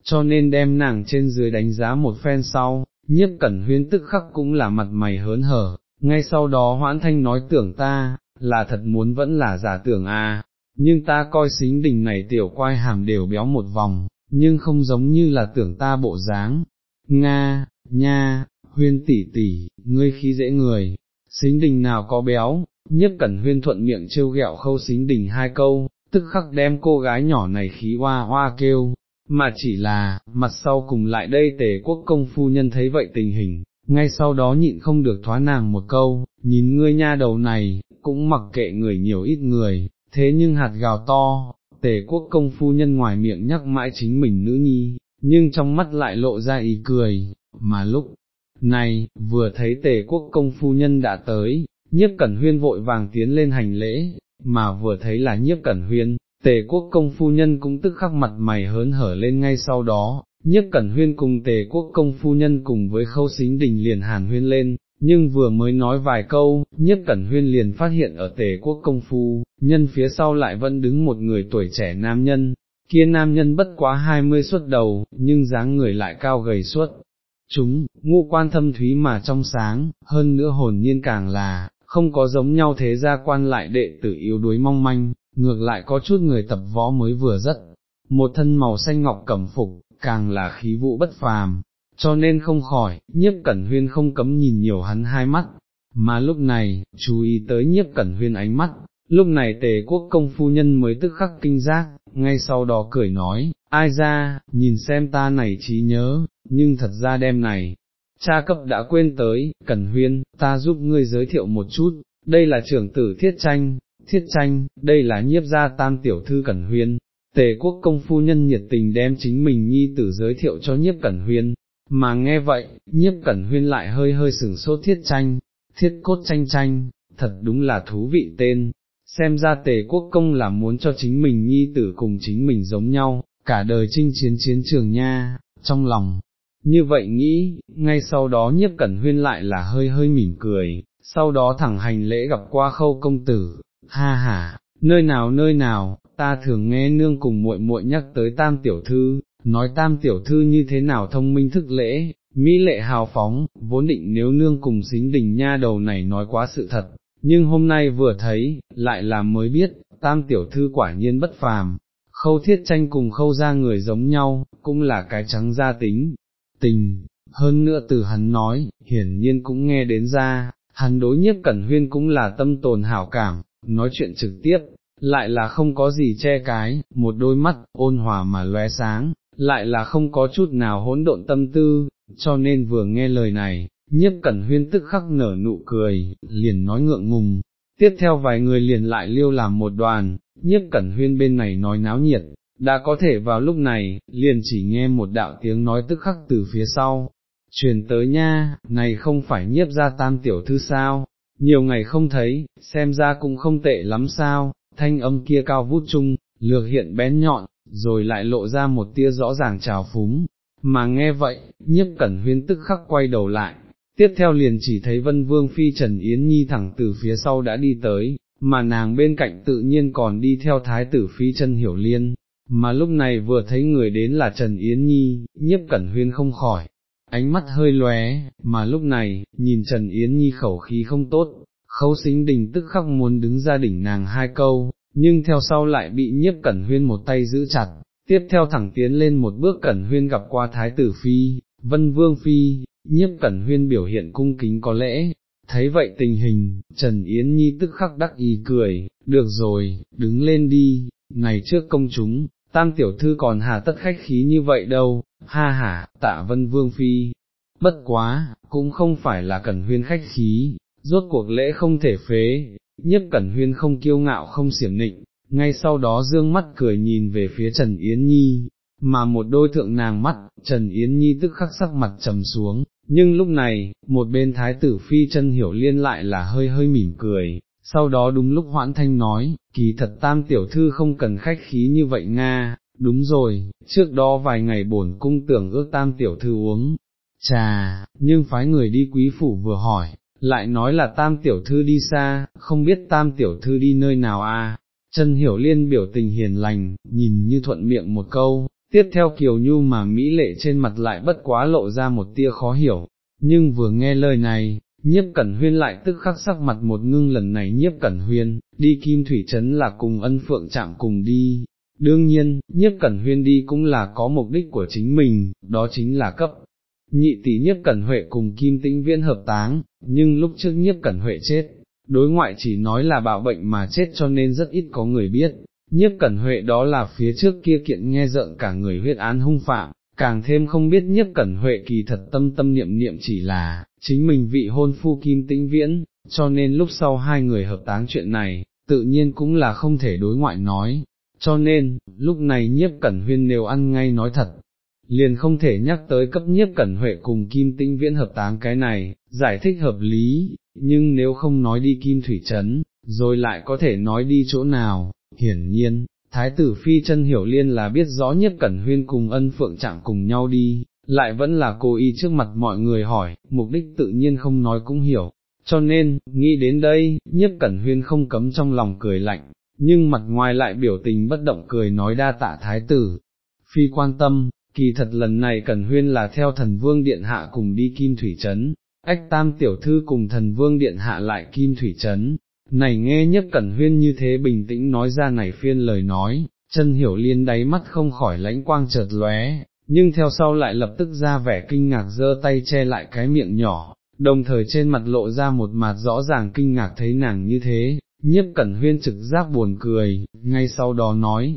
cho nên đem nàng trên dưới đánh giá một phen sau, nhiếp cẩn huyên tức khắc cũng là mặt mày hớn hở, ngay sau đó hoãn thanh nói tưởng ta, là thật muốn vẫn là giả tưởng a nhưng ta coi xính đình này tiểu quai hàm đều béo một vòng, nhưng không giống như là tưởng ta bộ dáng. Nga, nha, huyên tỷ tỷ, ngươi khí dễ người, xính đình nào có béo, nhất cẩn huyên thuận miệng trêu ghẹo khâu xính đình hai câu, tức khắc đem cô gái nhỏ này khí hoa hoa kêu, mà chỉ là, mặt sau cùng lại đây tề quốc công phu nhân thấy vậy tình hình, ngay sau đó nhịn không được thoá nàng một câu, nhìn ngươi nha đầu này, cũng mặc kệ người nhiều ít người, thế nhưng hạt gào to, tề quốc công phu nhân ngoài miệng nhắc mãi chính mình nữ nhi, nhưng trong mắt lại lộ ra ý cười, mà lúc này, vừa thấy tề quốc công phu nhân đã tới, nhiếp cẩn huyên vội vàng tiến lên hành lễ, mà vừa thấy là nhiếp cẩn huyên, tề quốc công phu nhân cũng tức khắc mặt mày hớn hở lên ngay sau đó, nhiếp cẩn huyên cùng tề quốc công phu nhân cùng với khâu xính đình liền hàn huyên lên, nhưng vừa mới nói vài câu, nhất cẩn huyên liền phát hiện ở tề quốc công phu, nhân phía sau lại vẫn đứng một người tuổi trẻ nam nhân, kia nam nhân bất quá hai mươi xuất đầu, nhưng dáng người lại cao gầy suốt. Chúng, ngũ quan thâm thúy mà trong sáng, hơn nữa hồn nhiên càng là, không có giống nhau thế gia quan lại đệ tử yếu đuối mong manh, ngược lại có chút người tập võ mới vừa rất, một thân màu xanh ngọc cẩm phục, càng là khí vụ bất phàm, cho nên không khỏi, nhiếp cẩn huyên không cấm nhìn nhiều hắn hai mắt, mà lúc này, chú ý tới nhiếp cẩn huyên ánh mắt, lúc này tề quốc công phu nhân mới tức khắc kinh giác, ngay sau đó cười nói, ai ra, nhìn xem ta này trí nhớ, nhưng thật ra đêm này, cha cấp đã quên tới, cẩn huyên, ta giúp ngươi giới thiệu một chút, đây là trưởng tử thiết tranh, thiết tranh, đây là nhiếp gia tam tiểu thư cẩn huyên, tề quốc công phu nhân nhiệt tình đem chính mình nhi tử giới thiệu cho nhiếp cẩn huyên, mà nghe vậy, nhiếp cẩn huyên lại hơi hơi sửng sốt thiết tranh, thiết cốt tranh tranh, thật đúng là thú vị tên, xem ra tề quốc công là muốn cho chính mình nhi tử cùng chính mình giống nhau, cả đời chinh chiến chiến trường nha, trong lòng. Như vậy nghĩ, ngay sau đó nhiếp cẩn huyên lại là hơi hơi mỉm cười, sau đó thẳng hành lễ gặp qua khâu công tử, ha ha, nơi nào nơi nào, ta thường nghe nương cùng muội muội nhắc tới tam tiểu thư, nói tam tiểu thư như thế nào thông minh thức lễ, mỹ lệ hào phóng, vốn định nếu nương cùng xính đình nha đầu này nói quá sự thật, nhưng hôm nay vừa thấy, lại là mới biết, tam tiểu thư quả nhiên bất phàm, khâu thiết tranh cùng khâu ra người giống nhau, cũng là cái trắng gia tính, tình, hơn nữa từ hắn nói, hiển nhiên cũng nghe đến ra, hắn đối nhiếp cẩn huyên cũng là tâm tồn hảo cảm, nói chuyện trực tiếp, lại là không có gì che cái, một đôi mắt, ôn hòa mà lóe sáng, lại là không có chút nào hỗn độn tâm tư, cho nên vừa nghe lời này, nhiếp cẩn huyên tức khắc nở nụ cười, liền nói ngượng ngùng, tiếp theo vài người liền lại liêu làm một đoàn, nhiếp cẩn huyên bên này nói náo nhiệt, đã có thể vào lúc này, liền chỉ nghe một đạo tiếng nói tức khắc từ phía sau, truyền tới nha, này không phải nhiếp ra tam tiểu thư sao, nhiều ngày không thấy, xem ra cũng không tệ lắm sao, thanh âm kia cao vút chung, lược hiện bén nhọn, rồi lại lộ ra một tia rõ ràng trào phúng, mà nghe vậy, nhiếp cẩn huyên tức khắc quay đầu lại, tiếp theo liền chỉ thấy vân vương phi Trần Yến Nhi thẳng từ phía sau đã đi tới, mà nàng bên cạnh tự nhiên còn đi theo thái tử phi chân hiểu liên, mà lúc này vừa thấy người đến là Trần Yến Nhi, nhiếp cẩn huyên không khỏi, ánh mắt hơi lóe, mà lúc này, nhìn Trần Yến Nhi khẩu khí không tốt, khấu xính đình tức khắc muốn đứng ra đỉnh nàng hai câu, nhưng theo sau lại bị nhiếp cẩn huyên một tay giữ chặt, tiếp theo thẳng tiến lên một bước cẩn huyên gặp qua thái tử phi, vân vương phi, nhiếp cẩn huyên biểu hiện cung kính có lẽ, thấy vậy tình hình, Trần Yến Nhi tức khắc đắc ý cười, được rồi, đứng lên đi, này trước công chúng, tam tiểu thư còn hà tất khách khí như vậy đâu, ha ha, tạ vân vương phi, bất quá, cũng không phải là cẩn huyên khách khí, rốt cuộc lễ không thể phế, Nhất cẩn huyên không kiêu ngạo không xiểm nịnh, ngay sau đó dương mắt cười nhìn về phía Trần Yến Nhi, mà một đôi thượng nàng mắt, Trần Yến Nhi tức khắc sắc mặt trầm xuống, nhưng lúc này, một bên thái tử phi chân hiểu liên lại là hơi hơi mỉm cười, sau đó đúng lúc hoãn thanh nói, kỳ thật tam tiểu thư không cần khách khí như vậy Nga, đúng rồi, trước đó vài ngày bổn cung tưởng ước tam tiểu thư uống, trà, nhưng phái người đi quý phủ vừa hỏi, lại nói là tam tiểu thư đi xa, không biết tam tiểu thư đi nơi nào à, chân hiểu liên biểu tình hiền lành, nhìn như thuận miệng một câu, tiếp theo kiều nhu mà mỹ lệ trên mặt lại bất quá lộ ra một tia khó hiểu, nhưng vừa nghe lời này, nhiếp cẩn huyên lại tức khắc sắc mặt một ngưng lần này nhiếp cẩn huyên, đi kim thủy trấn là cùng ân phượng chạm cùng đi. Đương nhiên, nhiếp cẩn huyên đi cũng là có mục đích của chính mình, đó chính là cấp. Nhị tỷ nhiếp cẩn huệ cùng kim tĩnh viên hợp táng, nhưng lúc trước nhiếp cẩn huệ chết, đối ngoại chỉ nói là bạo bệnh mà chết cho nên rất ít có người biết, nhiếp cẩn huệ đó là phía trước kia kiện nghe rợn cả người huyết án hung phạm, càng thêm không biết nhiếp cẩn huệ kỳ thật tâm tâm niệm niệm chỉ là, chính mình vị hôn phu kim tĩnh viễn, cho nên lúc sau hai người hợp táng chuyện này, tự nhiên cũng là không thể đối ngoại nói, cho nên, lúc này nhiếp cẩn huyên nếu ăn ngay nói thật, liền không thể nhắc tới cấp nhiếp cẩn huệ cùng kim tĩnh viễn hợp táng cái này, giải thích hợp lý, nhưng nếu không nói đi kim thủy trấn, rồi lại có thể nói đi chỗ nào, hiển nhiên, thái tử phi chân hiểu liên là biết rõ nhất cẩn huyên cùng ân phượng trạng cùng nhau đi, lại vẫn là cố ý trước mặt mọi người hỏi, mục đích tự nhiên không nói cũng hiểu, cho nên, nghĩ đến đây, nhất cẩn huyên không cấm trong lòng cười lạnh, nhưng mặt ngoài lại biểu tình bất động cười nói đa tạ thái tử, phi quan tâm, kỳ thật lần này cẩn huyên là theo thần vương điện hạ cùng đi kim thủy trấn, ách tam tiểu thư cùng thần vương điện hạ lại kim thủy trấn, này nghe nhất cẩn huyên như thế bình tĩnh nói ra này phiên lời nói, chân hiểu liên đáy mắt không khỏi lãnh quang chợt lóe, nhưng theo sau lại lập tức ra vẻ kinh ngạc giơ tay che lại cái miệng nhỏ, đồng thời trên mặt lộ ra một mặt rõ ràng kinh ngạc thấy nàng như thế, nhiếp cẩn huyên trực giác buồn cười, ngay sau đó nói,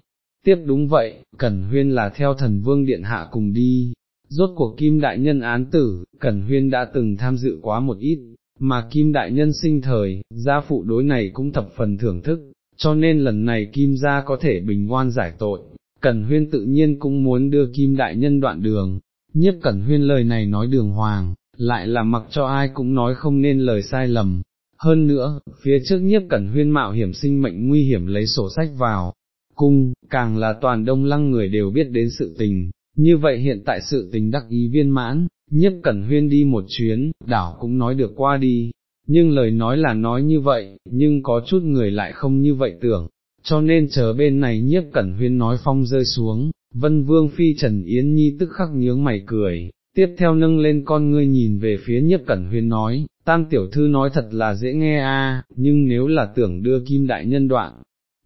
tiếp đúng vậy, cẩn huyên là theo thần vương điện hạ cùng đi, rốt cuộc kim đại nhân án tử, cẩn huyên đã từng tham dự quá một ít, mà Kim Đại Nhân sinh thời, gia phụ đối này cũng thập phần thưởng thức, cho nên lần này Kim gia có thể bình ngoan giải tội, Cẩn Huyên tự nhiên cũng muốn đưa Kim Đại Nhân đoạn đường, nhiếp Cẩn Huyên lời này nói đường hoàng, lại là mặc cho ai cũng nói không nên lời sai lầm. Hơn nữa, phía trước nhiếp cẩn huyên mạo hiểm sinh mệnh nguy hiểm lấy sổ sách vào, cung, càng là toàn đông lăng người đều biết đến sự tình, như vậy hiện tại sự tình đắc ý viên mãn, nhất cẩn huyên đi một chuyến, đảo cũng nói được qua đi, nhưng lời nói là nói như vậy, nhưng có chút người lại không như vậy tưởng, cho nên chờ bên này nhiếp cẩn huyên nói phong rơi xuống, vân vương phi Trần Yến Nhi tức khắc nhướng mày cười, tiếp theo nâng lên con ngươi nhìn về phía nhiếp cẩn huyên nói, tam tiểu thư nói thật là dễ nghe a, nhưng nếu là tưởng đưa kim đại nhân đoạn,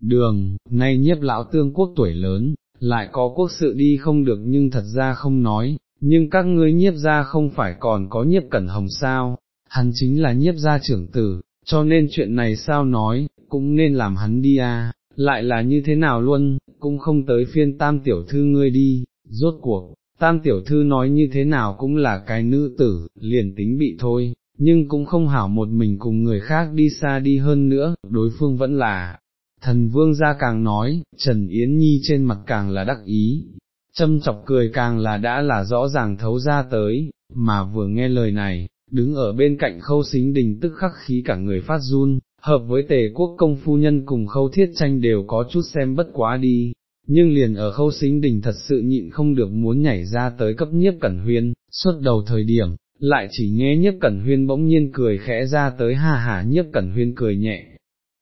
đường, nay nhiếp lão tương quốc tuổi lớn, lại có quốc sự đi không được nhưng thật ra không nói, nhưng các ngươi nhiếp gia không phải còn có nhiếp cẩn hồng sao, hắn chính là nhiếp gia trưởng tử, cho nên chuyện này sao nói, cũng nên làm hắn đi à, lại là như thế nào luôn, cũng không tới phiên tam tiểu thư ngươi đi, rốt cuộc, tam tiểu thư nói như thế nào cũng là cái nữ tử, liền tính bị thôi, nhưng cũng không hảo một mình cùng người khác đi xa đi hơn nữa, đối phương vẫn là. Thần vương gia càng nói, Trần Yến Nhi trên mặt càng là đắc ý, châm chọc cười càng là đã là rõ ràng thấu ra tới, mà vừa nghe lời này, đứng ở bên cạnh khâu xính đình tức khắc khí cả người phát run, hợp với tề quốc công phu nhân cùng khâu thiết tranh đều có chút xem bất quá đi, nhưng liền ở khâu xính đình thật sự nhịn không được muốn nhảy ra tới cấp nhiếp cẩn huyên, suốt đầu thời điểm, lại chỉ nghe nhiếp cẩn huyên bỗng nhiên cười khẽ ra tới ha hả nhiếp cẩn huyên cười nhẹ.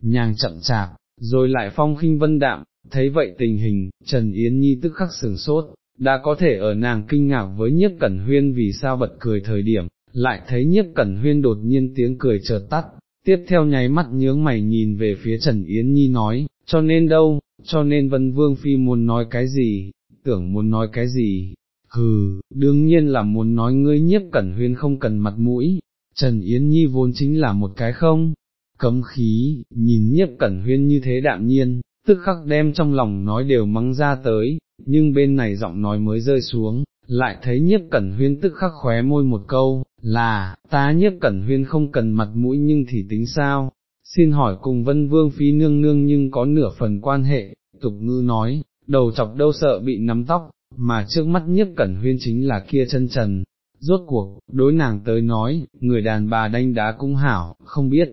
nhàng chậm chạp, rồi lại phong khinh vân đạm, thấy vậy tình hình, Trần Yến Nhi tức khắc sừng sốt, đã có thể ở nàng kinh ngạc với nhiếp cẩn huyên vì sao bật cười thời điểm, lại thấy nhiếp cẩn huyên đột nhiên tiếng cười chợt tắt, tiếp theo nháy mắt nhướng mày nhìn về phía Trần Yến Nhi nói, cho nên đâu, cho nên Vân Vương Phi muốn nói cái gì, tưởng muốn nói cái gì, hừ, đương nhiên là muốn nói ngươi nhiếp cẩn huyên không cần mặt mũi, Trần Yến Nhi vốn chính là một cái không, cấm khí, nhìn nhiếp cẩn huyên như thế đạm nhiên, tức khắc đem trong lòng nói đều mắng ra tới, nhưng bên này giọng nói mới rơi xuống, lại thấy nhiếp cẩn huyên tức khắc khóe môi một câu, là, ta nhiếp cẩn huyên không cần mặt mũi nhưng thì tính sao, xin hỏi cùng vân vương phi nương nương nhưng có nửa phần quan hệ, tục ngư nói, đầu chọc đâu sợ bị nắm tóc, mà trước mắt nhiếp cẩn huyên chính là kia chân trần. Rốt cuộc, đối nàng tới nói, người đàn bà đanh đá cũng hảo, không biết,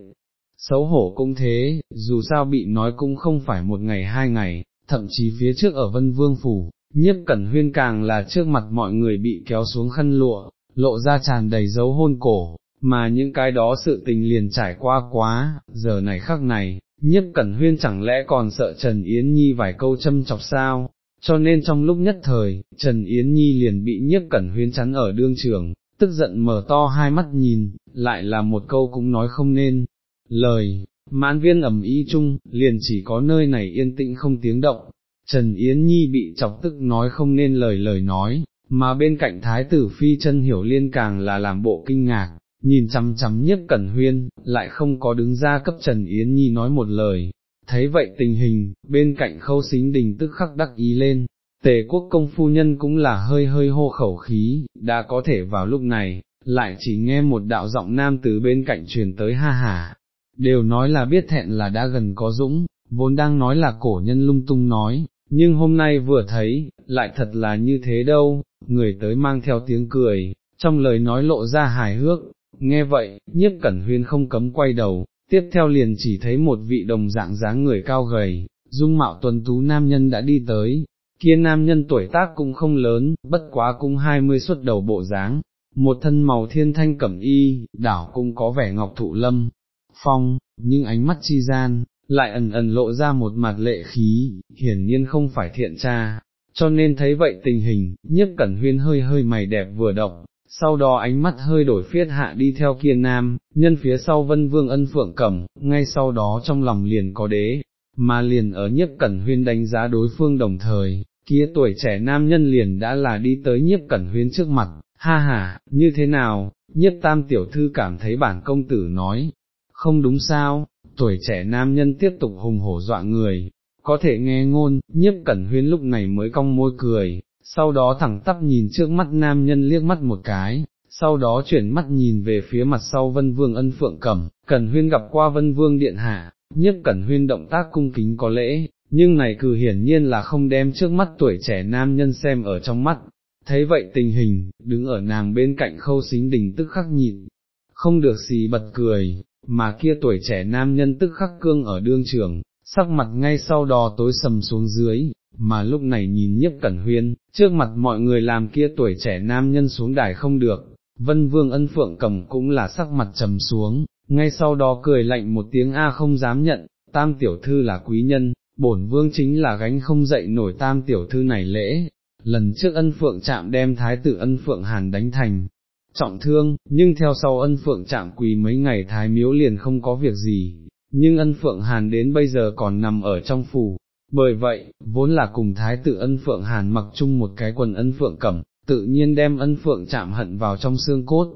xấu hổ cũng thế, dù sao bị nói cũng không phải một ngày hai ngày, thậm chí phía trước ở Vân Vương Phủ, nhiếp cẩn huyên càng là trước mặt mọi người bị kéo xuống khăn lụa, lộ ra tràn đầy dấu hôn cổ, mà những cái đó sự tình liền trải qua quá, giờ này khắc này, nhiếp cẩn huyên chẳng lẽ còn sợ Trần Yến Nhi vài câu châm chọc sao, cho nên trong lúc nhất thời, Trần Yến Nhi liền bị nhiếp cẩn huyên chắn ở đương trường, tức giận mở to hai mắt nhìn, lại là một câu cũng nói không nên, lời, mãn viên ẩm ý chung, liền chỉ có nơi này yên tĩnh không tiếng động, Trần Yến Nhi bị chọc tức nói không nên lời lời nói, mà bên cạnh thái tử phi chân hiểu liên càng là làm bộ kinh ngạc, nhìn chăm chăm nhiếp cẩn huyên, lại không có đứng ra cấp Trần Yến Nhi nói một lời. Thấy vậy tình hình, bên cạnh khâu xính đình tức khắc đắc ý lên, tề quốc công phu nhân cũng là hơi hơi hô khẩu khí, đã có thể vào lúc này, lại chỉ nghe một đạo giọng nam từ bên cạnh truyền tới ha hà, đều nói là biết thẹn là đã gần có dũng, vốn đang nói là cổ nhân lung tung nói, nhưng hôm nay vừa thấy, lại thật là như thế đâu, người tới mang theo tiếng cười, trong lời nói lộ ra hài hước, nghe vậy, nhiếp cẩn huyên không cấm quay đầu, tiếp theo liền chỉ thấy một vị đồng dạng dáng người cao gầy, dung mạo tuần tú nam nhân đã đi tới, kia nam nhân tuổi tác cũng không lớn, bất quá cũng hai mươi xuất đầu bộ dáng, một thân màu thiên thanh cẩm y, đảo cũng có vẻ ngọc thụ lâm, phong, nhưng ánh mắt chi gian, lại ẩn ẩn lộ ra một mặt lệ khí, hiển nhiên không phải thiện tra, cho nên thấy vậy tình hình, nhiếp cẩn huyên hơi hơi mày đẹp vừa động, sau đó ánh mắt hơi đổi phiết hạ đi theo kia nam, nhân phía sau vân vương ân phượng cẩm, ngay sau đó trong lòng liền có đế, mà liền ở nhiếp cẩn huyên đánh giá đối phương đồng thời, kia tuổi trẻ nam nhân liền đã là đi tới nhiếp cẩn huyên trước mặt, ha ha, như thế nào, nhiếp tam tiểu thư cảm thấy bản công tử nói, không đúng sao, tuổi trẻ nam nhân tiếp tục hùng hổ dọa người, có thể nghe ngôn, nhiếp cẩn huyên lúc này mới cong môi cười, sau đó thẳng tắp nhìn trước mắt nam nhân liếc mắt một cái, sau đó chuyển mắt nhìn về phía mặt sau vân vương ân phượng cẩm, cẩn huyên gặp qua vân vương điện hạ, nhiếp cẩn huyên động tác cung kính có lễ, nhưng này cử hiển nhiên là không đem trước mắt tuổi trẻ nam nhân xem ở trong mắt. Thấy vậy tình hình, đứng ở nàng bên cạnh khâu xính đình tức khắc nhịn, không được xì bật cười, mà kia tuổi trẻ nam nhân tức khắc cương ở đương trường, sắc mặt ngay sau đó tối sầm xuống dưới, mà lúc này nhìn nhiếp cẩn huyên, trước mặt mọi người làm kia tuổi trẻ nam nhân xuống đài không được, vân vương ân phượng cầm cũng là sắc mặt trầm xuống, ngay sau đó cười lạnh một tiếng A không dám nhận, tam tiểu thư là quý nhân, bổn vương chính là gánh không dậy nổi tam tiểu thư này lễ. Lần trước ân phượng chạm đem thái tử ân phượng hàn đánh thành, trọng thương, nhưng theo sau ân phượng chạm quỳ mấy ngày thái miếu liền không có việc gì, nhưng ân phượng hàn đến bây giờ còn nằm ở trong phủ, bởi vậy, vốn là cùng thái tử ân phượng hàn mặc chung một cái quần ân phượng cẩm, tự nhiên đem ân phượng chạm hận vào trong xương cốt,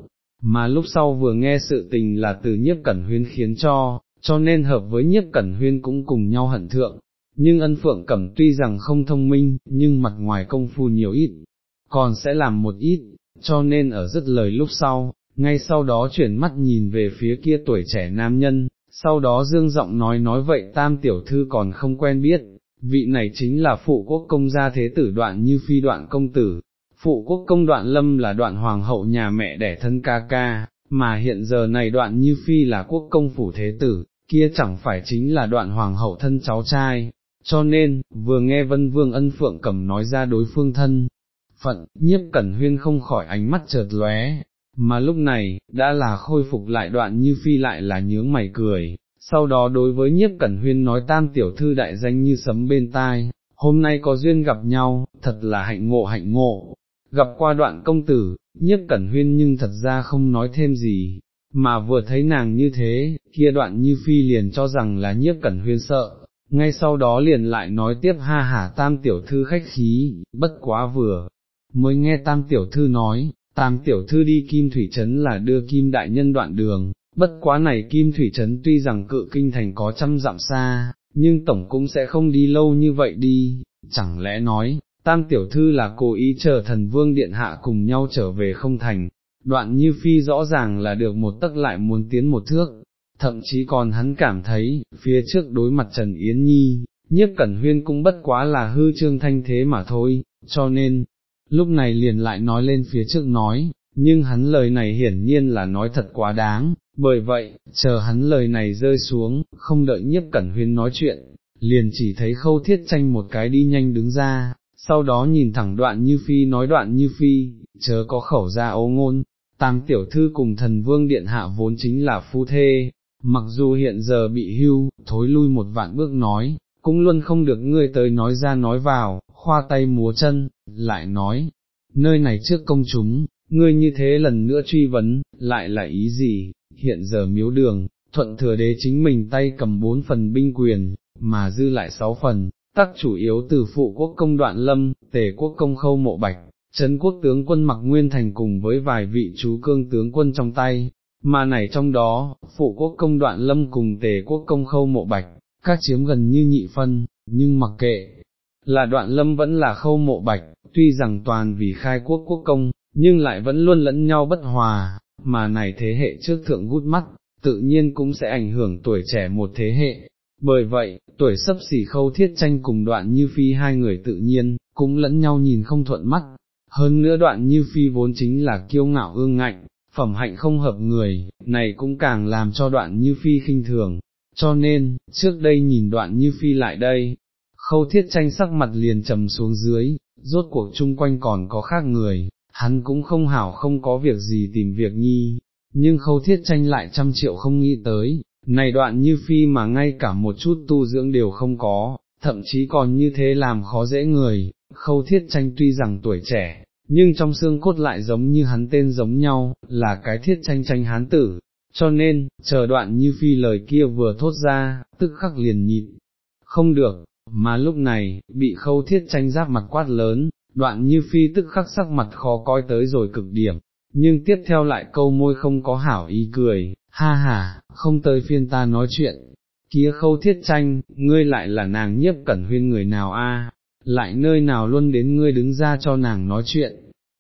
mà lúc sau vừa nghe sự tình là từ nhiếp cẩn huyên khiến cho, cho nên hợp với nhiếp cẩn huyên cũng cùng nhau hận thượng, nhưng ân phượng cẩm tuy rằng không thông minh, nhưng mặt ngoài công phu nhiều ít, còn sẽ làm một ít, cho nên ở rất lời lúc sau, ngay sau đó chuyển mắt nhìn về phía kia tuổi trẻ nam nhân, sau đó dương giọng nói nói vậy tam tiểu thư còn không quen biết, vị này chính là phụ quốc công gia thế tử đoạn như phi đoạn công tử, phụ quốc công đoạn lâm là đoạn hoàng hậu nhà mẹ đẻ thân ca ca, mà hiện giờ này đoạn như phi là quốc công phủ thế tử, kia chẳng phải chính là đoạn hoàng hậu thân cháu trai, cho nên, vừa nghe vân vương ân phượng cầm nói ra đối phương thân, phận, nhiếp cẩn huyên không khỏi ánh mắt chợt lóe, mà lúc này, đã là khôi phục lại đoạn như phi lại là nhướng mày cười, sau đó đối với nhiếp cẩn huyên nói tam tiểu thư đại danh như sấm bên tai, hôm nay có duyên gặp nhau, thật là hạnh ngộ hạnh ngộ, gặp qua đoạn công tử, nhiếp cẩn huyên nhưng thật ra không nói thêm gì, mà vừa thấy nàng như thế, kia đoạn như phi liền cho rằng là nhiếp cẩn huyên sợ, ngay sau đó liền lại nói tiếp ha hả tam tiểu thư khách khí, bất quá vừa, mới nghe tam tiểu thư nói, tam tiểu thư đi kim thủy trấn là đưa kim đại nhân đoạn đường, bất quá này kim thủy trấn tuy rằng cự kinh thành có trăm dặm xa, nhưng tổng cũng sẽ không đi lâu như vậy đi, chẳng lẽ nói, tam tiểu thư là cố ý chờ thần vương điện hạ cùng nhau trở về không thành, đoạn như phi rõ ràng là được một tấc lại muốn tiến một thước, thậm chí còn hắn cảm thấy, phía trước đối mặt Trần Yến Nhi, nhiếp cẩn huyên cũng bất quá là hư trương thanh thế mà thôi, cho nên, lúc này liền lại nói lên phía trước nói, nhưng hắn lời này hiển nhiên là nói thật quá đáng, bởi vậy, chờ hắn lời này rơi xuống, không đợi nhiếp cẩn huyên nói chuyện, liền chỉ thấy khâu thiết tranh một cái đi nhanh đứng ra, sau đó nhìn thẳng đoạn như phi nói đoạn như phi, chớ có khẩu ra ấu ngôn, tam tiểu thư cùng thần vương điện hạ vốn chính là phu thê, mặc dù hiện giờ bị hưu, thối lui một vạn bước nói, cũng luôn không được ngươi tới nói ra nói vào, khoa tay múa chân, lại nói, nơi này trước công chúng, ngươi như thế lần nữa truy vấn, lại là ý gì, hiện giờ miếu đường, thuận thừa đế chính mình tay cầm bốn phần binh quyền, mà dư lại sáu phần, tắc chủ yếu từ phụ quốc công đoạn lâm, tề quốc công khâu mộ bạch, Trấn quốc tướng quân mặc nguyên thành cùng với vài vị chú cương tướng quân trong tay, mà này trong đó, phụ quốc công đoạn lâm cùng tề quốc công khâu mộ bạch, các chiếm gần như nhị phân, nhưng mặc kệ, là đoạn lâm vẫn là khâu mộ bạch, tuy rằng toàn vì khai quốc quốc công, nhưng lại vẫn luôn lẫn nhau bất hòa, mà này thế hệ trước thượng gút mắt, tự nhiên cũng sẽ ảnh hưởng tuổi trẻ một thế hệ. Bởi vậy, tuổi sấp xỉ khâu thiết tranh cùng đoạn như phi hai người tự nhiên, cũng lẫn nhau nhìn không thuận mắt, hơn nữa đoạn như phi vốn chính là kiêu ngạo ương ngạnh, phẩm hạnh không hợp người, này cũng càng làm cho đoạn như phi khinh thường, cho nên, trước đây nhìn đoạn như phi lại đây, khâu thiết tranh sắc mặt liền trầm xuống dưới, rốt cuộc chung quanh còn có khác người, hắn cũng không hảo không có việc gì tìm việc nhi, nhưng khâu thiết tranh lại trăm triệu không nghĩ tới, này đoạn như phi mà ngay cả một chút tu dưỡng đều không có, thậm chí còn như thế làm khó dễ người, khâu thiết tranh tuy rằng tuổi trẻ, nhưng trong xương cốt lại giống như hắn tên giống nhau, là cái thiết tranh tranh hán tử, cho nên, chờ đoạn như phi lời kia vừa thốt ra, tức khắc liền nhịn, không được, mà lúc này, bị khâu thiết tranh giáp mặt quát lớn, đoạn như phi tức khắc sắc mặt khó coi tới rồi cực điểm, nhưng tiếp theo lại câu môi không có hảo ý cười, ha ha, không tới phiên ta nói chuyện, kia khâu thiết tranh, ngươi lại là nàng nhiếp cẩn huyên người nào a? lại nơi nào luôn đến ngươi đứng ra cho nàng nói chuyện,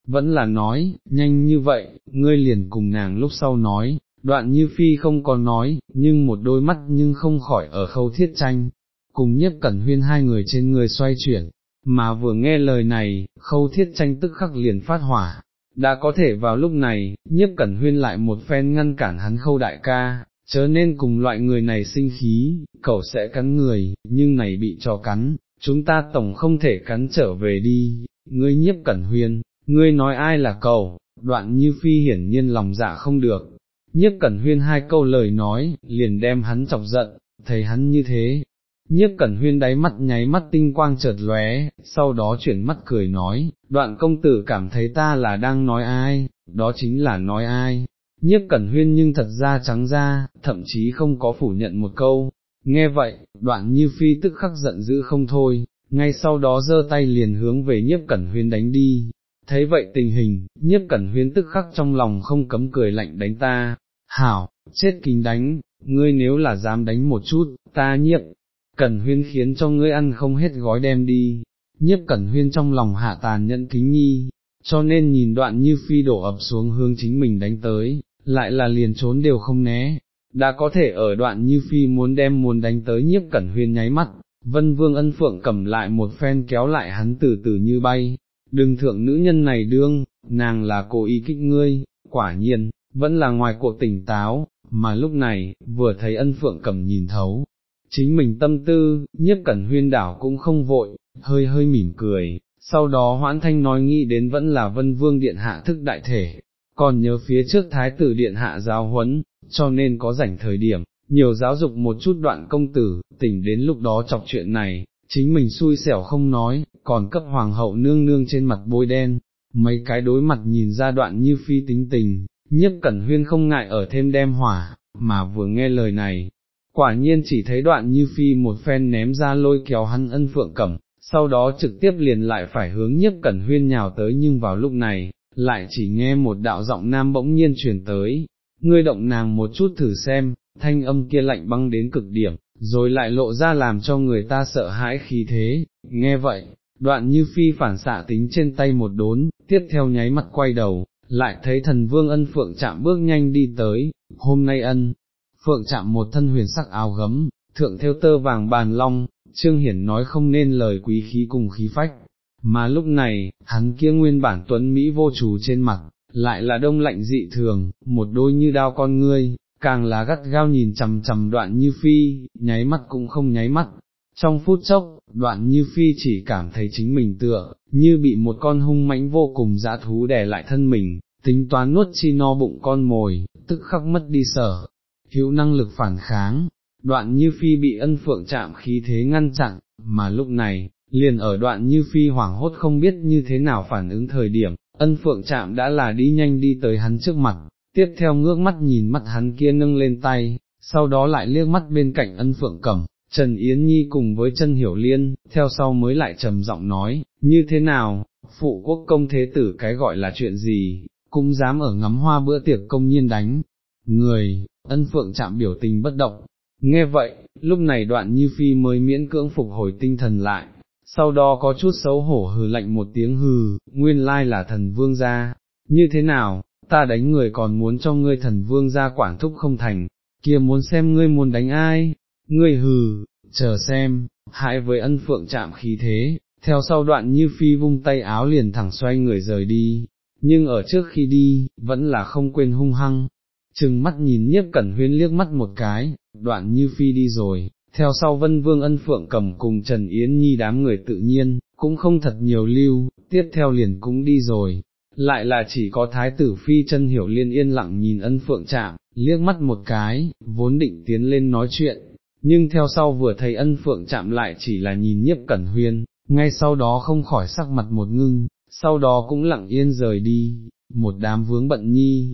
vẫn là nói, nhanh như vậy, ngươi liền cùng nàng lúc sau nói, đoạn như phi không có nói, nhưng một đôi mắt nhưng không khỏi ở khâu thiết tranh, cùng nhiếp cẩn huyên hai người trên người xoay chuyển, mà vừa nghe lời này, khâu thiết tranh tức khắc liền phát hỏa, đã có thể vào lúc này, nhiếp cẩn huyên lại một phen ngăn cản hắn khâu đại ca, chớ nên cùng loại người này sinh khí, cậu sẽ cắn người, nhưng này bị cho cắn, chúng ta tổng không thể cắn trở về đi, ngươi nhiếp cẩn huyên, ngươi nói ai là cậu, đoạn như phi hiển nhiên lòng dạ không được, nhiếp cẩn huyên hai câu lời nói, liền đem hắn chọc giận, thấy hắn như thế. Nhiếp cẩn huyên đáy mắt nháy mắt tinh quang chợt lóe, sau đó chuyển mắt cười nói, đoạn công tử cảm thấy ta là đang nói ai, đó chính là nói ai, nhiếp cẩn huyên nhưng thật ra trắng ra, thậm chí không có phủ nhận một câu, nghe vậy, đoạn như phi tức khắc giận dữ không thôi, ngay sau đó giơ tay liền hướng về nhiếp cẩn huyên đánh đi, thấy vậy tình hình, nhiếp cẩn huyên tức khắc trong lòng không cấm cười lạnh đánh ta, hảo, chết kính đánh, ngươi nếu là dám đánh một chút, ta nhiếp, cẩn huyên khiến cho ngươi ăn không hết gói đem đi, nhiếp cẩn huyên trong lòng hạ tàn nhẫn kính nhi, cho nên nhìn đoạn như phi đổ ập xuống hướng chính mình đánh tới, lại là liền trốn đều không né, đã có thể ở đoạn như phi muốn đem muốn đánh tới nhiếp cẩn huyên nháy mắt, vân vương ân phượng cầm lại một phen kéo lại hắn từ từ như bay, đừng thượng nữ nhân này đương, nàng là cố ý kích ngươi, quả nhiên, vẫn là ngoài cuộc tỉnh táo, mà lúc này, vừa thấy ân phượng cầm nhìn thấu. Chính mình tâm tư, nhất cẩn huyên đảo cũng không vội, hơi hơi mỉm cười, sau đó hoãn thanh nói nghĩ đến vẫn là vân vương điện hạ thức đại thể, còn nhớ phía trước thái tử điện hạ giáo huấn, cho nên có rảnh thời điểm, nhiều giáo dục một chút đoạn công tử, tỉnh đến lúc đó chọc chuyện này, chính mình xui xẻo không nói, còn cấp hoàng hậu nương nương trên mặt bôi đen, mấy cái đối mặt nhìn ra đoạn như phi tính tình, nhiếp cẩn huyên không ngại ở thêm đem hỏa, mà vừa nghe lời này, quả nhiên chỉ thấy đoạn như phi một phen ném ra lôi kéo hắn ân phượng cẩm, sau đó trực tiếp liền lại phải hướng nhiếp cẩn huyên nhào tới nhưng vào lúc này, lại chỉ nghe một đạo giọng nam bỗng nhiên truyền tới, ngươi động nàng một chút thử xem, thanh âm kia lạnh băng đến cực điểm, rồi lại lộ ra làm cho người ta sợ hãi khí thế, nghe vậy, đoạn như phi phản xạ tính trên tay một đốn, tiếp theo nháy mắt quay đầu, lại thấy thần vương ân phượng chạm bước nhanh đi tới, hôm nay ân, phượng chạm một thân huyền sắc áo gấm, thượng theo tơ vàng bàn long, Trương Hiển nói không nên lời quý khí cùng khí phách, mà lúc này, hắn kia nguyên bản tuấn Mỹ vô chủ trên mặt, lại là đông lạnh dị thường, một đôi như đao con ngươi, càng là gắt gao nhìn chầm chầm đoạn như phi, nháy mắt cũng không nháy mắt. Trong phút chốc, đoạn như phi chỉ cảm thấy chính mình tựa, như bị một con hung mãnh vô cùng dã thú đè lại thân mình, tính toán nuốt chi no bụng con mồi, tức khắc mất đi sở, hữu năng lực phản kháng, đoạn như phi bị ân phượng chạm khí thế ngăn chặn, mà lúc này, liền ở đoạn như phi hoảng hốt không biết như thế nào phản ứng thời điểm, ân phượng chạm đã là đi nhanh đi tới hắn trước mặt, tiếp theo ngước mắt nhìn mắt hắn kia nâng lên tay, sau đó lại liếc mắt bên cạnh ân phượng cầm Trần Yến Nhi cùng với Trân hiểu liên, theo sau mới lại trầm giọng nói, như thế nào, phụ quốc công thế tử cái gọi là chuyện gì, cũng dám ở ngắm hoa bữa tiệc công nhiên đánh, người, ân phượng chạm biểu tình bất động, nghe vậy, lúc này đoạn như phi mới miễn cưỡng phục hồi tinh thần lại, sau đó có chút xấu hổ hừ lạnh một tiếng hừ, nguyên lai là thần vương gia, như thế nào, ta đánh người còn muốn cho ngươi thần vương gia quản thúc không thành, kia muốn xem ngươi muốn đánh ai, ngươi hừ, chờ xem, hại với ân phượng chạm khí thế, theo sau đoạn như phi vung tay áo liền thẳng xoay người rời đi, nhưng ở trước khi đi, vẫn là không quên hung hăng, chừng mắt nhìn nhiếp cẩn huyên liếc mắt một cái, đoạn như phi đi rồi, theo sau vân vương ân phượng cầm cùng Trần Yến Nhi đám người tự nhiên, cũng không thật nhiều lưu, tiếp theo liền cũng đi rồi, lại là chỉ có thái tử phi chân hiểu liên yên lặng nhìn ân phượng chạm, liếc mắt một cái, vốn định tiến lên nói chuyện, nhưng theo sau vừa thấy ân phượng chạm lại chỉ là nhìn nhiếp cẩn huyên, ngay sau đó không khỏi sắc mặt một ngưng, sau đó cũng lặng yên rời đi, một đám vướng bận nhi,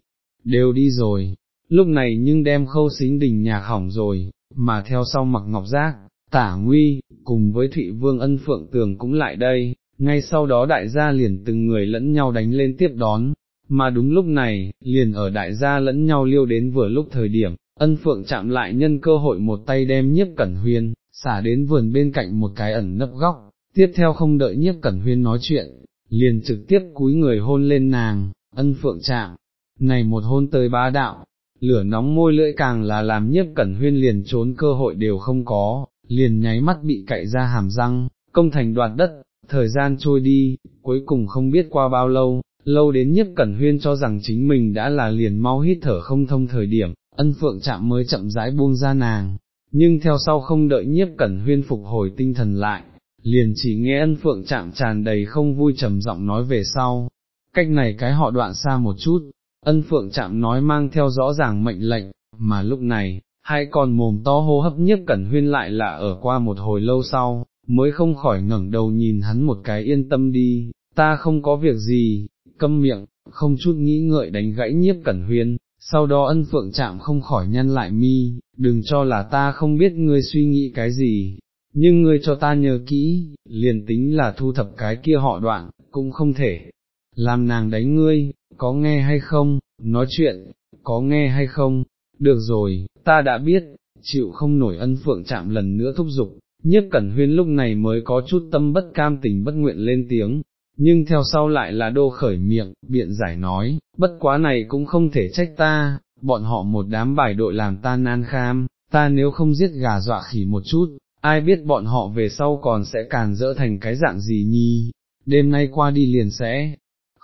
đều đi rồi, lúc này nhưng đem khâu xính đình nhạc hỏng rồi, mà theo sau mặc ngọc giác, tả nguy, cùng với Thụy Vương ân phượng tường cũng lại đây, ngay sau đó đại gia liền từng người lẫn nhau đánh lên tiếp đón, mà đúng lúc này, liền ở đại gia lẫn nhau liêu đến vừa lúc thời điểm, ân phượng chạm lại nhân cơ hội một tay đem nhiếp cẩn huyên, xả đến vườn bên cạnh một cái ẩn nấp góc, tiếp theo không đợi nhiếp cẩn huyên nói chuyện, liền trực tiếp cúi người hôn lên nàng, ân phượng chạm, này một hôn tới ba đạo, lửa nóng môi lưỡi càng là làm nhiếp cẩn huyên liền trốn cơ hội đều không có, liền nháy mắt bị cậy ra hàm răng, công thành đoạt đất, thời gian trôi đi, cuối cùng không biết qua bao lâu, lâu đến nhiếp cẩn huyên cho rằng chính mình đã là liền mau hít thở không thông thời điểm, ân phượng chạm mới chậm rãi buông ra nàng, nhưng theo sau không đợi nhiếp cẩn huyên phục hồi tinh thần lại, liền chỉ nghe ân phượng chạm tràn đầy không vui trầm giọng nói về sau, cách này cái họ đoạn xa một chút, ân phượng chạm nói mang theo rõ ràng mệnh lệnh, mà lúc này, hai con mồm to hô hấp nhiếp cẩn huyên lại là ở qua một hồi lâu sau, mới không khỏi ngẩng đầu nhìn hắn một cái yên tâm đi, ta không có việc gì, câm miệng, không chút nghĩ ngợi đánh gãy nhiếp cẩn huyên, sau đó ân phượng chạm không khỏi nhăn lại mi, đừng cho là ta không biết ngươi suy nghĩ cái gì, nhưng ngươi cho ta nhớ kỹ, liền tính là thu thập cái kia họ đoạn, cũng không thể, làm nàng đánh ngươi, có nghe hay không, nói chuyện, có nghe hay không, được rồi, ta đã biết, chịu không nổi ân phượng chạm lần nữa thúc giục, nhất cẩn huyên lúc này mới có chút tâm bất cam tình bất nguyện lên tiếng, nhưng theo sau lại là đô khởi miệng, biện giải nói, bất quá này cũng không thể trách ta, bọn họ một đám bài đội làm ta nan kham, ta nếu không giết gà dọa khỉ một chút, ai biết bọn họ về sau còn sẽ càn dỡ thành cái dạng gì nhi, đêm nay qua đi liền sẽ,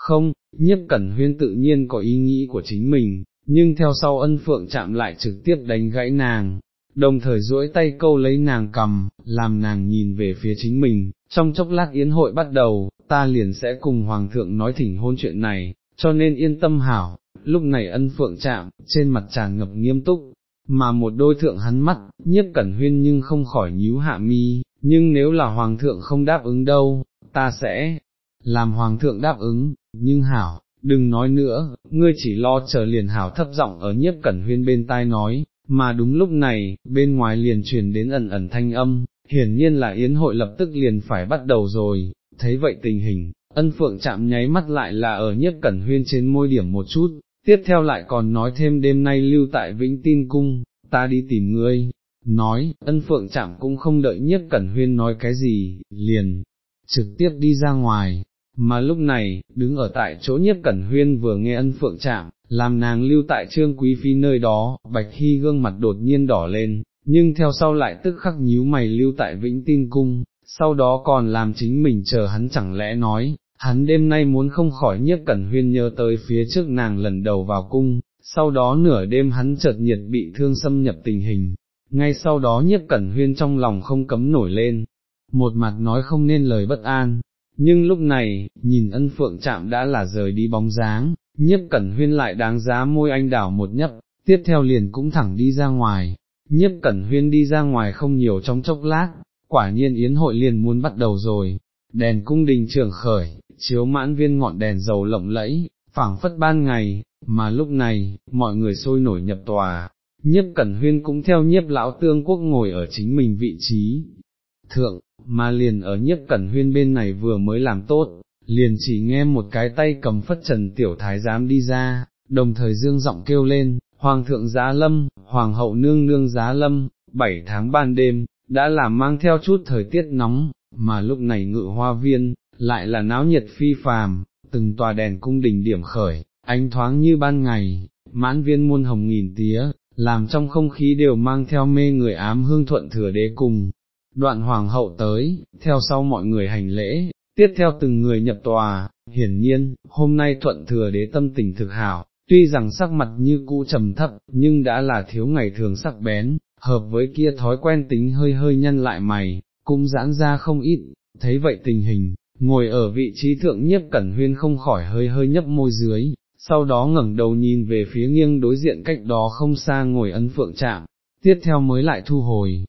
không, nhiếp cẩn huyên tự nhiên có ý nghĩ của chính mình, nhưng theo sau ân phượng chạm lại trực tiếp đánh gãy nàng, đồng thời duỗi tay câu lấy nàng cầm, làm nàng nhìn về phía chính mình, trong chốc lát yến hội bắt đầu, ta liền sẽ cùng hoàng thượng nói thỉnh hôn chuyện này, cho nên yên tâm hảo, lúc này ân phượng chạm, trên mặt tràn ngập nghiêm túc, mà một đôi thượng hắn mắt, nhiếp cẩn huyên nhưng không khỏi nhíu hạ mi, nhưng nếu là hoàng thượng không đáp ứng đâu, ta sẽ làm hoàng thượng đáp ứng, nhưng hảo, đừng nói nữa, ngươi chỉ lo chờ liền hảo thấp giọng ở nhiếp cẩn huyên bên tai nói, mà đúng lúc này, bên ngoài liền truyền đến ẩn ẩn thanh âm, hiển nhiên là yến hội lập tức liền phải bắt đầu rồi, thấy vậy tình hình, ân phượng chạm nháy mắt lại là ở nhiếp cẩn huyên trên môi điểm một chút, tiếp theo lại còn nói thêm đêm nay lưu tại Vĩnh Tin Cung, ta đi tìm ngươi, nói, ân phượng chạm cũng không đợi nhiếp cẩn huyên nói cái gì, liền, trực tiếp đi ra ngoài, mà lúc này, đứng ở tại chỗ nhiếp cẩn huyên vừa nghe ân phượng chạm, làm nàng lưu tại trương quý phi nơi đó, bạch hy gương mặt đột nhiên đỏ lên, nhưng theo sau lại tức khắc nhíu mày lưu tại vĩnh tin cung, sau đó còn làm chính mình chờ hắn chẳng lẽ nói, hắn đêm nay muốn không khỏi nhiếp cẩn huyên nhớ tới phía trước nàng lần đầu vào cung, sau đó nửa đêm hắn chợt nhiệt bị thương xâm nhập tình hình, ngay sau đó nhiếp cẩn huyên trong lòng không cấm nổi lên, một mặt nói không nên lời bất an, nhưng lúc này, nhìn ân phượng chạm đã là rời đi bóng dáng, nhiếp cẩn huyên lại đáng giá môi anh đảo một nhấp, tiếp theo liền cũng thẳng đi ra ngoài, nhiếp cẩn huyên đi ra ngoài không nhiều trong chốc lát, quả nhiên yến hội liền muốn bắt đầu rồi, đèn cung đình trường khởi, chiếu mãn viên ngọn đèn dầu lộng lẫy, phảng phất ban ngày, mà lúc này, mọi người sôi nổi nhập tòa, nhiếp cẩn huyên cũng theo nhiếp lão tương quốc ngồi ở chính mình vị trí. Thượng, mà liền ở nhiếp cẩn huyên bên này vừa mới làm tốt, liền chỉ nghe một cái tay cầm phất trần tiểu thái giám đi ra, đồng thời dương giọng kêu lên, Hoàng thượng giá lâm, Hoàng hậu nương nương giá lâm, bảy tháng ban đêm, đã làm mang theo chút thời tiết nóng, mà lúc này ngự hoa viên, lại là náo nhiệt phi phàm, từng tòa đèn cung đình điểm khởi, ánh thoáng như ban ngày, mãn viên muôn hồng nghìn tía, làm trong không khí đều mang theo mê người ám hương thuận thừa đế cùng. Đoạn hoàng hậu tới, theo sau mọi người hành lễ, tiếp theo từng người nhập tòa, hiển nhiên, hôm nay thuận thừa đế tâm tình thực hảo, tuy rằng sắc mặt như cũ trầm thấp, nhưng đã là thiếu ngày thường sắc bén, hợp với kia thói quen tính hơi hơi nhân lại mày, cũng giãn ra không ít, thấy vậy tình hình, ngồi ở vị trí thượng nhiếp cẩn huyên không khỏi hơi hơi nhấp môi dưới, sau đó ngẩng đầu nhìn về phía nghiêng đối diện cách đó không xa ngồi ấn phượng chạm, tiếp theo mới lại thu hồi,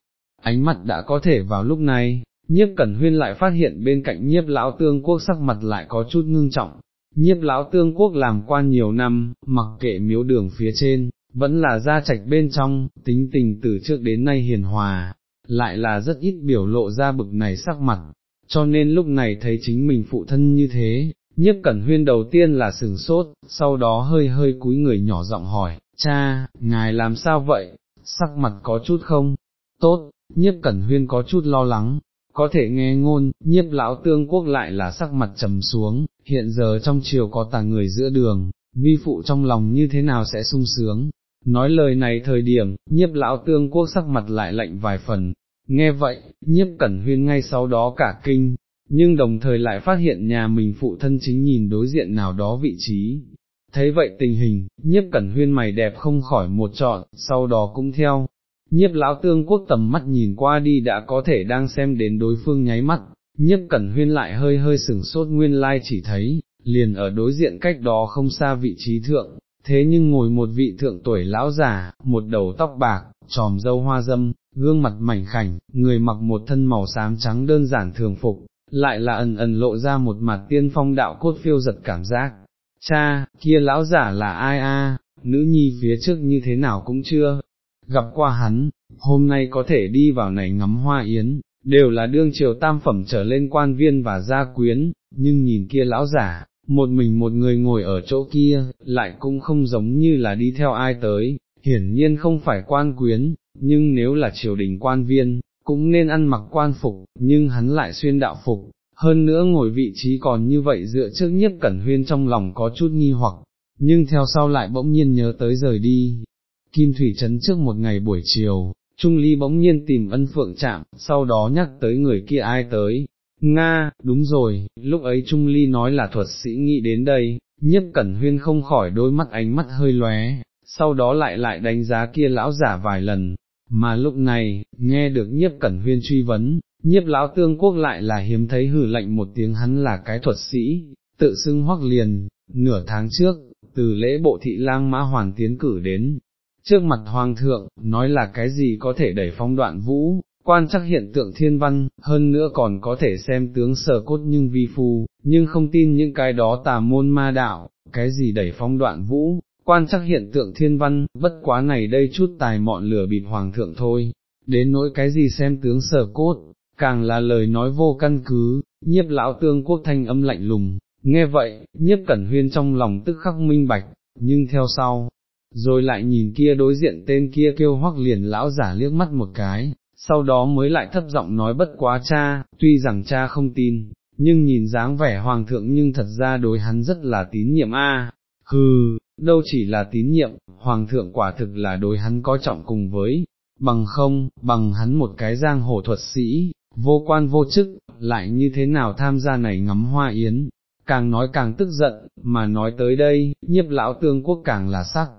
ánh mặt đã có thể vào lúc này, nhiếp cẩn huyên lại phát hiện bên cạnh nhiếp lão tương quốc sắc mặt lại có chút ngưng trọng, nhiếp lão tương quốc làm quan nhiều năm, mặc kệ miếu đường phía trên, vẫn là gia trạch bên trong, tính tình từ trước đến nay hiền hòa, lại là rất ít biểu lộ ra bực này sắc mặt, cho nên lúc này thấy chính mình phụ thân như thế, nhiếp cẩn huyên đầu tiên là sừng sốt, sau đó hơi hơi cúi người nhỏ giọng hỏi, cha, ngài làm sao vậy, sắc mặt có chút không, tốt, nhiếp cẩn huyên có chút lo lắng, có thể nghe ngôn, nhiếp lão tương quốc lại là sắc mặt trầm xuống, hiện giờ trong chiều có tà người giữa đường, vi phụ trong lòng như thế nào sẽ sung sướng. Nói lời này thời điểm, nhiếp lão tương quốc sắc mặt lại lạnh vài phần, nghe vậy, nhiếp cẩn huyên ngay sau đó cả kinh, nhưng đồng thời lại phát hiện nhà mình phụ thân chính nhìn đối diện nào đó vị trí. Thấy vậy tình hình, nhiếp cẩn huyên mày đẹp không khỏi một trọn, sau đó cũng theo, nhiếp lão tương quốc tầm mắt nhìn qua đi đã có thể đang xem đến đối phương nháy mắt, nhiếp cẩn huyên lại hơi hơi sừng sốt nguyên lai chỉ thấy, liền ở đối diện cách đó không xa vị trí thượng, thế nhưng ngồi một vị thượng tuổi lão già, một đầu tóc bạc, tròm dâu hoa dâm, gương mặt mảnh khảnh, người mặc một thân màu xám trắng đơn giản thường phục, lại là ẩn ẩn lộ ra một mặt tiên phong đạo cốt phiêu giật cảm giác. Cha, kia lão giả là ai a? nữ nhi phía trước như thế nào cũng chưa, gặp qua hắn, hôm nay có thể đi vào này ngắm hoa yến, đều là đương triều tam phẩm trở lên quan viên và gia quyến, nhưng nhìn kia lão giả, một mình một người ngồi ở chỗ kia, lại cũng không giống như là đi theo ai tới, hiển nhiên không phải quan quyến, nhưng nếu là triều đình quan viên, cũng nên ăn mặc quan phục, nhưng hắn lại xuyên đạo phục, hơn nữa ngồi vị trí còn như vậy dựa trước nhất cẩn huyên trong lòng có chút nghi hoặc, nhưng theo sau lại bỗng nhiên nhớ tới rời đi, Kim Thủy Trấn trước một ngày buổi chiều, Trung Ly bỗng nhiên tìm ân phượng chạm, sau đó nhắc tới người kia ai tới. Nga, đúng rồi, lúc ấy Trung Ly nói là thuật sĩ nghĩ đến đây, nhiếp cẩn huyên không khỏi đôi mắt ánh mắt hơi lóe, sau đó lại lại đánh giá kia lão giả vài lần, mà lúc này, nghe được nhiếp cẩn huyên truy vấn, nhiếp lão tương quốc lại là hiếm thấy hử lạnh một tiếng hắn là cái thuật sĩ, tự xưng hoắc liền, nửa tháng trước, từ lễ bộ thị lang mã hoàn tiến cử đến, trước mặt hoàng thượng, nói là cái gì có thể đẩy phong đoạn vũ, quan chắc hiện tượng thiên văn, hơn nữa còn có thể xem tướng sở cốt nhưng vi phu, nhưng không tin những cái đó tà môn ma đạo, cái gì đẩy phong đoạn vũ, quan chắc hiện tượng thiên văn, bất quá này đây chút tài mọn lửa bịp hoàng thượng thôi, đến nỗi cái gì xem tướng sở cốt, càng là lời nói vô căn cứ, nhiếp lão tương quốc thanh âm lạnh lùng, nghe vậy, nhiếp cẩn huyên trong lòng tức khắc minh bạch, nhưng theo sau, rồi lại nhìn kia đối diện tên kia kêu hoắc liền lão giả liếc mắt một cái, sau đó mới lại thấp giọng nói bất quá cha, tuy rằng cha không tin, nhưng nhìn dáng vẻ hoàng thượng nhưng thật ra đối hắn rất là tín nhiệm a. hừ, đâu chỉ là tín nhiệm, hoàng thượng quả thực là đối hắn có trọng cùng với, bằng không, bằng hắn một cái giang hồ thuật sĩ, vô quan vô chức, lại như thế nào tham gia này ngắm hoa yến, càng nói càng tức giận, mà nói tới đây, nhiếp lão tương quốc càng là sắc,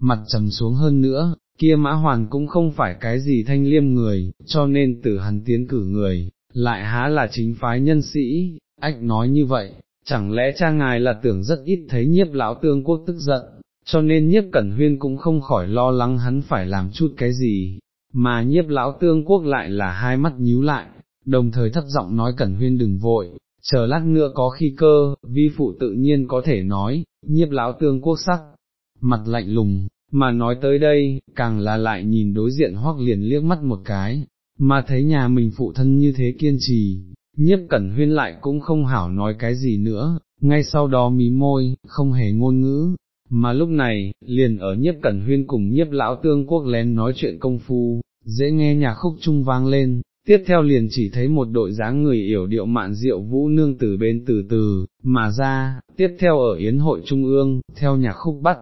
mặt trầm xuống hơn nữa, kia mã hoàn cũng không phải cái gì thanh liêm người, cho nên tử hắn tiến cử người, lại há là chính phái nhân sĩ, ách nói như vậy, chẳng lẽ cha ngài là tưởng rất ít thấy nhiếp lão tương quốc tức giận, cho nên nhiếp cẩn huyên cũng không khỏi lo lắng hắn phải làm chút cái gì, mà nhiếp lão tương quốc lại là hai mắt nhíu lại, đồng thời thấp giọng nói cẩn huyên đừng vội, chờ lát nữa có khi cơ, vi phụ tự nhiên có thể nói, nhiếp lão tương quốc sắc, mặt lạnh lùng, mà nói tới đây, càng là lại nhìn đối diện hoắc liền liếc mắt một cái, mà thấy nhà mình phụ thân như thế kiên trì, nhiếp cẩn huyên lại cũng không hảo nói cái gì nữa, ngay sau đó mí môi, không hề ngôn ngữ, mà lúc này, liền ở nhiếp cẩn huyên cùng nhiếp lão tương quốc lén nói chuyện công phu, dễ nghe nhà khúc trung vang lên, tiếp theo liền chỉ thấy một đội dáng người yểu điệu mạn diệu vũ nương từ bên từ từ, mà ra, tiếp theo ở yến hội trung ương, theo nhạc khúc bắt,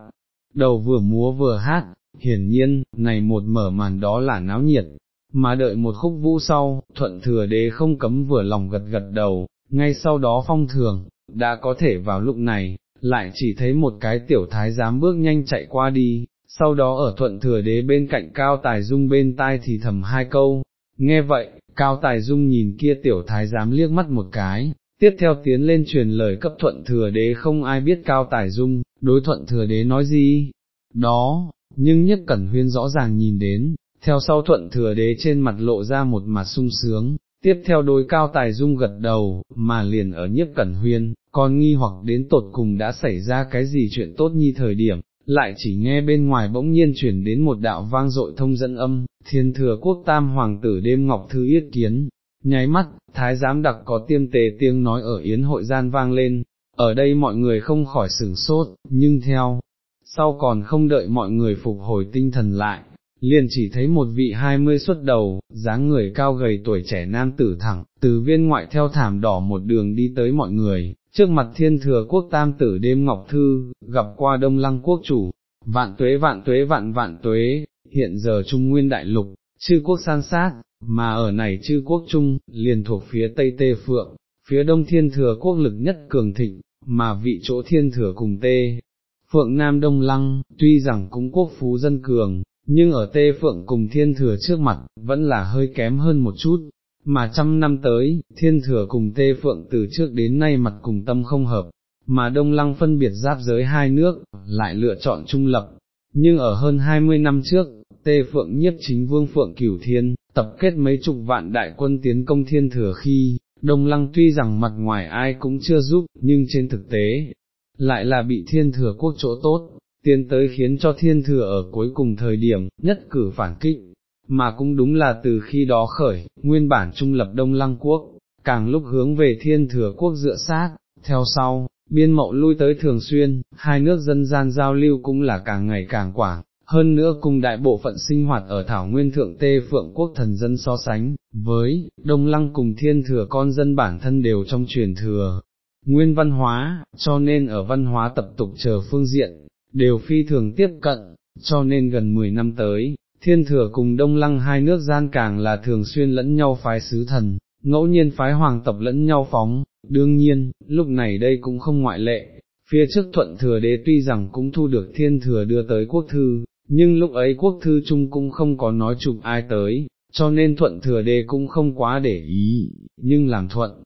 đầu vừa múa vừa hát, hiển nhiên, này một mở màn đó là náo nhiệt, mà đợi một khúc vũ sau, thuận thừa đế không cấm vừa lòng gật gật đầu, ngay sau đó phong thường, đã có thể vào lúc này, lại chỉ thấy một cái tiểu thái giám bước nhanh chạy qua đi, sau đó ở thuận thừa đế bên cạnh cao tài dung bên tai thì thầm hai câu, nghe vậy, cao tài dung nhìn kia tiểu thái giám liếc mắt một cái, tiếp theo tiến lên truyền lời cấp thuận thừa đế không ai biết cao tài dung, đối thuận thừa đế nói gì, đó, nhưng nhất cẩn huyên rõ ràng nhìn đến, theo sau thuận thừa đế trên mặt lộ ra một mặt sung sướng, tiếp theo đôi cao tài dung gật đầu, mà liền ở nhiếp cẩn huyên, còn nghi hoặc đến tột cùng đã xảy ra cái gì chuyện tốt nhi thời điểm, lại chỉ nghe bên ngoài bỗng nhiên chuyển đến một đạo vang dội thông dẫn âm, thiên thừa quốc tam hoàng tử đêm ngọc thư yết kiến, nháy mắt, thái giám đặc có tiêm tề tiếng nói ở yến hội gian vang lên, ở đây mọi người không khỏi sửng sốt, nhưng theo, sau còn không đợi mọi người phục hồi tinh thần lại, liền chỉ thấy một vị hai mươi xuất đầu, dáng người cao gầy tuổi trẻ nam tử thẳng, từ viên ngoại theo thảm đỏ một đường đi tới mọi người, trước mặt thiên thừa quốc tam tử đêm ngọc thư, gặp qua đông lăng quốc chủ, vạn tuế vạn tuế vạn vạn tuế, hiện giờ trung nguyên đại lục, chư quốc san sát, mà ở này chư quốc trung, liền thuộc phía tây tê phượng, phía đông thiên thừa quốc lực nhất cường thịnh, mà vị chỗ thiên thừa cùng tê. Phượng Nam Đông Lăng, tuy rằng cũng quốc phú dân cường, nhưng ở tê phượng cùng thiên thừa trước mặt, vẫn là hơi kém hơn một chút, mà trăm năm tới, thiên thừa cùng tê phượng từ trước đến nay mặt cùng tâm không hợp, mà đông lăng phân biệt giáp giới hai nước, lại lựa chọn trung lập, nhưng ở hơn hai mươi năm trước, tê phượng nhiếp chính vương phượng cửu thiên, tập kết mấy chục vạn đại quân tiến công thiên thừa khi, đông lăng tuy rằng mặt ngoài ai cũng chưa giúp, nhưng trên thực tế, lại là bị thiên thừa quốc chỗ tốt, tiến tới khiến cho thiên thừa ở cuối cùng thời điểm, nhất cử phản kích, mà cũng đúng là từ khi đó khởi, nguyên bản trung lập Đông Lăng Quốc, càng lúc hướng về thiên thừa quốc dựa sát, theo sau, biên mậu lui tới thường xuyên, hai nước dân gian giao lưu cũng là càng ngày càng quảng. Hơn nữa cùng đại bộ phận sinh hoạt ở Thảo Nguyên Thượng Tê Phượng Quốc thần dân so sánh, với, Đông Lăng cùng thiên thừa con dân bản thân đều trong truyền thừa, nguyên văn hóa, cho nên ở văn hóa tập tục chờ phương diện, đều phi thường tiếp cận, cho nên gần 10 năm tới, thiên thừa cùng đông lăng hai nước gian càng là thường xuyên lẫn nhau phái sứ thần, ngẫu nhiên phái hoàng tộc lẫn nhau phóng, đương nhiên, lúc này đây cũng không ngoại lệ, phía trước thuận thừa đế tuy rằng cũng thu được thiên thừa đưa tới quốc thư, nhưng lúc ấy quốc thư trung cũng không có nói chụp ai tới, cho nên thuận thừa đế cũng không quá để ý, nhưng làm thuận,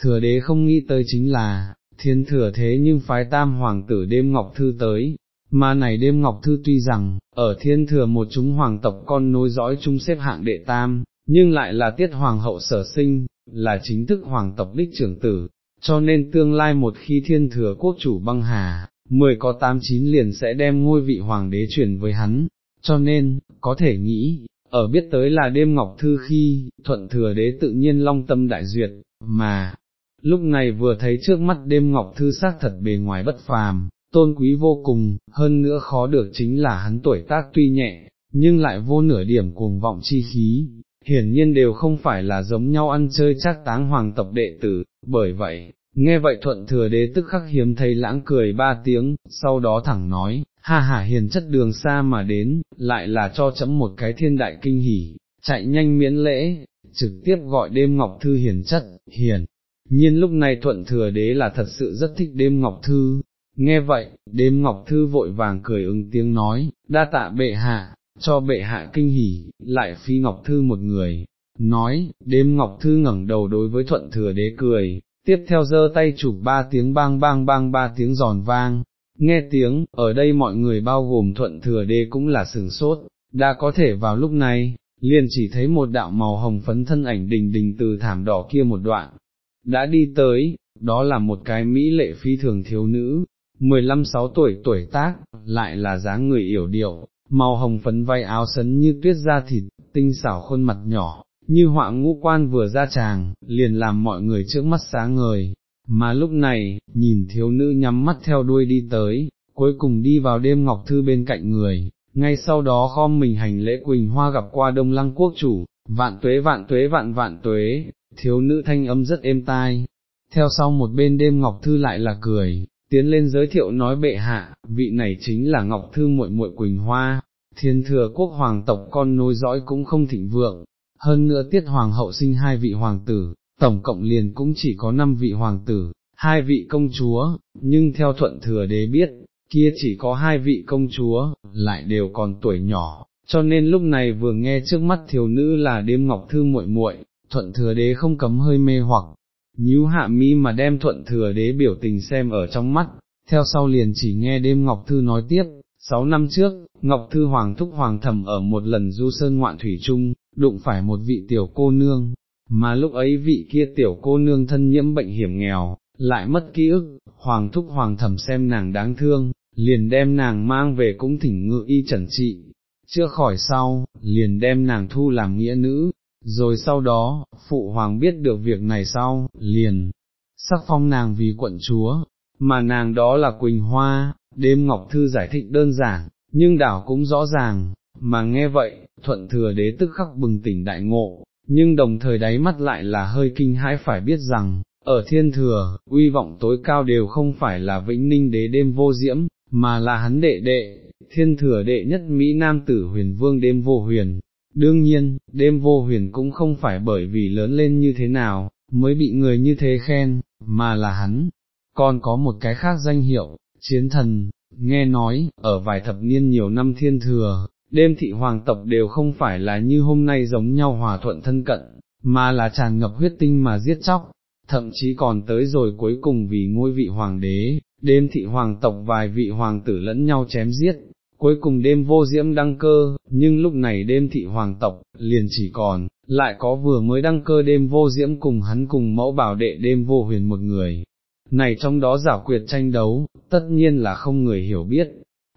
thừa đế không nghĩ tới chính là, thiên thừa thế nhưng phái tam hoàng tử đêm ngọc thư tới, Mà này đêm Ngọc Thư tuy rằng, ở thiên thừa một chúng hoàng tộc con nối dõi chung xếp hạng đệ tam, nhưng lại là tiết hoàng hậu sở sinh, là chính thức hoàng tộc đích trưởng tử, cho nên tương lai một khi thiên thừa quốc chủ băng hà, mười có tám chín liền sẽ đem ngôi vị hoàng đế chuyển với hắn, cho nên, có thể nghĩ, ở biết tới là đêm ngọc thư khi, thuận thừa đế tự nhiên long tâm đại duyệt, mà, lúc này vừa thấy trước mắt đêm ngọc thư xác thật bề ngoài bất phàm, tôn quý vô cùng, hơn nữa khó được chính là hắn tuổi tác tuy nhẹ, nhưng lại vô nửa điểm cuồng vọng chi khí, hiển nhiên đều không phải là giống nhau ăn chơi chắc táng hoàng tộc đệ tử, bởi vậy, nghe vậy thuận thừa đế tức khắc hiếm thấy lãng cười ba tiếng, sau đó thẳng nói, ha ha hiền chất đường xa mà đến, lại là cho chấm một cái thiên đại kinh hỉ, chạy nhanh miễn lễ, trực tiếp gọi đêm ngọc thư hiền chất, hiền. Nhiên lúc này thuận thừa đế là thật sự rất thích đêm ngọc thư, nghe vậy, đêm ngọc thư vội vàng cười ứng tiếng nói, đa tạ bệ hạ, cho bệ hạ kinh hỉ, lại phi ngọc thư một người, nói, đêm ngọc thư ngẩng đầu đối với thuận thừa đế cười, tiếp theo giơ tay chụp ba tiếng bang bang bang ba tiếng giòn vang, nghe tiếng, ở đây mọi người bao gồm thuận thừa đê cũng là sừng sốt, đã có thể vào lúc này, liền chỉ thấy một đạo màu hồng phấn thân ảnh đình đình từ thảm đỏ kia một đoạn, đã đi tới, đó là một cái mỹ lệ phi thường thiếu nữ, 15-6 tuổi tuổi tác, lại là dáng người yểu điệu, màu hồng phấn vai áo sấn như tuyết da thịt, tinh xảo khuôn mặt nhỏ, như họa ngũ quan vừa ra tràng, liền làm mọi người trước mắt sáng ngời, mà lúc này, nhìn thiếu nữ nhắm mắt theo đuôi đi tới, cuối cùng đi vào đêm ngọc thư bên cạnh người, ngay sau đó khom mình hành lễ quỳnh hoa gặp qua đông lăng quốc chủ, vạn tuế vạn tuế vạn vạn tuế, thiếu nữ thanh âm rất êm tai. Theo sau một bên đêm Ngọc Thư lại là cười, tiến lên giới thiệu nói bệ hạ, vị này chính là Ngọc Thư muội muội Quỳnh Hoa, thiên thừa quốc hoàng tộc con nối dõi cũng không thịnh vượng, hơn nữa tiết hoàng hậu sinh hai vị hoàng tử, tổng cộng liền cũng chỉ có năm vị hoàng tử, hai vị công chúa, nhưng theo thuận thừa đế biết, kia chỉ có hai vị công chúa, lại đều còn tuổi nhỏ, cho nên lúc này vừa nghe trước mắt thiếu nữ là đêm ngọc thư muội muội, thuận thừa đế không cấm hơi mê hoặc, nhíu hạ mi mà đem thuận thừa đế biểu tình xem ở trong mắt, theo sau liền chỉ nghe đêm ngọc thư nói tiếp, sáu năm trước, ngọc thư hoàng thúc hoàng thẩm ở một lần du sơn ngoạn thủy chung đụng phải một vị tiểu cô nương, mà lúc ấy vị kia tiểu cô nương thân nhiễm bệnh hiểm nghèo, lại mất ký ức, hoàng thúc hoàng thẩm xem nàng đáng thương, liền đem nàng mang về cũng thỉnh ngự y trần trị, chưa khỏi sau, liền đem nàng thu làm nghĩa nữ, rồi sau đó, phụ hoàng biết được việc này sau, liền, sắc phong nàng vì quận chúa, mà nàng đó là Quỳnh Hoa, đêm Ngọc Thư giải thích đơn giản, nhưng đảo cũng rõ ràng, mà nghe vậy, thuận thừa đế tức khắc bừng tỉnh đại ngộ, nhưng đồng thời đáy mắt lại là hơi kinh hãi phải biết rằng, ở thiên thừa, uy vọng tối cao đều không phải là vĩnh ninh đế đêm vô diễm, mà là hắn đệ đệ, thiên thừa đệ nhất Mỹ Nam tử huyền vương đêm vô huyền. Đương nhiên, đêm vô huyền cũng không phải bởi vì lớn lên như thế nào, mới bị người như thế khen, mà là hắn, còn có một cái khác danh hiệu, chiến thần, nghe nói, ở vài thập niên nhiều năm thiên thừa, đêm thị hoàng tộc đều không phải là như hôm nay giống nhau hòa thuận thân cận, mà là tràn ngập huyết tinh mà giết chóc, thậm chí còn tới rồi cuối cùng vì ngôi vị hoàng đế, đêm thị hoàng tộc vài vị hoàng tử lẫn nhau chém giết, cuối cùng đêm vô diễm đăng cơ, nhưng lúc này đêm thị hoàng tộc, liền chỉ còn, lại có vừa mới đăng cơ đêm vô diễm cùng hắn cùng mẫu bảo đệ đêm vô huyền một người. Này trong đó giả quyệt tranh đấu, tất nhiên là không người hiểu biết,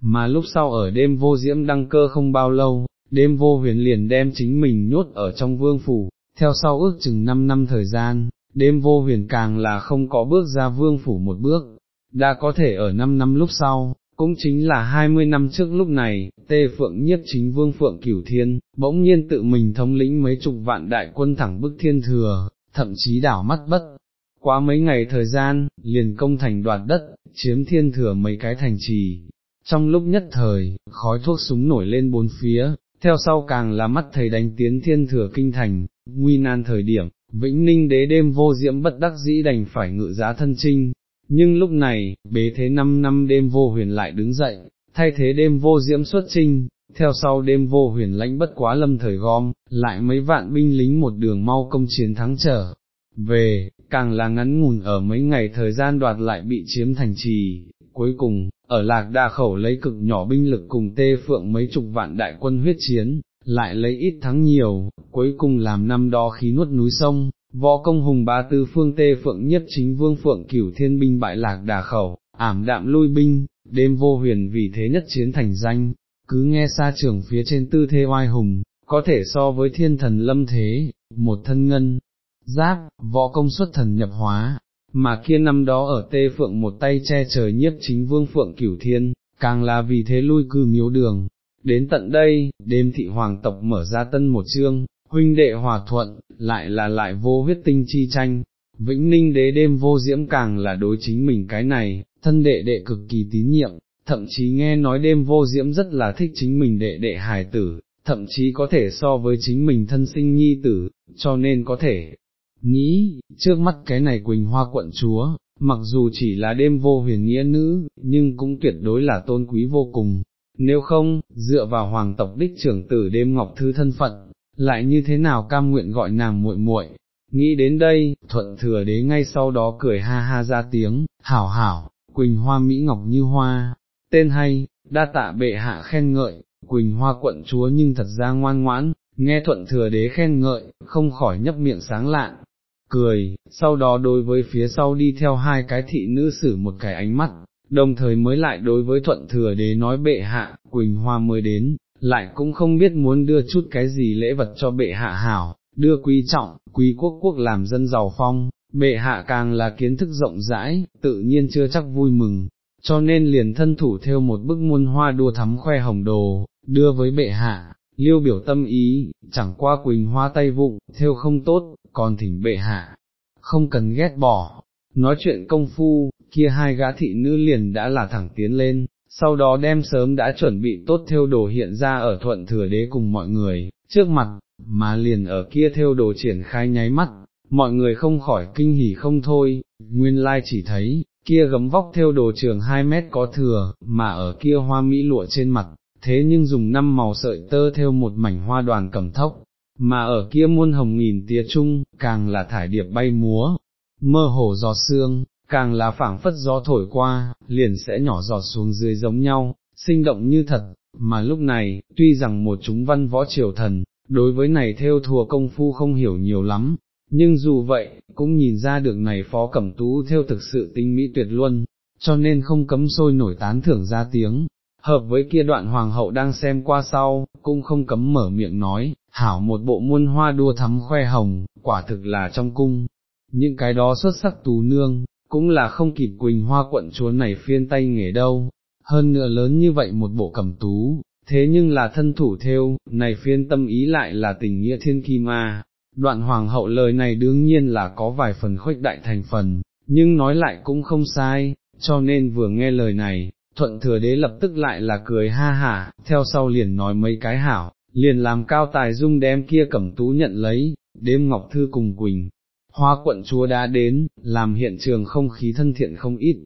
mà lúc sau ở đêm vô diễm đăng cơ không bao lâu, đêm vô huyền liền đem chính mình nhốt ở trong vương phủ, theo sau ước chừng 5 năm thời gian, đêm vô huyền càng là không có bước ra vương phủ một bước, đã có thể ở 5 năm lúc sau, cũng chính là 20 năm trước lúc này, tê phượng nhiếp chính vương phượng cửu thiên, bỗng nhiên tự mình thống lĩnh mấy chục vạn đại quân thẳng bức thiên thừa, thậm chí đảo mắt bất. Quá mấy ngày thời gian, liền công thành đoạt đất, chiếm thiên thừa mấy cái thành trì. Trong lúc nhất thời, khói thuốc súng nổi lên bốn phía, theo sau càng là mắt thầy đánh tiến thiên thừa kinh thành, nguy nan thời điểm, vĩnh ninh đế đêm vô diễm bất đắc dĩ đành phải ngự giá thân trinh, nhưng lúc này, bế thế năm năm đêm vô huyền lại đứng dậy, thay thế đêm vô diễm xuất trinh, theo sau đêm vô huyền lãnh bất quá lâm thời gom, lại mấy vạn binh lính một đường mau công chiến thắng trở. Về, càng là ngắn ngủn ở mấy ngày thời gian đoạt lại bị chiếm thành trì, cuối cùng, ở lạc đa khẩu lấy cực nhỏ binh lực cùng tê phượng mấy chục vạn đại quân huyết chiến, lại lấy ít thắng nhiều, cuối cùng làm năm đó khí nuốt núi sông, võ công hùng ba tư phương tê phượng nhất chính vương phượng cửu thiên binh bại lạc đà khẩu, ảm đạm lui binh, đêm vô huyền vì thế nhất chiến thành danh, cứ nghe xa trường phía trên tư thế oai hùng, có thể so với thiên thần lâm thế, một thân ngân, giáp, võ công xuất thần nhập hóa, mà kia năm đó ở tê phượng một tay che trời nhiếp chính vương phượng cửu thiên, càng là vì thế lui cư miếu đường. Đến tận đây, đêm thị hoàng tộc mở ra tân một chương, huynh đệ hòa thuận, lại là lại vô huyết tinh chi tranh, vĩnh ninh đế đêm vô diễm càng là đối chính mình cái này, thân đệ đệ cực kỳ tín nhiệm, thậm chí nghe nói đêm vô diễm rất là thích chính mình đệ đệ hài tử, thậm chí có thể so với chính mình thân sinh nhi tử, cho nên có thể nghĩ, trước mắt cái này Quỳnh Hoa quận chúa, mặc dù chỉ là đêm vô huyền nghĩa nữ, nhưng cũng tuyệt đối là tôn quý vô cùng, nếu không, dựa vào hoàng tộc đích trưởng tử đêm ngọc thư thân phận, lại như thế nào cam nguyện gọi nàng muội muội. Nghĩ đến đây, thuận thừa đế ngay sau đó cười ha ha ra tiếng, hảo hảo, Quỳnh Hoa Mỹ Ngọc như hoa, tên hay, đa tạ bệ hạ khen ngợi, Quỳnh Hoa quận chúa nhưng thật ra ngoan ngoãn, nghe thuận thừa đế khen ngợi, không khỏi nhấp miệng sáng lạn, cười, sau đó đối với phía sau đi theo hai cái thị nữ sử một cái ánh mắt, đồng thời mới lại đối với thuận thừa đế nói bệ hạ, Quỳnh Hoa mới đến, lại cũng không biết muốn đưa chút cái gì lễ vật cho bệ hạ hảo, đưa quý trọng, quý quốc quốc làm dân giàu phong, bệ hạ càng là kiến thức rộng rãi, tự nhiên chưa chắc vui mừng, cho nên liền thân thủ theo một bức muôn hoa đua thắm khoe hồng đồ, đưa với bệ hạ, liêu biểu tâm ý, chẳng qua quỳnh hoa tay vụng, theo không tốt, còn thỉnh bệ hạ, không cần ghét bỏ. Nói chuyện công phu, kia hai gã thị nữ liền đã là thẳng tiến lên, sau đó đem sớm đã chuẩn bị tốt theo đồ hiện ra ở thuận thừa đế cùng mọi người, trước mặt, mà liền ở kia theo đồ triển khai nháy mắt, mọi người không khỏi kinh hỉ không thôi, nguyên lai chỉ thấy, kia gấm vóc theo đồ trường 2 mét có thừa, mà ở kia hoa mỹ lụa trên mặt, thế nhưng dùng năm màu sợi tơ theo một mảnh hoa đoàn cầm thốc, mà ở kia muôn hồng nghìn tía chung, càng là thải điệp bay múa, mơ hồ gió sương càng là phảng phất gió thổi qua, liền sẽ nhỏ giọt xuống dưới giống nhau, sinh động như thật, mà lúc này, tuy rằng một chúng văn võ triều thần, đối với này theo thùa công phu không hiểu nhiều lắm, nhưng dù vậy, cũng nhìn ra được này phó cẩm tú theo thực sự tinh mỹ tuyệt luân, cho nên không cấm sôi nổi tán thưởng ra tiếng, hợp với kia đoạn hoàng hậu đang xem qua sau, cũng không cấm mở miệng nói, hảo một bộ muôn hoa đua thắm khoe hồng, quả thực là trong cung, những cái đó xuất sắc tú nương, cũng là không kịp quỳnh hoa quận chúa này phiên tay nghề đâu, hơn nữa lớn như vậy một bộ cầm tú, thế nhưng là thân thủ theo, này phiên tâm ý lại là tình nghĩa thiên kim ma. Đoạn hoàng hậu lời này đương nhiên là có vài phần khuếch đại thành phần, nhưng nói lại cũng không sai, cho nên vừa nghe lời này, thuận thừa đế lập tức lại là cười ha hả, theo sau liền nói mấy cái hảo, liền làm cao tài dung đem kia cẩm tú nhận lấy, đêm ngọc thư cùng quỳnh. Hoa quận chúa đã đến, làm hiện trường không khí thân thiện không ít,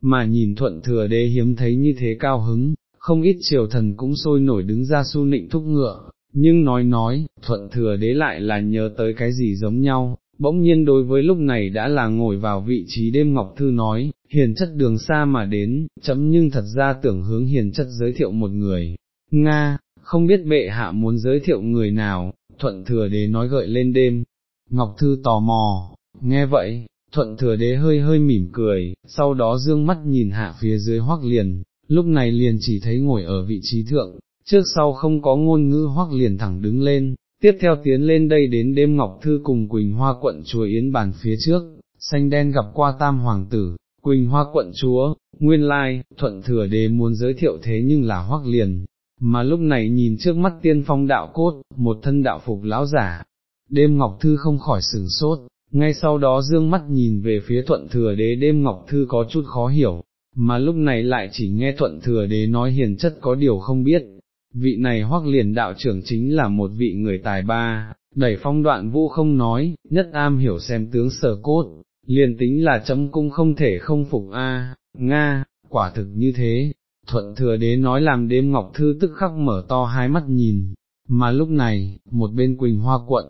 mà nhìn thuận thừa đế hiếm thấy như thế cao hứng, không ít triều thần cũng sôi nổi đứng ra su nịnh thúc ngựa, nhưng nói nói, thuận thừa đế lại là nhớ tới cái gì giống nhau, bỗng nhiên đối với lúc này đã là ngồi vào vị trí đêm Ngọc Thư nói, hiền chất đường xa mà đến, chấm nhưng thật ra tưởng hướng hiền chất giới thiệu một người, Nga, không biết bệ hạ muốn giới thiệu người nào, thuận thừa đế nói gợi lên đêm, Ngọc Thư tò mò, nghe vậy, thuận thừa đế hơi hơi mỉm cười, sau đó dương mắt nhìn hạ phía dưới hoắc liền, lúc này liền chỉ thấy ngồi ở vị trí thượng, trước sau không có ngôn ngữ hoắc liền thẳng đứng lên, tiếp theo tiến lên đây đến đêm Ngọc Thư cùng Quỳnh Hoa quận chùa Yến bàn phía trước, xanh đen gặp qua tam hoàng tử, Quỳnh Hoa quận chúa, nguyên lai, thuận thừa đế muốn giới thiệu thế nhưng là hoắc liền, mà lúc này nhìn trước mắt tiên phong đạo cốt, một thân đạo phục lão giả, đêm Ngọc Thư không khỏi sửng sốt, ngay sau đó dương mắt nhìn về phía thuận thừa đế đêm Ngọc Thư có chút khó hiểu, mà lúc này lại chỉ nghe thuận thừa đế nói hiền chất có điều không biết, vị này hoắc liền đạo trưởng chính là một vị người tài ba, đẩy phong đoạn vũ không nói, nhất am hiểu xem tướng sở cốt, liền tính là chấm cung không thể không phục a Nga, quả thực như thế, thuận thừa đế nói làm đêm ngọc thư tức khắc mở to hai mắt nhìn, mà lúc này, một bên quỳnh hoa quận,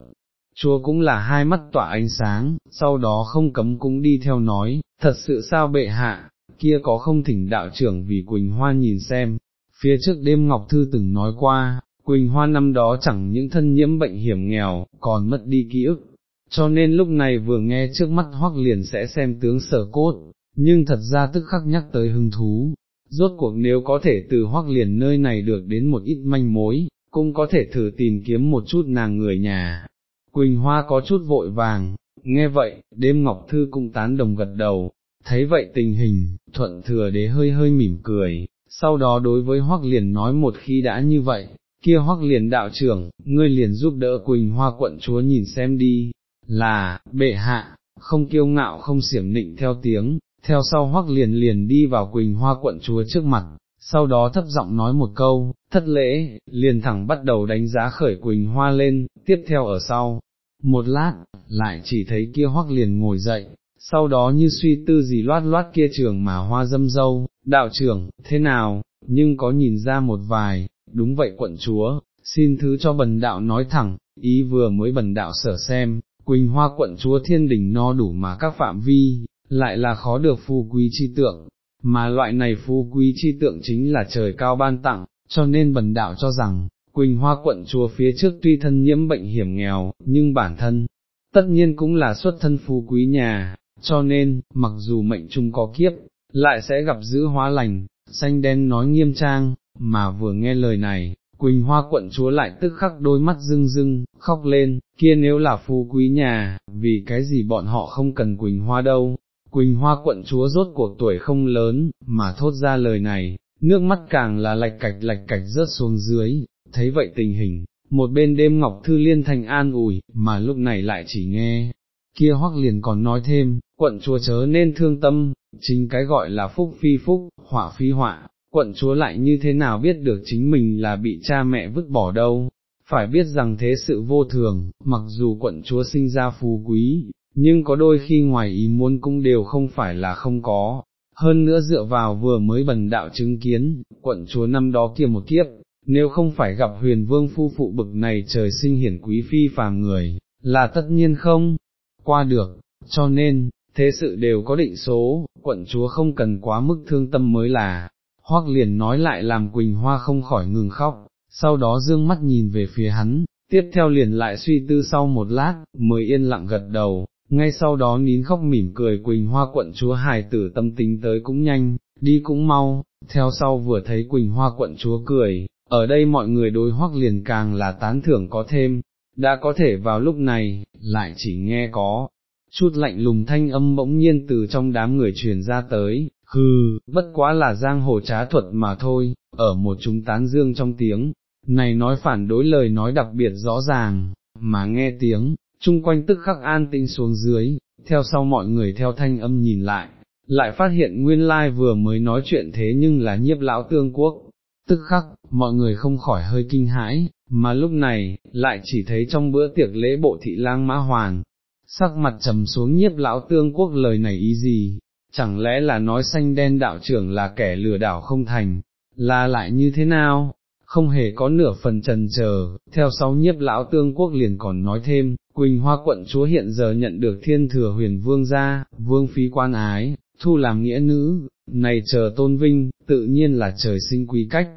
chúa cũng là hai mắt tỏa ánh sáng, sau đó không cấm cũng đi theo nói, thật sự sao bệ hạ, kia có không thỉnh đạo trưởng vì Quỳnh Hoa nhìn xem, phía trước đêm Ngọc Thư từng nói qua, Quỳnh Hoa năm đó chẳng những thân nhiễm bệnh hiểm nghèo, còn mất đi ký ức, cho nên lúc này vừa nghe trước mắt hoắc liền sẽ xem tướng sở cốt, nhưng thật ra tức khắc nhắc tới hứng thú, rốt cuộc nếu có thể từ hoắc liền nơi này được đến một ít manh mối, cũng có thể thử tìm kiếm một chút nàng người nhà. Quỳnh Hoa có chút vội vàng, nghe vậy, đêm Ngọc Thư cũng tán đồng gật đầu, thấy vậy tình hình, thuận thừa đế hơi hơi mỉm cười, sau đó đối với Hoắc liền nói một khi đã như vậy, kia Hoắc liền đạo trưởng, ngươi liền giúp đỡ Quỳnh Hoa quận chúa nhìn xem đi, là, bệ hạ, không kiêu ngạo không xiểm nịnh theo tiếng, theo sau Hoắc liền liền đi vào Quỳnh Hoa quận chúa trước mặt, sau đó thấp giọng nói một câu, thất lễ, liền thẳng bắt đầu đánh giá khởi Quỳnh Hoa lên, tiếp theo ở sau. Một lát, lại chỉ thấy kia hoắc liền ngồi dậy, sau đó như suy tư gì loát loát kia trường mà hoa dâm dâu, đạo trưởng, thế nào, nhưng có nhìn ra một vài, đúng vậy quận chúa, xin thứ cho bần đạo nói thẳng, ý vừa mới bần đạo sở xem, Quỳnh Hoa quận chúa thiên đình no đủ mà các phạm vi, lại là khó được phù quý chi tượng, mà loại này phú quý chi tượng chính là trời cao ban tặng, cho nên bần đạo cho rằng, Quỳnh Hoa quận chúa phía trước tuy thân nhiễm bệnh hiểm nghèo, nhưng bản thân, tất nhiên cũng là xuất thân phú quý nhà, cho nên, mặc dù mệnh chung có kiếp, lại sẽ gặp giữ hóa lành, xanh đen nói nghiêm trang, mà vừa nghe lời này, Quỳnh Hoa quận chúa lại tức khắc đôi mắt rưng rưng, khóc lên, kia nếu là phú quý nhà, vì cái gì bọn họ không cần Quỳnh Hoa đâu, Quỳnh Hoa quận chúa rốt cuộc tuổi không lớn, mà thốt ra lời này, nước mắt càng là lạch cạch lạch cạch rớt xuống dưới, thấy vậy tình hình, một bên đêm Ngọc Thư Liên thành an ủi, mà lúc này lại chỉ nghe, kia hoắc liền còn nói thêm, quận chúa chớ nên thương tâm, chính cái gọi là phúc phi phúc, họa phi họa, quận chúa lại như thế nào biết được chính mình là bị cha mẹ vứt bỏ đâu, phải biết rằng thế sự vô thường, mặc dù quận chúa sinh ra phú quý, nhưng có đôi khi ngoài ý muốn cũng đều không phải là không có, hơn nữa dựa vào vừa mới bần đạo chứng kiến, quận chúa năm đó kia một kiếp, nếu không phải gặp huyền vương phu phụ bực này trời sinh hiển quý phi phàm người, là tất nhiên không, qua được, cho nên, thế sự đều có định số, quận chúa không cần quá mức thương tâm mới là, hoắc liền nói lại làm Quỳnh Hoa không khỏi ngừng khóc, sau đó dương mắt nhìn về phía hắn, tiếp theo liền lại suy tư sau một lát, mới yên lặng gật đầu, ngay sau đó nín khóc mỉm cười Quỳnh Hoa quận chúa hài tử tâm tính tới cũng nhanh, đi cũng mau, theo sau vừa thấy Quỳnh Hoa quận chúa cười, ở đây mọi người đối hoắc liền càng là tán thưởng có thêm, đã có thể vào lúc này, lại chỉ nghe có, chút lạnh lùng thanh âm bỗng nhiên từ trong đám người truyền ra tới, hừ, bất quá là giang hồ trá thuật mà thôi, ở một chúng tán dương trong tiếng, này nói phản đối lời nói đặc biệt rõ ràng, mà nghe tiếng, chung quanh tức khắc an tĩnh xuống dưới, theo sau mọi người theo thanh âm nhìn lại, lại phát hiện nguyên lai vừa mới nói chuyện thế nhưng là nhiếp lão tương quốc, tức khắc, mọi người không khỏi hơi kinh hãi, mà lúc này, lại chỉ thấy trong bữa tiệc lễ bộ thị lang mã hoàng, sắc mặt trầm xuống nhiếp lão tương quốc lời này ý gì, chẳng lẽ là nói xanh đen đạo trưởng là kẻ lừa đảo không thành, là lại như thế nào? Không hề có nửa phần trần chờ, theo sau nhiếp lão tương quốc liền còn nói thêm, Quỳnh Hoa quận chúa hiện giờ nhận được thiên thừa huyền vương gia, vương phí quan ái, thu làm nghĩa nữ, này chờ tôn vinh, tự nhiên là trời sinh quý cách,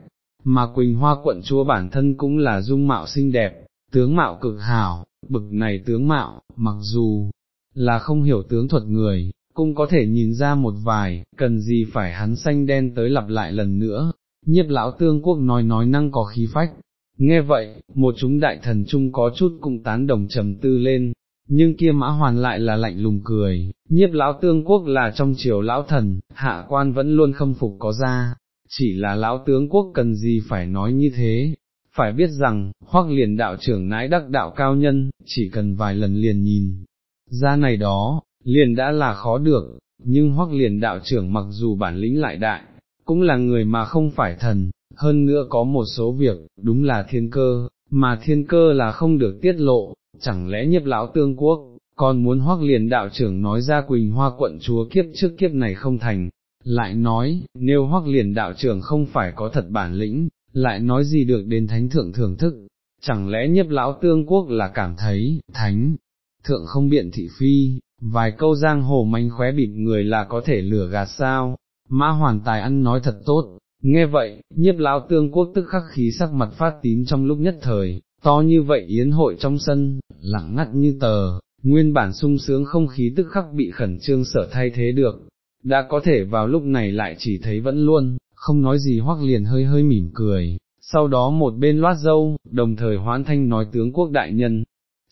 mà Quỳnh Hoa quận chúa bản thân cũng là dung mạo xinh đẹp, tướng mạo cực hảo, bực này tướng mạo, mặc dù là không hiểu tướng thuật người, cũng có thể nhìn ra một vài, cần gì phải hắn xanh đen tới lặp lại lần nữa, nhiếp lão tương quốc nói nói năng có khí phách, Nghe vậy, một chúng đại thần chung có chút cũng tán đồng trầm tư lên, nhưng kia mã hoàn lại là lạnh lùng cười, nhiếp lão tương quốc là trong triều lão thần, hạ quan vẫn luôn khâm phục có ra, chỉ là lão tướng quốc cần gì phải nói như thế, phải biết rằng, hoặc liền đạo trưởng nãi đắc đạo cao nhân, chỉ cần vài lần liền nhìn, ra này đó, liền đã là khó được, nhưng hoắc liền đạo trưởng mặc dù bản lĩnh lại đại, cũng là người mà không phải thần, hơn nữa có một số việc, đúng là thiên cơ, mà thiên cơ là không được tiết lộ, chẳng lẽ nhiếp lão tương quốc, còn muốn hoắc liền đạo trưởng nói ra Quỳnh Hoa quận chúa kiếp trước kiếp này không thành, lại nói, nếu hoắc liền đạo trưởng không phải có thật bản lĩnh, lại nói gì được đến thánh thượng thưởng thức, chẳng lẽ nhiếp lão tương quốc là cảm thấy, thánh, thượng không biện thị phi, vài câu giang hồ manh khóe bịp người là có thể lừa gạt sao, mã hoàn tài ăn nói thật tốt, nghe vậy, nhiếp lão tương quốc tức khắc khí sắc mặt phát tím trong lúc nhất thời, to như vậy yến hội trong sân, lặng ngắt như tờ, nguyên bản sung sướng không khí tức khắc bị khẩn trương sở thay thế được, đã có thể vào lúc này lại chỉ thấy vẫn luôn, không nói gì hoắc liền hơi hơi mỉm cười, sau đó một bên loát dâu, đồng thời hoán thanh nói tướng quốc đại nhân,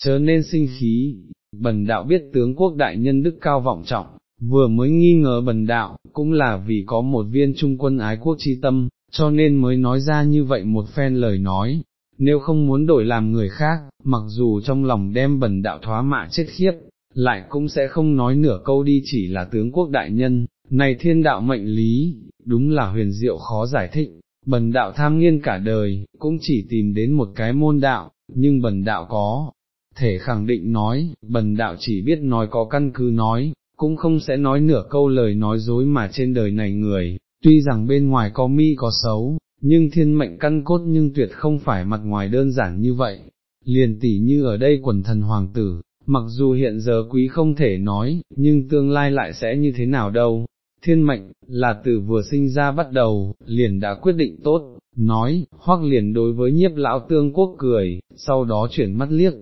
chớ nên sinh khí, bần đạo biết tướng quốc đại nhân đức cao vọng trọng, vừa mới nghi ngờ bần đạo, cũng là vì có một viên trung quân ái quốc chi tâm, cho nên mới nói ra như vậy một phen lời nói, nếu không muốn đổi làm người khác, mặc dù trong lòng đem bần đạo thoá mạ chết khiếp, lại cũng sẽ không nói nửa câu đi chỉ là tướng quốc đại nhân, này thiên đạo mệnh lý, đúng là huyền diệu khó giải thích, bần đạo tham nghiên cả đời, cũng chỉ tìm đến một cái môn đạo, nhưng bần đạo có, thể khẳng định nói, bần đạo chỉ biết nói có căn cứ nói, cũng không sẽ nói nửa câu lời nói dối mà trên đời này người, tuy rằng bên ngoài có mi có xấu, nhưng thiên mệnh căn cốt nhưng tuyệt không phải mặt ngoài đơn giản như vậy, liền tỉ như ở đây quần thần hoàng tử, mặc dù hiện giờ quý không thể nói, nhưng tương lai lại sẽ như thế nào đâu. Thiên mệnh, là từ vừa sinh ra bắt đầu, liền đã quyết định tốt, nói, hoặc liền đối với nhiếp lão tương quốc cười, sau đó chuyển mắt liếc,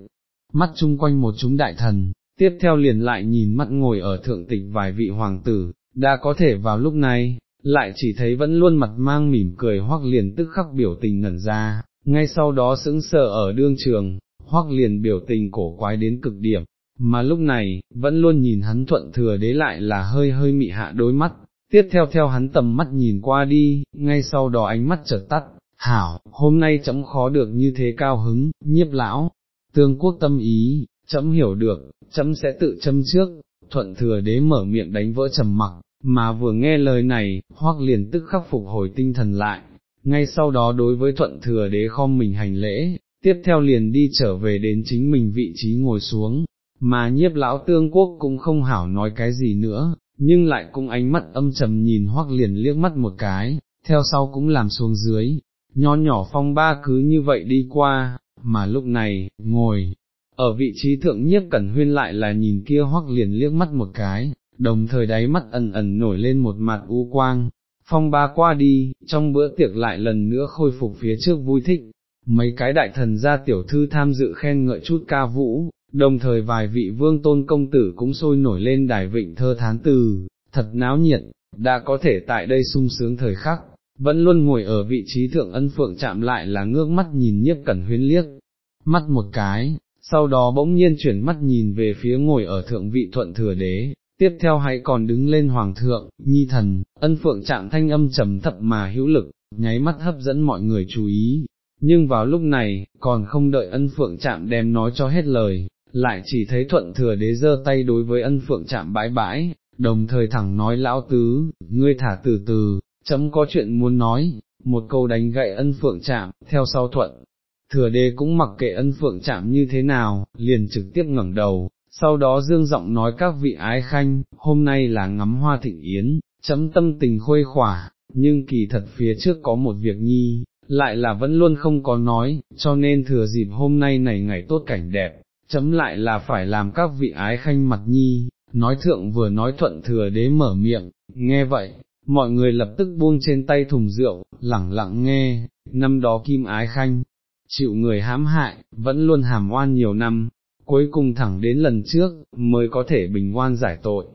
mắt chung quanh một chúng đại thần, tiếp theo liền lại nhìn mắt ngồi ở thượng tịch vài vị hoàng tử, đã có thể vào lúc này, lại chỉ thấy vẫn luôn mặt mang mỉm cười hoặc liền tức khắc biểu tình ngẩn ra, ngay sau đó sững sờ ở đương trường, hoặc liền biểu tình cổ quái đến cực điểm, mà lúc này, vẫn luôn nhìn hắn thuận thừa đế lại là hơi hơi mị hạ đôi mắt, tiếp theo theo hắn tầm mắt nhìn qua đi, ngay sau đó ánh mắt chợt tắt, hảo, hôm nay chấm khó được như thế cao hứng, nhiếp lão, tương quốc tâm ý, chấm hiểu được, chấm sẽ tự châm trước, thuận thừa đế mở miệng đánh vỡ trầm mặc, mà vừa nghe lời này, hoắc liền tức khắc phục hồi tinh thần lại, ngay sau đó đối với thuận thừa đế khom mình hành lễ, tiếp theo liền đi trở về đến chính mình vị trí ngồi xuống, mà nhiếp lão tương quốc cũng không hảo nói cái gì nữa, nhưng lại cũng ánh mắt âm trầm nhìn hoắc liền liếc mắt một cái, theo sau cũng làm xuống dưới, nho nhỏ phong ba cứ như vậy đi qua, mà lúc này, ngồi, ở vị trí thượng nhiếp cẩn huyên lại là nhìn kia hoắc liền liếc mắt một cái, đồng thời đáy mắt ẩn ẩn nổi lên một mặt u quang, phong ba qua đi, trong bữa tiệc lại lần nữa khôi phục phía trước vui thích, mấy cái đại thần gia tiểu thư tham dự khen ngợi chút ca vũ, đồng thời vài vị vương tôn công tử cũng sôi nổi lên đài vịnh thơ thán từ, thật náo nhiệt, đã có thể tại đây sung sướng thời khắc, vẫn luôn ngồi ở vị trí thượng ân phượng chạm lại là ngước mắt nhìn nhiếp cẩn huyên liếc, mắt một cái, sau đó bỗng nhiên chuyển mắt nhìn về phía ngồi ở thượng vị thuận thừa đế, tiếp theo hãy còn đứng lên hoàng thượng, nhi thần, ân phượng chạm thanh âm trầm thập mà hữu lực, nháy mắt hấp dẫn mọi người chú ý, nhưng vào lúc này, còn không đợi ân phượng chạm đem nói cho hết lời, lại chỉ thấy thuận thừa đế giơ tay đối với ân phượng chạm bãi bãi, đồng thời thẳng nói lão tứ, ngươi thả từ từ, chấm có chuyện muốn nói, một câu đánh gậy ân phượng chạm, theo sau thuận. Thừa đế cũng mặc kệ ân phượng chạm như thế nào, liền trực tiếp ngẩng đầu, sau đó dương giọng nói các vị ái khanh, hôm nay là ngắm hoa thịnh yến, chấm tâm tình khuây khỏa, nhưng kỳ thật phía trước có một việc nhi, lại là vẫn luôn không có nói, cho nên thừa dịp hôm nay này ngày tốt cảnh đẹp, chấm lại là phải làm các vị ái khanh mặt nhi, nói thượng vừa nói thuận thừa đế mở miệng, nghe vậy, mọi người lập tức buông trên tay thùng rượu, lẳng lặng nghe, năm đó kim ái khanh, chịu người hãm hại, vẫn luôn hàm oan nhiều năm, cuối cùng thẳng đến lần trước, mới có thể bình oan giải tội.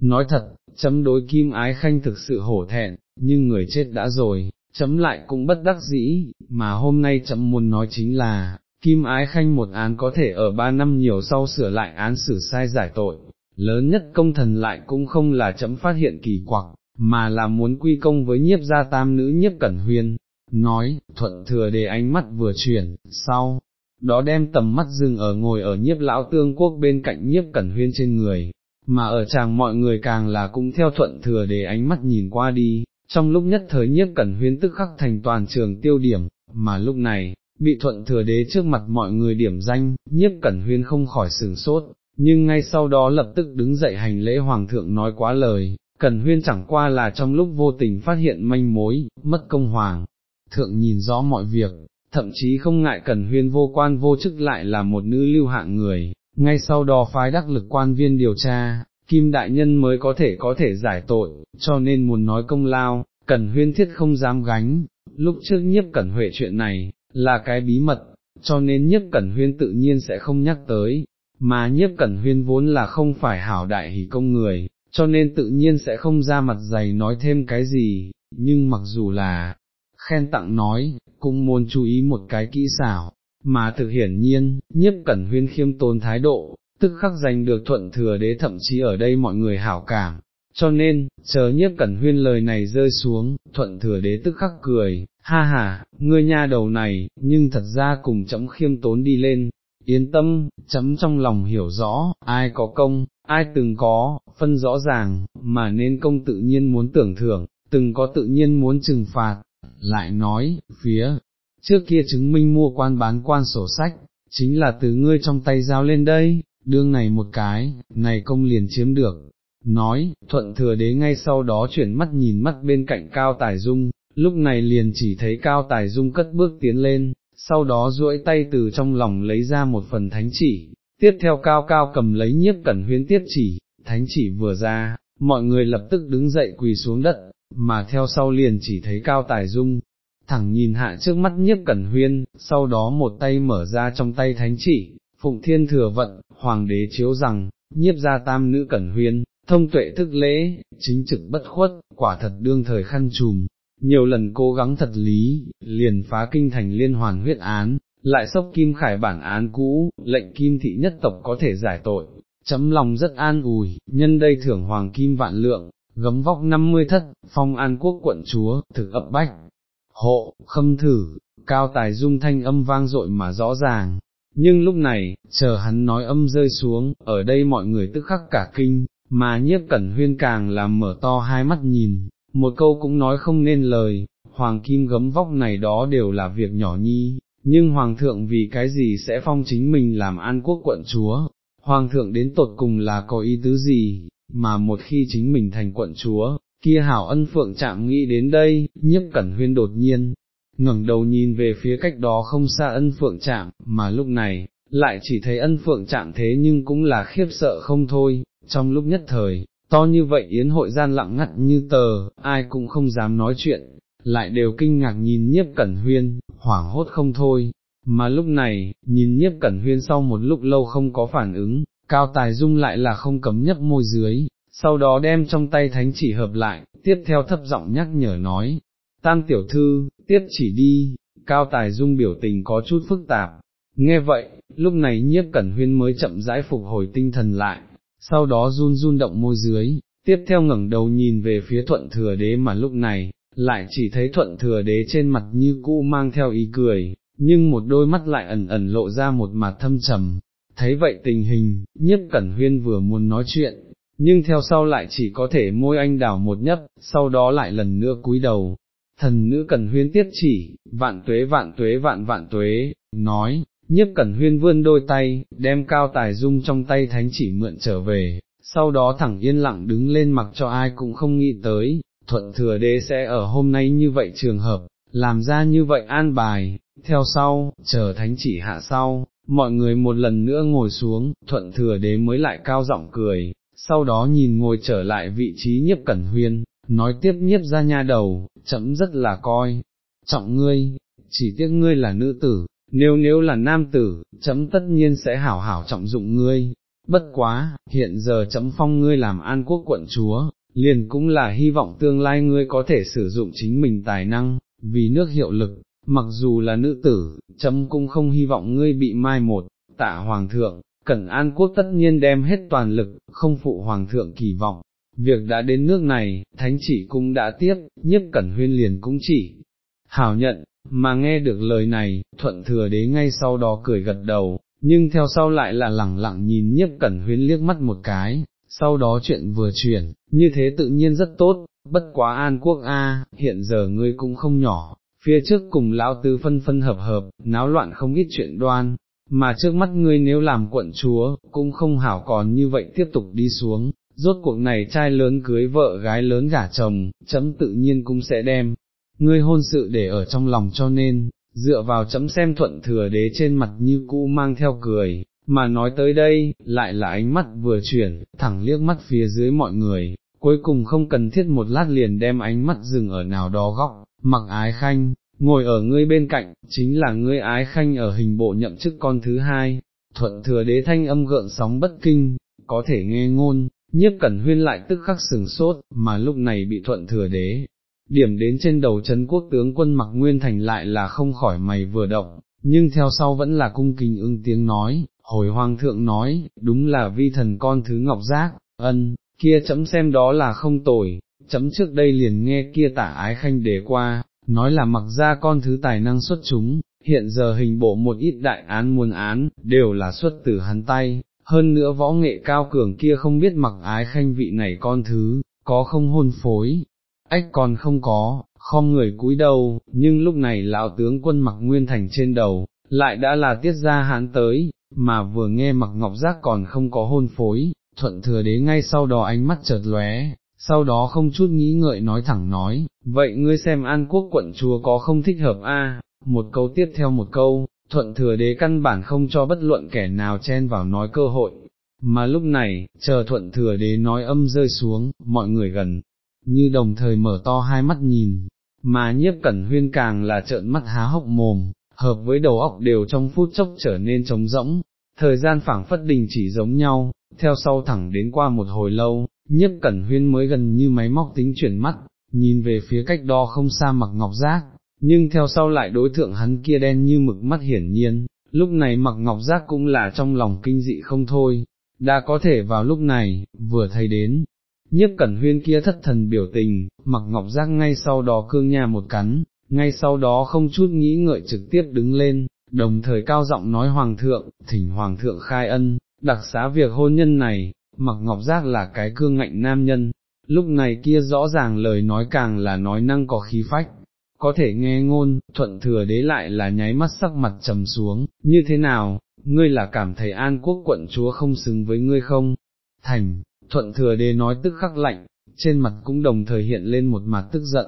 Nói thật, chấm đối kim ái khanh thực sự hổ thẹn, nhưng người chết đã rồi, chấm lại cũng bất đắc dĩ, mà hôm nay chấm muốn nói chính là, kim ái khanh một án có thể ở ba năm nhiều sau sửa lại án xử sai giải tội, lớn nhất công thần lại cũng không là chấm phát hiện kỳ quặc, mà là muốn quy công với nhiếp gia tam nữ nhiếp cẩn huyên, nói, thuận thừa để ánh mắt vừa chuyển, sau, đó đem tầm mắt dừng ở ngồi ở nhiếp lão tương quốc bên cạnh nhiếp cẩn huyên trên người, mà ở chàng mọi người càng là cũng theo thuận thừa để ánh mắt nhìn qua đi, trong lúc nhất thời nhiếp cẩn huyên tức khắc thành toàn trường tiêu điểm, mà lúc này, bị thuận thừa đế trước mặt mọi người điểm danh, nhiếp cẩn huyên không khỏi sừng sốt, nhưng ngay sau đó lập tức đứng dậy hành lễ hoàng thượng nói quá lời, cẩn huyên chẳng qua là trong lúc vô tình phát hiện manh mối, mất công hoàng, thượng nhìn rõ mọi việc, thậm chí không ngại cẩn huyên vô quan vô chức lại là một nữ lưu hạng người, ngay sau đó phái đắc lực quan viên điều tra, Kim Đại Nhân mới có thể có thể giải tội, cho nên muốn nói công lao, Cẩn Huyên thiết không dám gánh, lúc trước nhiếp Cẩn Huệ chuyện này, là cái bí mật, cho nên nhiếp Cẩn Huyên tự nhiên sẽ không nhắc tới, mà nhiếp Cẩn Huyên vốn là không phải hảo đại hỷ công người, cho nên tự nhiên sẽ không ra mặt dày nói thêm cái gì, nhưng mặc dù là khen tặng nói, cũng muốn chú ý một cái kỹ xảo, mà thực hiển nhiên, nhiếp cẩn huyên khiêm tốn thái độ, tức khắc giành được thuận thừa đế thậm chí ở đây mọi người hảo cảm. Cho nên, chờ nhiếp cẩn huyên lời này rơi xuống, thuận thừa đế tức khắc cười, ha ha, ngươi nha đầu này, nhưng thật ra cùng chấm khiêm tốn đi lên, yên tâm, chấm trong lòng hiểu rõ, ai có công, ai từng có, phân rõ ràng, mà nên công tự nhiên muốn tưởng thưởng, từng có tự nhiên muốn trừng phạt, lại nói, phía, trước kia chứng minh mua quan bán quan sổ sách, chính là từ ngươi trong tay giao lên đây, đương này một cái, này công liền chiếm được. Nói, thuận thừa đế ngay sau đó chuyển mắt nhìn mắt bên cạnh Cao Tài Dung, lúc này liền chỉ thấy Cao Tài Dung cất bước tiến lên, sau đó duỗi tay từ trong lòng lấy ra một phần thánh chỉ, tiếp theo Cao Cao cầm lấy nhiếp cẩn huyến tiết chỉ, thánh chỉ vừa ra, mọi người lập tức đứng dậy quỳ xuống đất, mà theo sau liền chỉ thấy Cao Tài Dung, thẳng nhìn hạ trước mắt nhiếp cẩn huyên, sau đó một tay mở ra trong tay thánh chỉ, phụng thiên thừa vận, hoàng đế chiếu rằng, nhiếp gia tam nữ cẩn huyên, thông tuệ thức lễ, chính trực bất khuất, quả thật đương thời khăn trùm, nhiều lần cố gắng thật lý, liền phá kinh thành liên hoàn huyết án, lại sốc kim khải bản án cũ, lệnh kim thị nhất tộc có thể giải tội, chấm lòng rất an ủi, nhân đây thưởng hoàng kim vạn lượng, gấm vóc năm mươi thất, phong an quốc quận chúa, thực ập bách, hộ, khâm thử, cao tài dung thanh âm vang dội mà rõ ràng, nhưng lúc này, chờ hắn nói âm rơi xuống, ở đây mọi người tức khắc cả kinh, mà nhiếp cẩn huyên càng làm mở to hai mắt nhìn, một câu cũng nói không nên lời, hoàng kim gấm vóc này đó đều là việc nhỏ nhi, nhưng hoàng thượng vì cái gì sẽ phong chính mình làm an quốc quận chúa, hoàng thượng đến tột cùng là có ý tứ gì, mà một khi chính mình thành quận chúa, kia hảo ân phượng chạm nghĩ đến đây, nhiếp cẩn huyên đột nhiên, ngẩng đầu nhìn về phía cách đó không xa ân phượng chạm, mà lúc này, lại chỉ thấy ân phượng chạm thế nhưng cũng là khiếp sợ không thôi, trong lúc nhất thời, to như vậy yến hội gian lặng ngắt như tờ, ai cũng không dám nói chuyện, lại đều kinh ngạc nhìn nhiếp cẩn huyên, hoảng hốt không thôi, mà lúc này, nhìn nhiếp cẩn huyên sau một lúc lâu không có phản ứng, cao tài dung lại là không cấm nhấp môi dưới, sau đó đem trong tay thánh chỉ hợp lại, tiếp theo thấp giọng nhắc nhở nói, tam tiểu thư, tiếp chỉ đi, cao tài dung biểu tình có chút phức tạp, nghe vậy, lúc này nhiếp cẩn huyên mới chậm rãi phục hồi tinh thần lại, sau đó run run động môi dưới, tiếp theo ngẩng đầu nhìn về phía thuận thừa đế mà lúc này, lại chỉ thấy thuận thừa đế trên mặt như cũ mang theo ý cười, nhưng một đôi mắt lại ẩn ẩn lộ ra một mặt thâm trầm. Thấy vậy tình hình, nhất cẩn huyên vừa muốn nói chuyện, nhưng theo sau lại chỉ có thể môi anh đảo một nhấp, sau đó lại lần nữa cúi đầu. Thần nữ cần huyên tiết chỉ, vạn tuế vạn tuế vạn vạn tuế, nói, nhiếp cẩn huyên vươn đôi tay, đem cao tài dung trong tay thánh chỉ mượn trở về, sau đó thẳng yên lặng đứng lên mặc cho ai cũng không nghĩ tới, thuận thừa đế sẽ ở hôm nay như vậy trường hợp, làm ra như vậy an bài, theo sau, chờ thánh chỉ hạ sau, mọi người một lần nữa ngồi xuống, thuận thừa đế mới lại cao giọng cười, sau đó nhìn ngồi trở lại vị trí nhiếp cẩn huyên, nói tiếp nhiếp ra nha đầu, chấm rất là coi, trọng ngươi, chỉ tiếc ngươi là nữ tử, nếu nếu là nam tử, chấm tất nhiên sẽ hảo hảo trọng dụng ngươi, bất quá, hiện giờ chấm phong ngươi làm an quốc quận chúa, liền cũng là hy vọng tương lai ngươi có thể sử dụng chính mình tài năng, vì nước hiệu lực, mặc dù là nữ tử, chấm cũng không hy vọng ngươi bị mai một, tạ hoàng thượng, Cẩn An Quốc tất nhiên đem hết toàn lực, không phụ Hoàng thượng kỳ vọng. Việc đã đến nước này, Thánh chỉ cũng đã tiếp, nhất Cẩn Huyên liền cũng chỉ. Hảo nhận, mà nghe được lời này, thuận thừa đế ngay sau đó cười gật đầu, nhưng theo sau lại là lẳng lặng nhìn nhiếp Cẩn huyến liếc mắt một cái, sau đó chuyện vừa chuyển, như thế tự nhiên rất tốt, bất quá An Quốc A, hiện giờ ngươi cũng không nhỏ, phía trước cùng lão tứ phân phân hợp hợp, náo loạn không ít chuyện đoan, mà trước mắt ngươi nếu làm quận chúa, cũng không hảo còn như vậy tiếp tục đi xuống, rốt cuộc này trai lớn cưới vợ gái lớn gả chồng, chấm tự nhiên cũng sẽ đem, ngươi hôn sự để ở trong lòng cho nên, dựa vào chấm xem thuận thừa đế trên mặt như cũ mang theo cười, mà nói tới đây, lại là ánh mắt vừa chuyển, thẳng liếc mắt phía dưới mọi người, cuối cùng không cần thiết một lát liền đem ánh mắt dừng ở nào đó góc, mặc ái khanh, ngồi ở ngươi bên cạnh, chính là ngươi ái khanh ở hình bộ nhậm chức con thứ hai, thuận thừa đế thanh âm gợn sóng bất kinh, có thể nghe ngôn, nhiếp cẩn huyên lại tức khắc sừng sốt, mà lúc này bị thuận thừa đế. Điểm đến trên đầu chấn quốc tướng quân mặc nguyên thành lại là không khỏi mày vừa động, nhưng theo sau vẫn là cung kính ưng tiếng nói, hồi hoàng thượng nói, đúng là vi thần con thứ ngọc giác, ân, kia chấm xem đó là không tồi, chấm trước đây liền nghe kia tả ái khanh đề qua, nói là mặc ra con thứ tài năng xuất chúng, hiện giờ hình bộ một ít đại án muôn án, đều là xuất từ hắn tay, hơn nữa võ nghệ cao cường kia không biết mặc ái khanh vị này con thứ, có không hôn phối, ách còn không có, không người cúi đầu, nhưng lúc này lão tướng quân mặc nguyên thành trên đầu, lại đã là tiết ra hán tới, mà vừa nghe mặc ngọc giác còn không có hôn phối, thuận thừa đế ngay sau đó ánh mắt chợt lóe, sau đó không chút nghĩ ngợi nói thẳng nói, vậy ngươi xem an quốc quận chúa có không thích hợp a? một câu tiếp theo một câu, thuận thừa đế căn bản không cho bất luận kẻ nào chen vào nói cơ hội, mà lúc này, chờ thuận thừa đế nói âm rơi xuống, mọi người gần, như đồng thời mở to hai mắt nhìn, mà nhiếp cẩn huyên càng là trợn mắt há hốc mồm, hợp với đầu óc đều trong phút chốc trở nên trống rỗng, thời gian phảng phất đình chỉ giống nhau, theo sau thẳng đến qua một hồi lâu, nhiếp cẩn huyên mới gần như máy móc tính chuyển mắt, nhìn về phía cách đo không xa mặc ngọc giác, nhưng theo sau lại đối thượng hắn kia đen như mực mắt hiển nhiên, lúc này mặc ngọc giác cũng là trong lòng kinh dị không thôi, đã có thể vào lúc này, vừa thấy đến, nhiếp cẩn huyên kia thất thần biểu tình, mặc ngọc giác ngay sau đó cương nhà một cắn, ngay sau đó không chút nghĩ ngợi trực tiếp đứng lên, đồng thời cao giọng nói hoàng thượng, thỉnh hoàng thượng khai ân, đặc xá việc hôn nhân này, mặc ngọc giác là cái cương ngạnh nam nhân, lúc này kia rõ ràng lời nói càng là nói năng có khí phách, có thể nghe ngôn, thuận thừa đế lại là nháy mắt sắc mặt trầm xuống, như thế nào, ngươi là cảm thấy an quốc quận chúa không xứng với ngươi không? Thành, thuận thừa đế nói tức khắc lạnh, trên mặt cũng đồng thời hiện lên một mặt tức giận,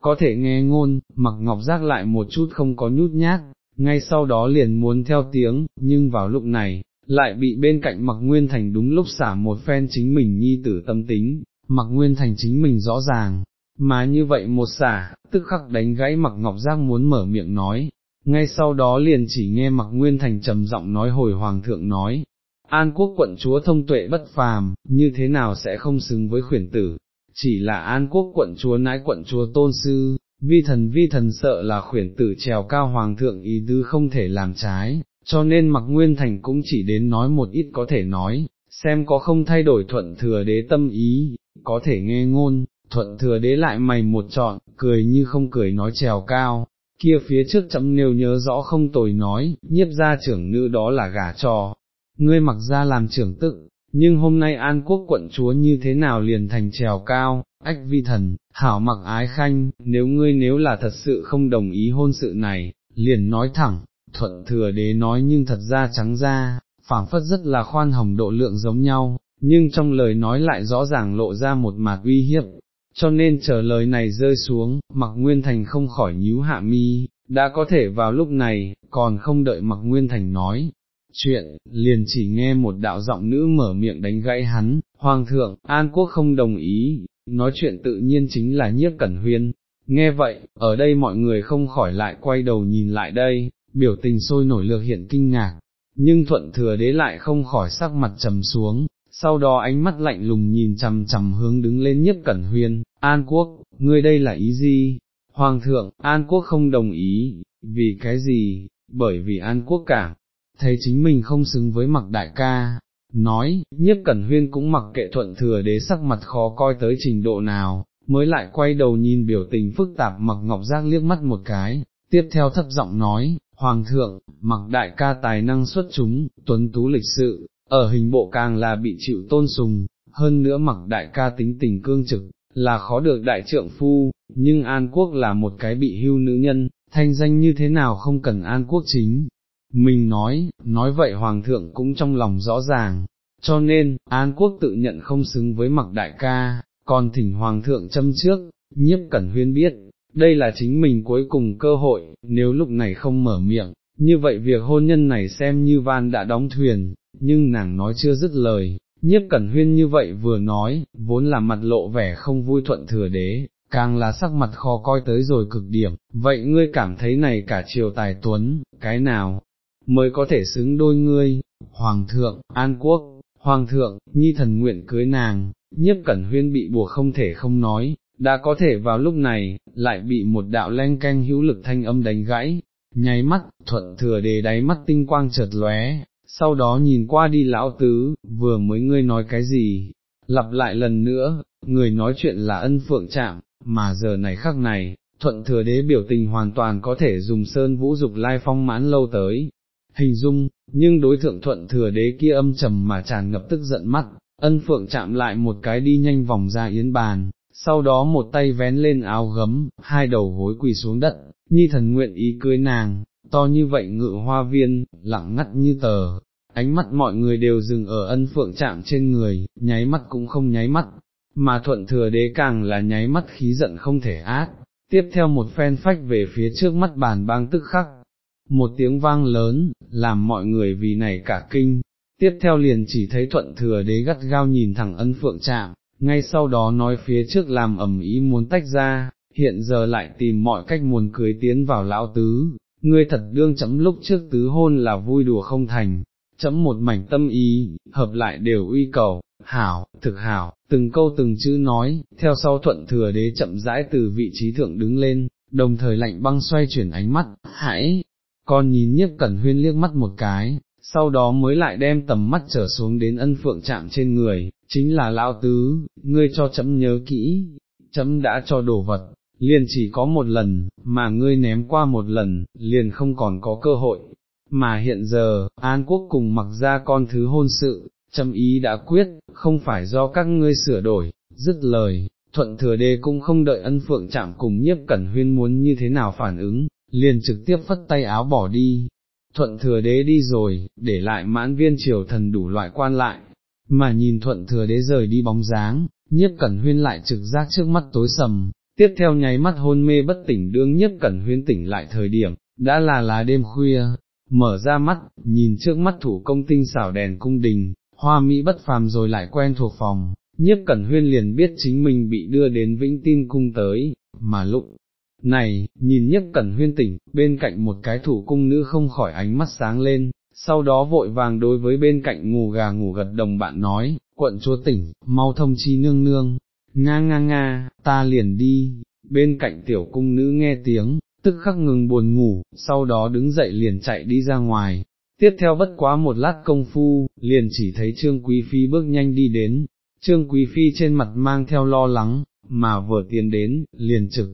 có thể nghe ngôn, mặc ngọc giác lại một chút không có nhút nhát, ngay sau đó liền muốn theo tiếng, nhưng vào lúc này, lại bị bên cạnh mặc nguyên thành đúng lúc xả một phen chính mình nhi tử tâm tính, mặc nguyên thành chính mình rõ ràng, mà như vậy một xả, tức khắc đánh gãy mặc ngọc giác muốn mở miệng nói, ngay sau đó liền chỉ nghe mặc nguyên thành trầm giọng nói hồi hoàng thượng nói, an quốc quận chúa thông tuệ bất phàm, như thế nào sẽ không xứng với khuyển tử, chỉ là an quốc quận chúa nãi quận chúa tôn sư, vi thần vi thần sợ là khuyển tử trèo cao hoàng thượng ý tư không thể làm trái, cho nên mặc nguyên thành cũng chỉ đến nói một ít có thể nói, xem có không thay đổi thuận thừa đế tâm ý, có thể nghe ngôn, thuận thừa đế lại mày một chọn, cười như không cười nói trèo cao, kia phía trước chấm nêu nhớ rõ không tồi nói, nhiếp gia trưởng nữ đó là gả trò, ngươi mặc ra làm trưởng tự, nhưng hôm nay An Quốc quận chúa như thế nào liền thành trèo cao, ách vi thần, hảo mặc ái khanh, nếu ngươi nếu là thật sự không đồng ý hôn sự này, liền nói thẳng, thuận thừa đế nói nhưng thật ra trắng ra, phảng phất rất là khoan hồng độ lượng giống nhau, nhưng trong lời nói lại rõ ràng lộ ra một mặt uy hiếp, cho nên chờ lời này rơi xuống, mặc Nguyên Thành không khỏi nhíu hạ mi, đã có thể vào lúc này, còn không đợi mặc Nguyên Thành nói. Chuyện, liền chỉ nghe một đạo giọng nữ mở miệng đánh gãy hắn, Hoàng thượng, An Quốc không đồng ý, nói chuyện tự nhiên chính là nhiếp cẩn huyên. Nghe vậy, ở đây mọi người không khỏi lại quay đầu nhìn lại đây, biểu tình sôi nổi lược hiện kinh ngạc, nhưng thuận thừa đế lại không khỏi sắc mặt trầm xuống, sau đó ánh mắt lạnh lùng nhìn chằm chằm hướng đứng lên nhất cẩn huyên, An Quốc, ngươi đây là ý gì? Hoàng thượng, An Quốc không đồng ý, vì cái gì? Bởi vì An Quốc cảm, thấy chính mình không xứng với mặc đại ca, nói, nhất cẩn huyên cũng mặc kệ thuận thừa đế sắc mặt khó coi tới trình độ nào, mới lại quay đầu nhìn biểu tình phức tạp mặc ngọc giác liếc mắt một cái, tiếp theo thấp giọng nói, Hoàng thượng, mặc đại ca tài năng xuất chúng, tuấn tú lịch sự, ở hình bộ càng là bị chịu tôn sùng, hơn nữa mặc đại ca tính tình cương trực, là khó được đại trượng phu, nhưng An Quốc là một cái bị hưu nữ nhân, thanh danh như thế nào không cần An Quốc chính. Mình nói, nói vậy Hoàng thượng cũng trong lòng rõ ràng, cho nên, An Quốc tự nhận không xứng với mặc đại ca, còn thỉnh Hoàng thượng châm trước, nhiếp cẩn huyên biết, đây là chính mình cuối cùng cơ hội, nếu lúc này không mở miệng, như vậy việc hôn nhân này xem như van đã đóng thuyền, nhưng nàng nói chưa dứt lời, nhiếp cẩn huyên như vậy vừa nói, vốn là mặt lộ vẻ không vui thuận thừa đế, càng là sắc mặt khó coi tới rồi cực điểm, vậy ngươi cảm thấy này cả triều tài tuấn, cái nào, mới có thể xứng đôi ngươi, Hoàng thượng, An Quốc, Hoàng thượng, nhi thần nguyện cưới nàng, nhiếp cẩn huyên bị buộc không thể không nói, đã có thể vào lúc này, lại bị một đạo len canh hữu lực thanh âm đánh gãy, nháy mắt, thuận thừa đề đáy mắt tinh quang chợt lóe, sau đó nhìn qua đi lão tứ, vừa mới ngươi nói cái gì, lặp lại lần nữa, người nói chuyện là ân phượng chạm, mà giờ này khắc này, thuận thừa đế biểu tình hoàn toàn có thể dùng sơn vũ dục lai phong mãn lâu tới, hình dung, nhưng đối thượng thuận thừa đế kia âm trầm mà tràn ngập tức giận mắt, ân phượng chạm lại một cái đi nhanh vòng ra yến bàn, sau đó một tay vén lên áo gấm, hai đầu gối quỳ xuống đất, nhi thần nguyện ý cưới nàng, to như vậy ngự hoa viên, lặng ngắt như tờ, ánh mắt mọi người đều dừng ở ân phượng chạm trên người, nháy mắt cũng không nháy mắt, mà thuận thừa đế càng là nháy mắt khí giận không thể ác, tiếp theo một phen phách về phía trước mắt bàn bang tức khắc, một tiếng vang lớn, làm mọi người vì này cả kinh, tiếp theo liền chỉ thấy thuận thừa đế gắt gao nhìn thẳng ân phượng chạm, ngay sau đó nói phía trước làm ẩm ý muốn tách ra, hiện giờ lại tìm mọi cách muốn cưới tiến vào lão tứ, ngươi thật đương chấm lúc trước tứ hôn là vui đùa không thành, chấm một mảnh tâm ý, hợp lại đều uy cầu, hảo, thực hảo, từng câu từng chữ nói, theo sau thuận thừa đế chậm rãi từ vị trí thượng đứng lên, đồng thời lạnh băng xoay chuyển ánh mắt, hãy, con nhìn nhiếp cẩn huyên liếc mắt một cái, sau đó mới lại đem tầm mắt trở xuống đến ân phượng chạm trên người, chính là lão tứ, ngươi cho chấm nhớ kỹ, chấm đã cho đồ vật, liền chỉ có một lần, mà ngươi ném qua một lần, liền không còn có cơ hội, mà hiện giờ, An Quốc cùng mặc ra con thứ hôn sự, chấm ý đã quyết, không phải do các ngươi sửa đổi, dứt lời, thuận thừa đê cũng không đợi ân phượng chạm cùng nhiếp cẩn huyên muốn như thế nào phản ứng, liền trực tiếp phất tay áo bỏ đi, thuận thừa đế đi rồi, để lại mãn viên triều thần đủ loại quan lại, mà nhìn thuận thừa đế rời đi bóng dáng, nhiếp cẩn huyên lại trực giác trước mắt tối sầm, tiếp theo nháy mắt hôn mê bất tỉnh đương nhiếp cẩn huyên tỉnh lại thời điểm, đã là là đêm khuya, mở ra mắt, nhìn trước mắt thủ công tinh xảo đèn cung đình, hoa mỹ bất phàm rồi lại quen thuộc phòng, nhiếp cẩn huyên liền biết chính mình bị đưa đến vĩnh tin cung tới, mà lúc này, nhìn nhất cẩn huyên tỉnh, bên cạnh một cái thủ cung nữ không khỏi ánh mắt sáng lên, sau đó vội vàng đối với bên cạnh ngủ gà ngủ gật đồng bạn nói, quận chúa tỉnh, mau thông chi nương nương, nga nga nga, ta liền đi, bên cạnh tiểu cung nữ nghe tiếng, tức khắc ngừng buồn ngủ, sau đó đứng dậy liền chạy đi ra ngoài. Tiếp theo bất quá một lát công phu, liền chỉ thấy Trương Quý Phi bước nhanh đi đến, Trương Quý Phi trên mặt mang theo lo lắng, mà vừa tiến đến, liền trực,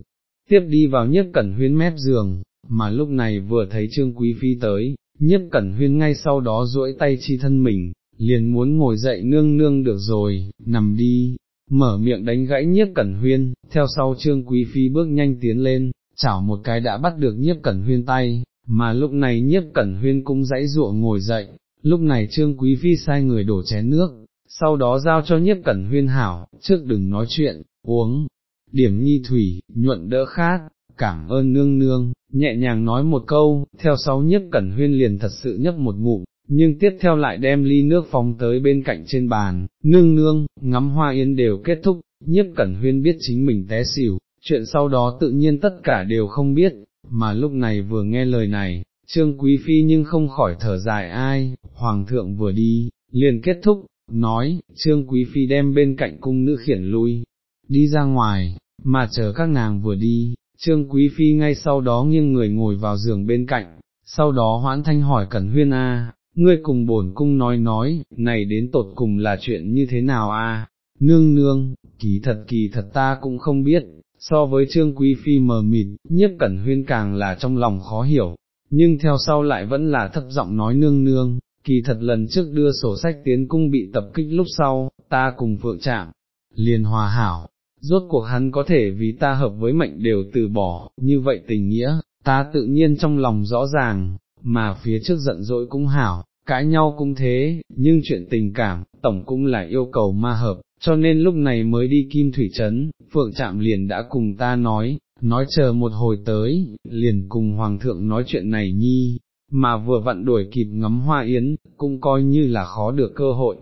tiếp đi vào nhiếp cẩn huyên mép giường, mà lúc này vừa thấy Trương Quý Phi tới, nhiếp cẩn huyên ngay sau đó duỗi tay chi thân mình, liền muốn ngồi dậy nương nương được rồi, nằm đi, mở miệng đánh gãy nhiếp cẩn huyên, theo sau Trương Quý Phi bước nhanh tiến lên, chảo một cái đã bắt được nhiếp cẩn huyên tay, mà lúc này nhiếp cẩn huyên cũng dãy ruộng ngồi dậy, lúc này Trương Quý Phi sai người đổ chén nước, sau đó giao cho nhiếp cẩn huyên hảo, trước đừng nói chuyện, uống, điểm nhi thủy, nhuận đỡ khát, cảm ơn nương nương, nhẹ nhàng nói một câu, theo sau nhiếp cẩn huyên liền thật sự nhấp một ngụm, nhưng tiếp theo lại đem ly nước phóng tới bên cạnh trên bàn, nương nương, ngắm hoa yên đều kết thúc, nhiếp cẩn huyên biết chính mình té xỉu, chuyện sau đó tự nhiên tất cả đều không biết, mà lúc này vừa nghe lời này, trương quý phi nhưng không khỏi thở dài ai, hoàng thượng vừa đi, liền kết thúc, nói, trương quý phi đem bên cạnh cung nữ khiển lui, đi ra ngoài, mà chờ các nàng vừa đi, trương quý phi ngay sau đó nghiêng người ngồi vào giường bên cạnh, sau đó hoãn thanh hỏi Cẩn Huyên A, ngươi cùng bổn cung nói nói, này đến tột cùng là chuyện như thế nào a? Nương nương, kỳ thật kỳ thật ta cũng không biết, so với trương quý phi mờ mịt, nhiếp cẩn huyên càng là trong lòng khó hiểu, nhưng theo sau lại vẫn là thấp giọng nói nương nương, kỳ thật lần trước đưa sổ sách tiến cung bị tập kích lúc sau, ta cùng phượng chạm, liền hòa hảo, rốt cuộc hắn có thể vì ta hợp với mệnh đều từ bỏ, như vậy tình nghĩa, ta tự nhiên trong lòng rõ ràng, mà phía trước giận dỗi cũng hảo, cãi nhau cũng thế, nhưng chuyện tình cảm, tổng cũng là yêu cầu ma hợp, cho nên lúc này mới đi kim thủy trấn, phượng trạm liền đã cùng ta nói, nói chờ một hồi tới, liền cùng hoàng thượng nói chuyện này nhi, mà vừa vặn đuổi kịp ngắm hoa yến, cũng coi như là khó được cơ hội.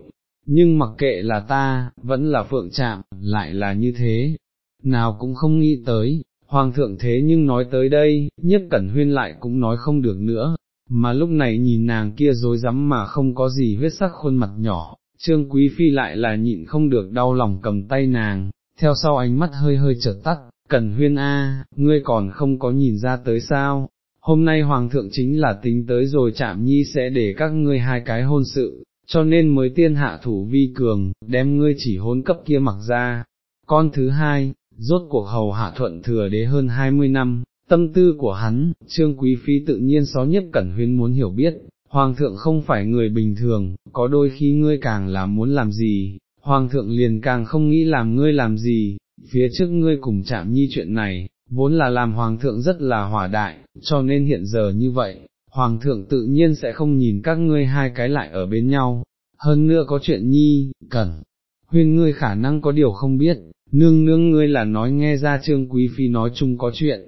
Nhưng mặc kệ là ta, vẫn là phượng trạm, lại là như thế, nào cũng không nghĩ tới, hoàng thượng thế nhưng nói tới đây, nhất cẩn huyên lại cũng nói không được nữa, mà lúc này nhìn nàng kia dối rắm mà không có gì huyết sắc khuôn mặt nhỏ, trương quý phi lại là nhịn không được đau lòng cầm tay nàng, theo sau ánh mắt hơi hơi chợt tắt, cẩn huyên a, ngươi còn không có nhìn ra tới sao, hôm nay hoàng thượng chính là tính tới rồi chạm nhi sẽ để các ngươi hai cái hôn sự, cho nên mới tiên hạ thủ vi cường, đem ngươi chỉ hôn cấp kia mặc ra. Con thứ hai, rốt cuộc hầu hạ thuận thừa đế hơn hai mươi năm, tâm tư của hắn, trương quý phi tự nhiên xó nhất cẩn huyên muốn hiểu biết, hoàng thượng không phải người bình thường, có đôi khi ngươi càng là muốn làm gì, hoàng thượng liền càng không nghĩ làm ngươi làm gì, phía trước ngươi cùng chạm nhi chuyện này, vốn là làm hoàng thượng rất là hỏa đại, cho nên hiện giờ như vậy, hoàng thượng tự nhiên sẽ không nhìn các ngươi hai cái lại ở bên nhau, hơn nữa có chuyện nhi, cẩn, huyên ngươi khả năng có điều không biết, nương nương ngươi là nói nghe ra trương quý phi nói chung có chuyện,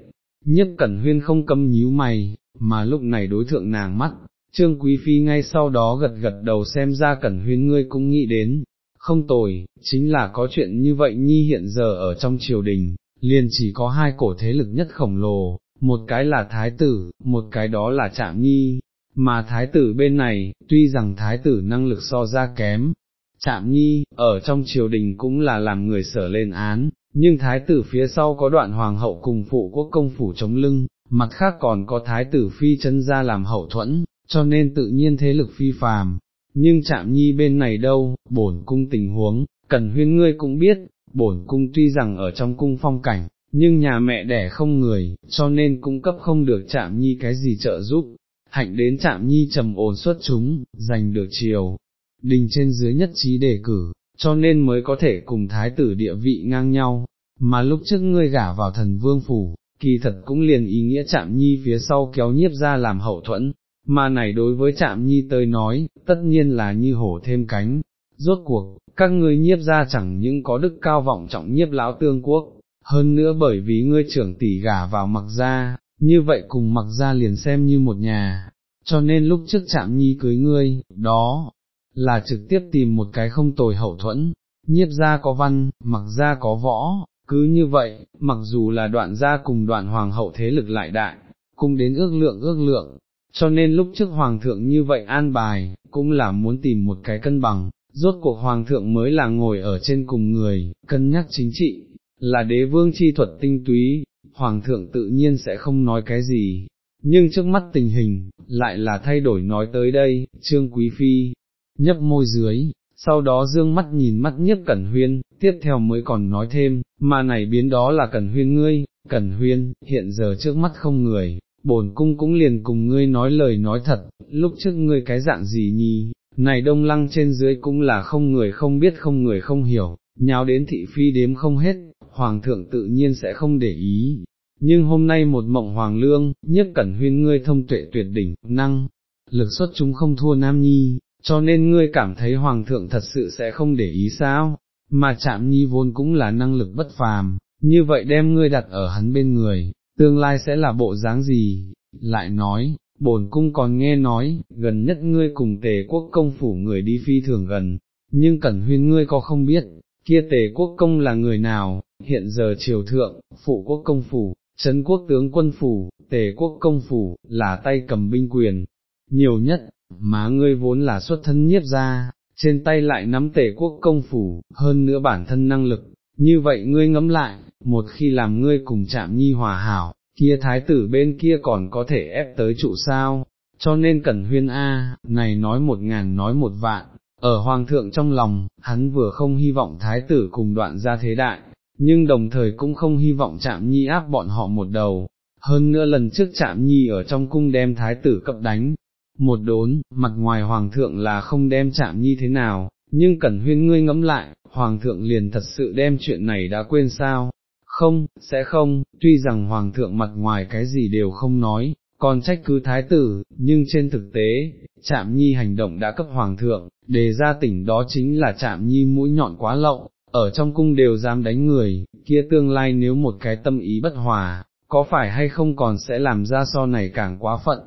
nhất cẩn huyên không câm nhíu mày, mà lúc này đối thượng nàng mắt, trương quý phi ngay sau đó gật gật đầu xem ra cẩn huyên ngươi cũng nghĩ đến, không tồi, chính là có chuyện như vậy nhi hiện giờ ở trong triều đình, liền chỉ có hai cổ thế lực nhất khổng lồ, một cái là thái tử, một cái đó là trạm nhi, mà thái tử bên này, tuy rằng thái tử năng lực so ra kém, chạm nhi, ở trong triều đình cũng là làm người sở lên án, nhưng thái tử phía sau có đoạn hoàng hậu cùng phụ quốc công phủ chống lưng, mặt khác còn có thái tử phi chân ra làm hậu thuẫn, cho nên tự nhiên thế lực phi phàm. Nhưng chạm nhi bên này đâu, bổn cung tình huống, cần huyên ngươi cũng biết, bổn cung tuy rằng ở trong cung phong cảnh, nhưng nhà mẹ đẻ không người, cho nên cung cấp không được chạm nhi cái gì trợ giúp, hạnh đến chạm nhi trầm ổn xuất chúng, giành được chiều, đình trên dưới nhất trí đề cử, cho nên mới có thể cùng thái tử địa vị ngang nhau, mà lúc trước ngươi gả vào thần vương phủ, kỳ thật cũng liền ý nghĩa chạm nhi phía sau kéo nhiếp ra làm hậu thuẫn, mà này đối với chạm nhi tới nói, tất nhiên là như hổ thêm cánh, rốt cuộc, các ngươi nhiếp ra chẳng những có đức cao vọng trọng nhiếp lão tương quốc, hơn nữa bởi vì ngươi trưởng tỷ gả vào mặc gia như vậy cùng mặc gia liền xem như một nhà, cho nên lúc trước chạm nhi cưới ngươi, đó, là trực tiếp tìm một cái không tồi hậu thuẫn, nhiếp gia có văn, mặc gia có võ, cứ như vậy, mặc dù là đoạn gia cùng đoạn hoàng hậu thế lực lại đại, cùng đến ước lượng ước lượng, cho nên lúc trước hoàng thượng như vậy an bài, cũng là muốn tìm một cái cân bằng, rốt cuộc hoàng thượng mới là ngồi ở trên cùng người, cân nhắc chính trị, là đế vương chi thuật tinh túy, hoàng thượng tự nhiên sẽ không nói cái gì. Nhưng trước mắt tình hình, lại là thay đổi nói tới đây, trương quý phi, nhấp môi dưới, sau đó dương mắt nhìn mắt nhất cẩn huyên, tiếp theo mới còn nói thêm, mà này biến đó là cẩn huyên ngươi, cẩn huyên, hiện giờ trước mắt không người, bổn cung cũng liền cùng ngươi nói lời nói thật, lúc trước ngươi cái dạng gì nhì này đông lăng trên dưới cũng là không người không biết không người không hiểu, nháo đến thị phi đếm không hết, hoàng thượng tự nhiên sẽ không để ý. Nhưng hôm nay một mộng hoàng lương, nhất cẩn huyên ngươi thông tuệ tuyệt đỉnh, năng, lực xuất chúng không thua nam nhi, cho nên ngươi cảm thấy hoàng thượng thật sự sẽ không để ý sao, mà chạm nhi vốn cũng là năng lực bất phàm, như vậy đem ngươi đặt ở hắn bên người, tương lai sẽ là bộ dáng gì, lại nói, bổn cung còn nghe nói, gần nhất ngươi cùng tề quốc công phủ người đi phi thường gần, nhưng cẩn huyên ngươi có không biết, kia tề quốc công là người nào, hiện giờ triều thượng, phụ quốc công phủ, trấn quốc tướng quân phủ, tề quốc công phủ, là tay cầm binh quyền, nhiều nhất, má ngươi vốn là xuất thân nhiếp ra, trên tay lại nắm tề quốc công phủ, hơn nữa bản thân năng lực, như vậy ngươi ngẫm lại, một khi làm ngươi cùng chạm nhi hòa hảo, kia thái tử bên kia còn có thể ép tới trụ sao, cho nên cần huyên A, này nói một ngàn nói một vạn, ở hoàng thượng trong lòng, hắn vừa không hy vọng thái tử cùng đoạn ra thế đại, nhưng đồng thời cũng không hy vọng chạm nhi áp bọn họ một đầu, hơn nữa lần trước chạm nhi ở trong cung đem thái tử cập đánh, một đốn, mặt ngoài hoàng thượng là không đem chạm nhi thế nào, nhưng cẩn huyên ngươi ngẫm lại, hoàng thượng liền thật sự đem chuyện này đã quên sao, không, sẽ không, tuy rằng hoàng thượng mặt ngoài cái gì đều không nói, còn trách cứ thái tử, nhưng trên thực tế, chạm nhi hành động đã cấp hoàng thượng, đề ra tỉnh đó chính là chạm nhi mũi nhọn quá lậu, ở trong cung đều dám đánh người, kia tương lai nếu một cái tâm ý bất hòa, có phải hay không còn sẽ làm ra so này càng quá phận,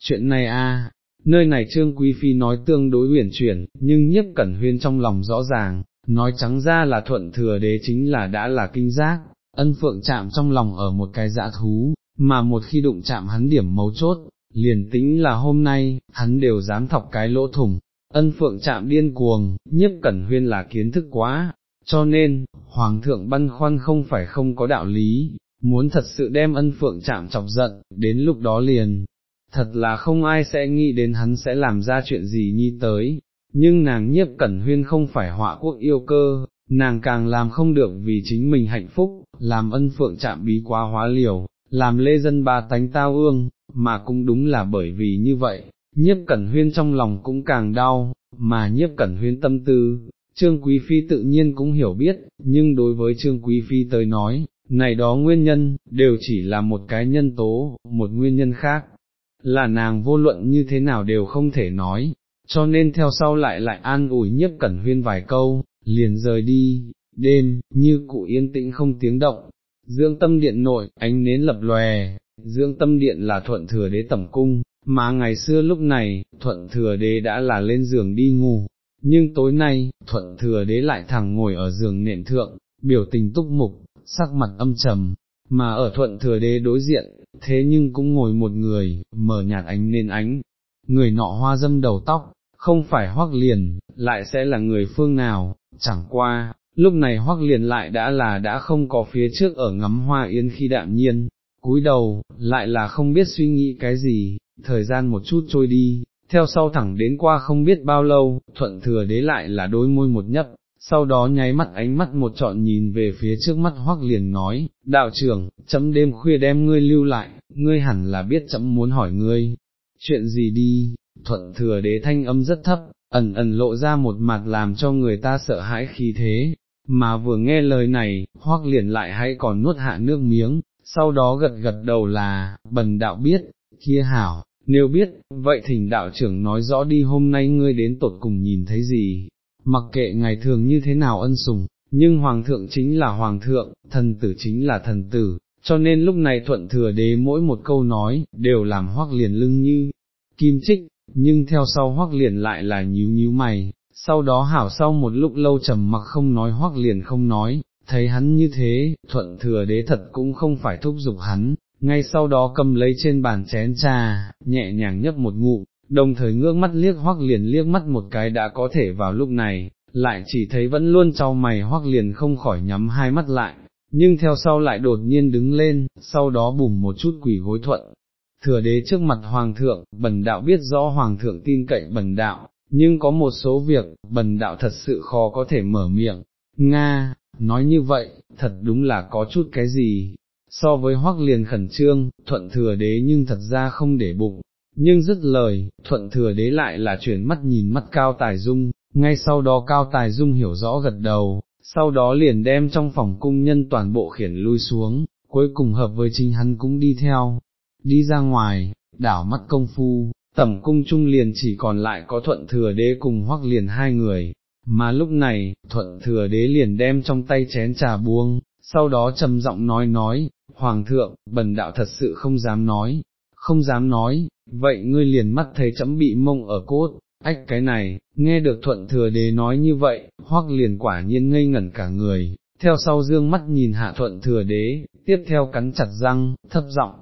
chuyện này a, nơi này Trương Quý Phi nói tương đối uyển chuyển, nhưng nhiếp cẩn huyên trong lòng rõ ràng, nói trắng ra là thuận thừa đế chính là đã là kinh giác, ân phượng chạm trong lòng ở một cái dã thú, mà một khi đụng chạm hắn điểm mấu chốt, liền tính là hôm nay, hắn đều dám thọc cái lỗ thủng, ân phượng chạm điên cuồng, nhiếp cẩn huyên là kiến thức quá, cho nên, Hoàng thượng băn khoăn không phải không có đạo lý, muốn thật sự đem ân phượng chạm chọc giận, đến lúc đó liền, thật là không ai sẽ nghĩ đến hắn sẽ làm ra chuyện gì nhi tới, nhưng nàng nhiếp cẩn huyên không phải họa quốc yêu cơ, nàng càng làm không được vì chính mình hạnh phúc, làm ân phượng chạm bí quá hóa liều, làm lê dân ba tánh tao ương, mà cũng đúng là bởi vì như vậy, nhiếp cẩn huyên trong lòng cũng càng đau, mà nhiếp cẩn huyên tâm tư, Trương Quý Phi tự nhiên cũng hiểu biết, nhưng đối với Trương Quý Phi tới nói, này đó nguyên nhân, đều chỉ là một cái nhân tố, một nguyên nhân khác, là nàng vô luận như thế nào đều không thể nói, cho nên theo sau lại lại an ủi nhiếp cẩn huyên vài câu, liền rời đi, đêm, như cụ yên tĩnh không tiếng động, dưỡng tâm điện nội, ánh nến lập lòe, dưỡng tâm điện là thuận thừa đế tẩm cung, mà ngày xưa lúc này, thuận thừa đế đã là lên giường đi ngủ, nhưng tối nay, thuận thừa đế lại thẳng ngồi ở giường nệm thượng, biểu tình túc mục, sắc mặt âm trầm, mà ở thuận thừa đế đối diện, thế nhưng cũng ngồi một người, mở nhạt ánh nên ánh, người nọ hoa dâm đầu tóc, không phải hoắc liền, lại sẽ là người phương nào, chẳng qua, lúc này hoắc liền lại đã là đã không có phía trước ở ngắm hoa yên khi đạm nhiên, cúi đầu, lại là không biết suy nghĩ cái gì, thời gian một chút trôi đi, theo sau thẳng đến qua không biết bao lâu, thuận thừa đế lại là đôi môi một nhấp, sau đó nháy mắt ánh mắt một trọn nhìn về phía trước mắt hoắc liền nói, đạo trưởng, chấm đêm khuya đem ngươi lưu lại, ngươi hẳn là biết chấm muốn hỏi ngươi, chuyện gì đi, thuận thừa đế thanh âm rất thấp, ẩn ẩn lộ ra một mặt làm cho người ta sợ hãi khi thế, mà vừa nghe lời này, hoắc liền lại hãy còn nuốt hạ nước miếng, sau đó gật gật đầu là, bần đạo biết, kia hảo, nếu biết, vậy thỉnh đạo trưởng nói rõ đi hôm nay ngươi đến tột cùng nhìn thấy gì, mặc kệ ngày thường như thế nào ân sùng, nhưng hoàng thượng chính là hoàng thượng, thần tử chính là thần tử, cho nên lúc này thuận thừa đế mỗi một câu nói, đều làm hoắc liền lưng như kim trích, nhưng theo sau hoắc liền lại là nhíu nhíu mày, sau đó hảo sau một lúc lâu trầm mặc không nói hoắc liền không nói, thấy hắn như thế, thuận thừa đế thật cũng không phải thúc giục hắn, ngay sau đó cầm lấy trên bàn chén trà, nhẹ nhàng nhấp một ngụm đồng thời ngước mắt liếc hoắc liền liếc mắt một cái đã có thể vào lúc này, lại chỉ thấy vẫn luôn trao mày hoắc liền không khỏi nhắm hai mắt lại, nhưng theo sau lại đột nhiên đứng lên, sau đó bùm một chút quỷ gối thuận. Thừa đế trước mặt hoàng thượng, bần đạo biết rõ hoàng thượng tin cậy bần đạo, nhưng có một số việc, bần đạo thật sự khó có thể mở miệng, Nga, nói như vậy, thật đúng là có chút cái gì, so với hoắc liền khẩn trương, thuận thừa đế nhưng thật ra không để bụng, nhưng dứt lời, thuận thừa đế lại là chuyển mắt nhìn mắt cao tài dung, ngay sau đó cao tài dung hiểu rõ gật đầu, sau đó liền đem trong phòng cung nhân toàn bộ khiển lui xuống, cuối cùng hợp với chính hắn cũng đi theo, đi ra ngoài, đảo mắt công phu, tẩm cung trung liền chỉ còn lại có thuận thừa đế cùng hoắc liền hai người, mà lúc này, thuận thừa đế liền đem trong tay chén trà buông, sau đó trầm giọng nói nói, Hoàng thượng, bần đạo thật sự không dám nói, không dám nói, vậy ngươi liền mắt thấy chấm bị mông ở cốt, ách cái này, nghe được thuận thừa đế nói như vậy, hoắc liền quả nhiên ngây ngẩn cả người, theo sau dương mắt nhìn hạ thuận thừa đế, tiếp theo cắn chặt răng, thấp giọng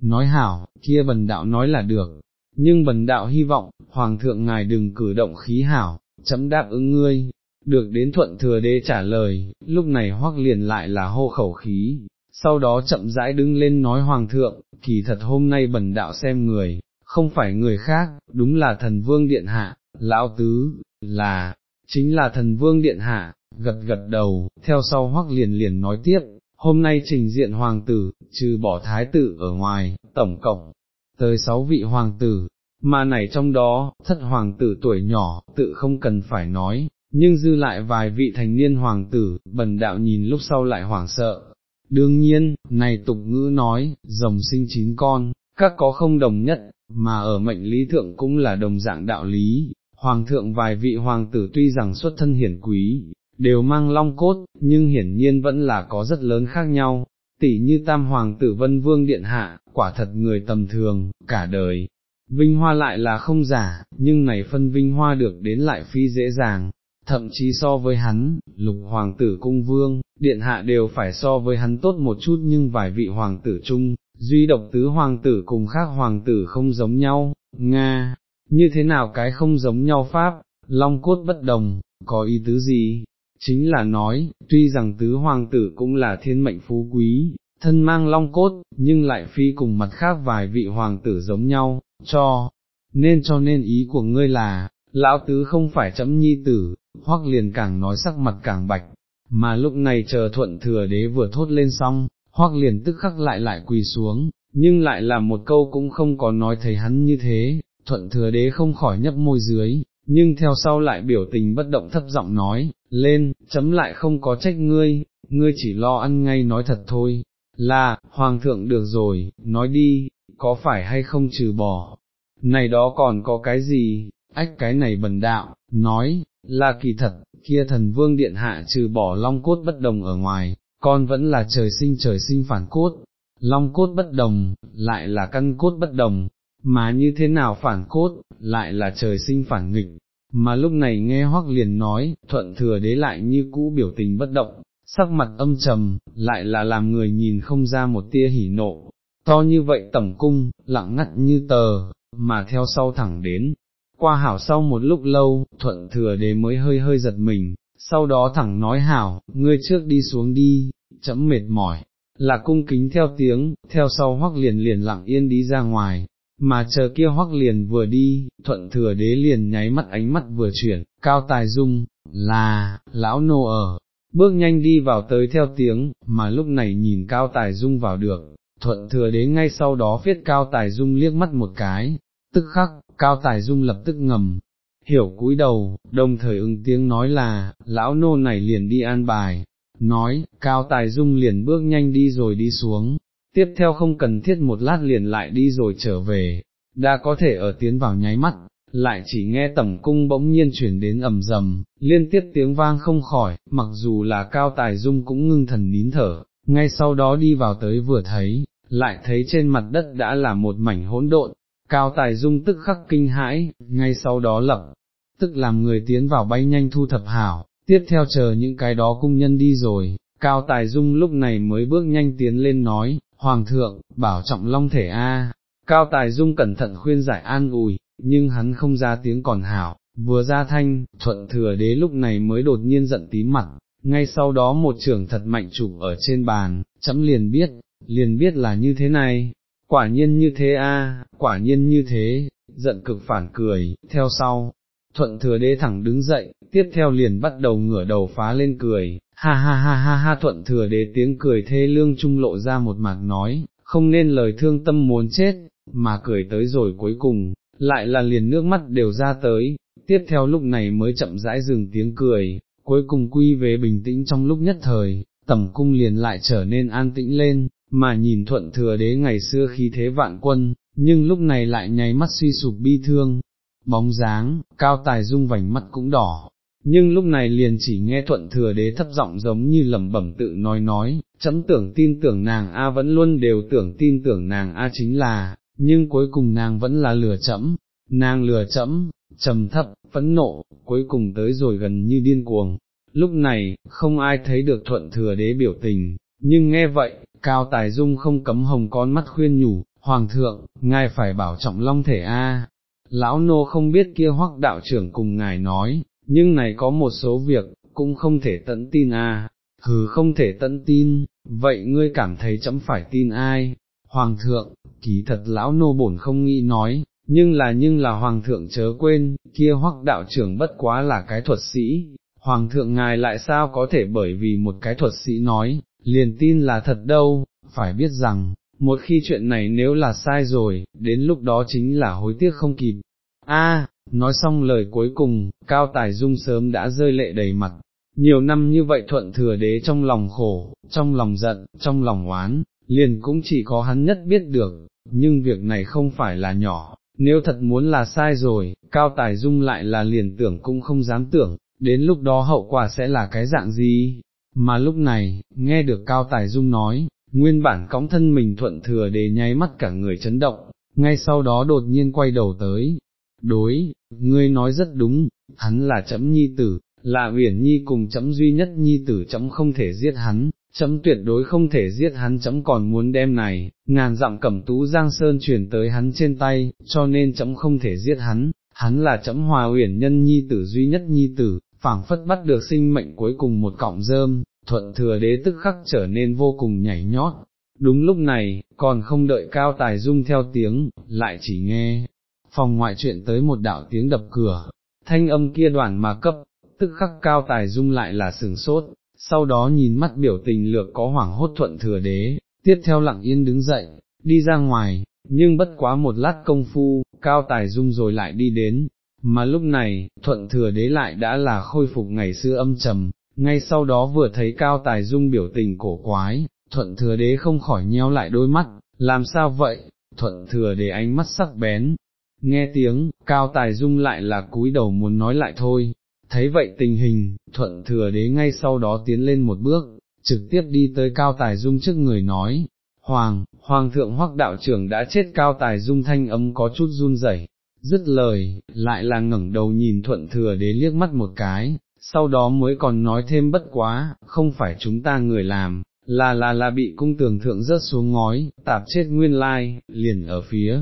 nói hảo, kia bần đạo nói là được, nhưng bần đạo hy vọng, hoàng thượng ngài đừng cử động khí hảo, chấm đáp ứng ngươi, được đến thuận thừa đế trả lời, lúc này hoắc liền lại là hô khẩu khí, sau đó chậm rãi đứng lên nói hoàng thượng, kỳ thật hôm nay bần đạo xem người, không phải người khác, đúng là thần vương điện hạ, lão tứ, là, chính là thần vương điện hạ, gật gật đầu, theo sau hoắc liền liền nói tiếp, hôm nay trình diện hoàng tử, trừ bỏ thái tử ở ngoài, tổng cộng, tới sáu vị hoàng tử, mà này trong đó, thất hoàng tử tuổi nhỏ, tự không cần phải nói, nhưng dư lại vài vị thành niên hoàng tử, bần đạo nhìn lúc sau lại hoảng sợ. Đương nhiên, này tục ngữ nói, rồng sinh chín con, các có không đồng nhất, mà ở mệnh lý thượng cũng là đồng dạng đạo lý, hoàng thượng vài vị hoàng tử tuy rằng xuất thân hiển quý, đều mang long cốt, nhưng hiển nhiên vẫn là có rất lớn khác nhau, tỷ như tam hoàng tử vân vương điện hạ, quả thật người tầm thường, cả đời, vinh hoa lại là không giả, nhưng này phân vinh hoa được đến lại phi dễ dàng, thậm chí so với hắn, lục hoàng tử cung vương, điện hạ đều phải so với hắn tốt một chút nhưng vài vị hoàng tử chung, duy độc tứ hoàng tử cùng khác hoàng tử không giống nhau, Nga, như thế nào cái không giống nhau pháp, long cốt bất đồng, có ý tứ gì? Chính là nói, tuy rằng tứ hoàng tử cũng là thiên mệnh phú quý, thân mang long cốt, nhưng lại phi cùng mặt khác vài vị hoàng tử giống nhau, cho, nên cho nên ý của ngươi là, lão tứ không phải chấm nhi tử, hoặc liền càng nói sắc mặt càng bạch, mà lúc này chờ thuận thừa đế vừa thốt lên xong, hoặc liền tức khắc lại lại quỳ xuống, nhưng lại là một câu cũng không có nói thấy hắn như thế, thuận thừa đế không khỏi nhấp môi dưới, nhưng theo sau lại biểu tình bất động thấp giọng nói, lên, chấm lại không có trách ngươi, ngươi chỉ lo ăn ngay nói thật thôi, là, hoàng thượng được rồi, nói đi, có phải hay không trừ bỏ, này đó còn có cái gì, ách cái này bần đạo, nói, là kỳ thật, kia thần vương điện hạ trừ bỏ long cốt bất đồng ở ngoài, con vẫn là trời sinh trời sinh phản cốt, long cốt bất đồng, lại là căn cốt bất đồng, mà như thế nào phản cốt, lại là trời sinh phản nghịch, mà lúc này nghe hoắc liền nói, thuận thừa đế lại như cũ biểu tình bất động, sắc mặt âm trầm, lại là làm người nhìn không ra một tia hỉ nộ, to như vậy tẩm cung, lặng ngắt như tờ, mà theo sau thẳng đến. Qua hảo sau một lúc lâu, thuận thừa đế mới hơi hơi giật mình, sau đó thẳng nói hảo, ngươi trước đi xuống đi, chấm mệt mỏi, là cung kính theo tiếng, theo sau hoắc liền liền lặng yên đi ra ngoài, mà chờ kia hoắc liền vừa đi, thuận thừa đế liền nháy mắt ánh mắt vừa chuyển, cao tài dung, là, lão nô ở, bước nhanh đi vào tới theo tiếng, mà lúc này nhìn cao tài dung vào được, thuận thừa đế ngay sau đó viết cao tài dung liếc mắt một cái, tức khắc, cao tài dung lập tức ngầm, hiểu cúi đầu, đồng thời ứng tiếng nói là, lão nô này liền đi an bài, nói, cao tài dung liền bước nhanh đi rồi đi xuống, tiếp theo không cần thiết một lát liền lại đi rồi trở về, đã có thể ở tiến vào nháy mắt, lại chỉ nghe tẩm cung bỗng nhiên chuyển đến ầm rầm, liên tiếp tiếng vang không khỏi, mặc dù là cao tài dung cũng ngưng thần nín thở, ngay sau đó đi vào tới vừa thấy, lại thấy trên mặt đất đã là một mảnh hỗn độn, cao tài dung tức khắc kinh hãi, ngay sau đó lập, tức làm người tiến vào bay nhanh thu thập hảo, tiếp theo chờ những cái đó cung nhân đi rồi, cao tài dung lúc này mới bước nhanh tiến lên nói, Hoàng thượng, bảo trọng long thể a. Cao Tài Dung cẩn thận khuyên giải an ủi, nhưng hắn không ra tiếng còn hảo, vừa ra thanh, thuận thừa đế lúc này mới đột nhiên giận tím mặt, ngay sau đó một trưởng thật mạnh chụp ở trên bàn, chấm liền biết, liền biết là như thế này, quả nhiên như thế a, quả nhiên như thế, giận cực phản cười, theo sau, thuận thừa đế thẳng đứng dậy, tiếp theo liền bắt đầu ngửa đầu phá lên cười, ha ha ha ha ha thuận thừa đế tiếng cười thê lương trung lộ ra một mạc nói, không nên lời thương tâm muốn chết, mà cười tới rồi cuối cùng, lại là liền nước mắt đều ra tới, tiếp theo lúc này mới chậm rãi dừng tiếng cười, cuối cùng quy về bình tĩnh trong lúc nhất thời, tầm cung liền lại trở nên an tĩnh lên, mà nhìn thuận thừa đế ngày xưa khi thế vạn quân, nhưng lúc này lại nháy mắt suy sụp bi thương, bóng dáng, cao tài dung vành mắt cũng đỏ, nhưng lúc này liền chỉ nghe thuận thừa đế thấp giọng giống như lẩm bẩm tự nói nói, chấm tưởng tin tưởng nàng A vẫn luôn đều tưởng tin tưởng nàng A chính là, nhưng cuối cùng nàng vẫn là lừa chấm, nàng lừa chấm, trầm thấp, phẫn nộ, cuối cùng tới rồi gần như điên cuồng. Lúc này, không ai thấy được thuận thừa đế biểu tình, nhưng nghe vậy, Cao Tài Dung không cấm hồng con mắt khuyên nhủ, Hoàng thượng, ngài phải bảo trọng long thể A. Lão nô không biết kia hoắc đạo trưởng cùng ngài nói, nhưng này có một số việc, cũng không thể tận tin a. hừ không thể tận tin, vậy ngươi cảm thấy chấm phải tin ai, hoàng thượng, kỳ thật lão nô bổn không nghĩ nói, nhưng là nhưng là hoàng thượng chớ quên, kia hoắc đạo trưởng bất quá là cái thuật sĩ, hoàng thượng ngài lại sao có thể bởi vì một cái thuật sĩ nói, liền tin là thật đâu, phải biết rằng, một khi chuyện này nếu là sai rồi, đến lúc đó chính là hối tiếc không kịp. A, nói xong lời cuối cùng, Cao Tài Dung sớm đã rơi lệ đầy mặt, nhiều năm như vậy thuận thừa đế trong lòng khổ, trong lòng giận, trong lòng oán, liền cũng chỉ có hắn nhất biết được, nhưng việc này không phải là nhỏ, nếu thật muốn là sai rồi, Cao Tài Dung lại là liền tưởng cũng không dám tưởng, đến lúc đó hậu quả sẽ là cái dạng gì, mà lúc này, nghe được Cao Tài Dung nói, nguyên bản cõng thân mình thuận thừa để nháy mắt cả người chấn động, ngay sau đó đột nhiên quay đầu tới, đối, ngươi nói rất đúng, hắn là chấm nhi tử, là uyển nhi cùng chấm duy nhất nhi tử chấm không thể giết hắn, chấm tuyệt đối không thể giết hắn chấm còn muốn đem này, ngàn dặm cẩm tú giang sơn truyền tới hắn trên tay, cho nên chấm không thể giết hắn, hắn là chấm hòa uyển nhân nhi tử duy nhất nhi tử, phảng phất bắt được sinh mệnh cuối cùng một cọng rơm, thuận thừa đế tức khắc trở nên vô cùng nhảy nhót. Đúng lúc này, còn không đợi cao tài dung theo tiếng, lại chỉ nghe, phòng ngoại chuyện tới một đạo tiếng đập cửa, thanh âm kia đoạn mà cấp, tức khắc cao tài dung lại là sừng sốt, sau đó nhìn mắt biểu tình lược có hoảng hốt thuận thừa đế, tiếp theo lặng yên đứng dậy, đi ra ngoài, nhưng bất quá một lát công phu, cao tài dung rồi lại đi đến, mà lúc này, thuận thừa đế lại đã là khôi phục ngày xưa âm trầm, ngay sau đó vừa thấy cao tài dung biểu tình cổ quái, thuận thừa đế không khỏi nheo lại đôi mắt, làm sao vậy, thuận thừa đế ánh mắt sắc bén, nghe tiếng, cao tài dung lại là cúi đầu muốn nói lại thôi, thấy vậy tình hình, thuận thừa đế ngay sau đó tiến lên một bước, trực tiếp đi tới cao tài dung trước người nói, Hoàng, Hoàng thượng hoắc đạo trưởng đã chết. Cao tài dung thanh âm có chút run rẩy, dứt lời, lại là ngẩng đầu nhìn thuận thừa đế liếc mắt một cái, sau đó mới còn nói thêm bất quá, không phải chúng ta người làm, là là là bị cung tường thượng rớt xuống ngói, tạp chết nguyên lai, liền ở phía.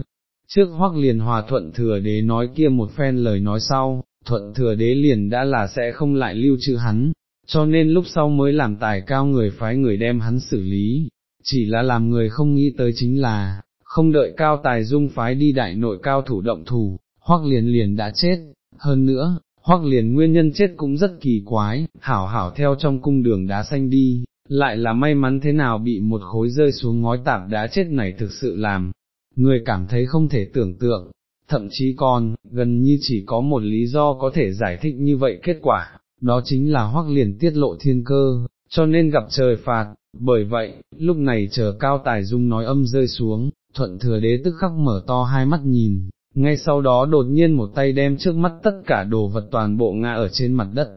Trước hoắc liền hòa thuận thừa đế nói kia một phen lời nói sau, thuận thừa đế liền đã là sẽ không lại lưu trữ hắn, cho nên lúc sau mới làm tài cao người phái người đem hắn xử lý, chỉ là làm người không nghĩ tới chính là, không đợi cao tài dung phái đi đại nội cao thủ động thủ, hoắc liền liền đã chết, hơn nữa, hoắc liền nguyên nhân chết cũng rất kỳ quái, hảo hảo theo trong cung đường đá xanh đi, lại là may mắn thế nào bị một khối rơi xuống ngói tạp đá chết này thực sự làm, người cảm thấy không thể tưởng tượng, thậm chí còn, gần như chỉ có một lý do có thể giải thích như vậy kết quả, đó chính là hoắc liền tiết lộ thiên cơ, cho nên gặp trời phạt, bởi vậy, lúc này chờ cao tài dung nói âm rơi xuống, thuận thừa đế tức khắc mở to hai mắt nhìn, ngay sau đó đột nhiên một tay đem trước mắt tất cả đồ vật toàn bộ ngã ở trên mặt đất,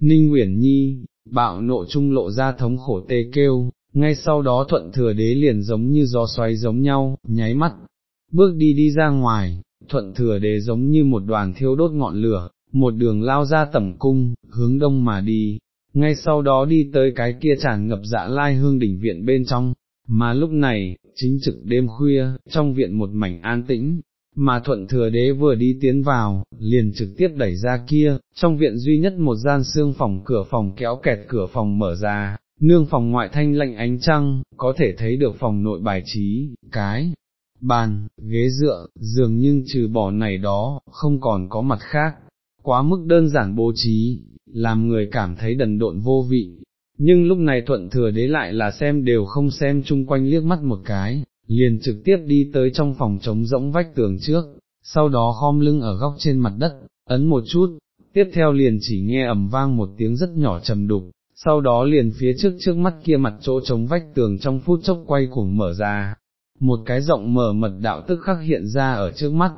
Ninh Uyển Nhi, bạo nộ trung lộ ra thống khổ tê kêu, ngay sau đó thuận thừa đế liền giống như gió xoáy giống nhau, nháy mắt, bước đi đi ra ngoài, thuận thừa đế giống như một đoàn thiêu đốt ngọn lửa, một đường lao ra tẩm cung, hướng đông mà đi, ngay sau đó đi tới cái kia tràn ngập dạ lai hương đỉnh viện bên trong, mà lúc này, chính trực đêm khuya, trong viện một mảnh an tĩnh, mà thuận thừa đế vừa đi tiến vào, liền trực tiếp đẩy ra kia, trong viện duy nhất một gian xương phòng cửa phòng kéo kẹt cửa phòng mở ra, nương phòng ngoại thanh lạnh ánh trăng, có thể thấy được phòng nội bài trí, cái, bàn, ghế dựa, giường nhưng trừ bỏ này đó, không còn có mặt khác, quá mức đơn giản bố trí, làm người cảm thấy đần độn vô vị. Nhưng lúc này thuận thừa đế lại là xem đều không xem chung quanh liếc mắt một cái, liền trực tiếp đi tới trong phòng trống rỗng vách tường trước, sau đó khom lưng ở góc trên mặt đất, ấn một chút, tiếp theo liền chỉ nghe ầm vang một tiếng rất nhỏ trầm đục, sau đó liền phía trước trước mắt kia mặt chỗ trống vách tường trong phút chốc quay cuồng mở ra, một cái rộng mở mật đạo tức khắc hiện ra ở trước mắt,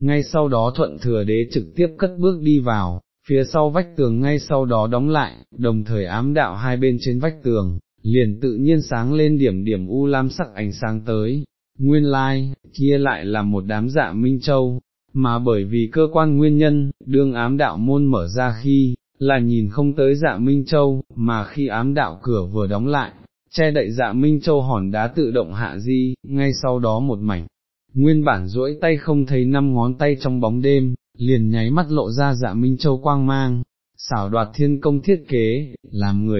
ngay sau đó thuận thừa đế trực tiếp cất bước đi vào, phía sau vách tường ngay sau đó đóng lại, đồng thời ám đạo hai bên trên vách tường, liền tự nhiên sáng lên điểm điểm u lam sắc ánh sáng tới, nguyên lai, like, kia lại là một đám dạ Minh Châu, mà bởi vì cơ quan nguyên nhân, đương ám đạo môn mở ra khi, là nhìn không tới dạ Minh Châu, mà khi ám đạo cửa vừa đóng lại, che đậy dạ Minh Châu hòn đá tự động hạ di, ngay sau đó một mảnh, nguyên bản duỗi tay không thấy năm ngón tay trong bóng đêm, liền nháy mắt lộ ra dạ Minh Châu quang mang, xảo đoạt thiên công thiết kế, làm người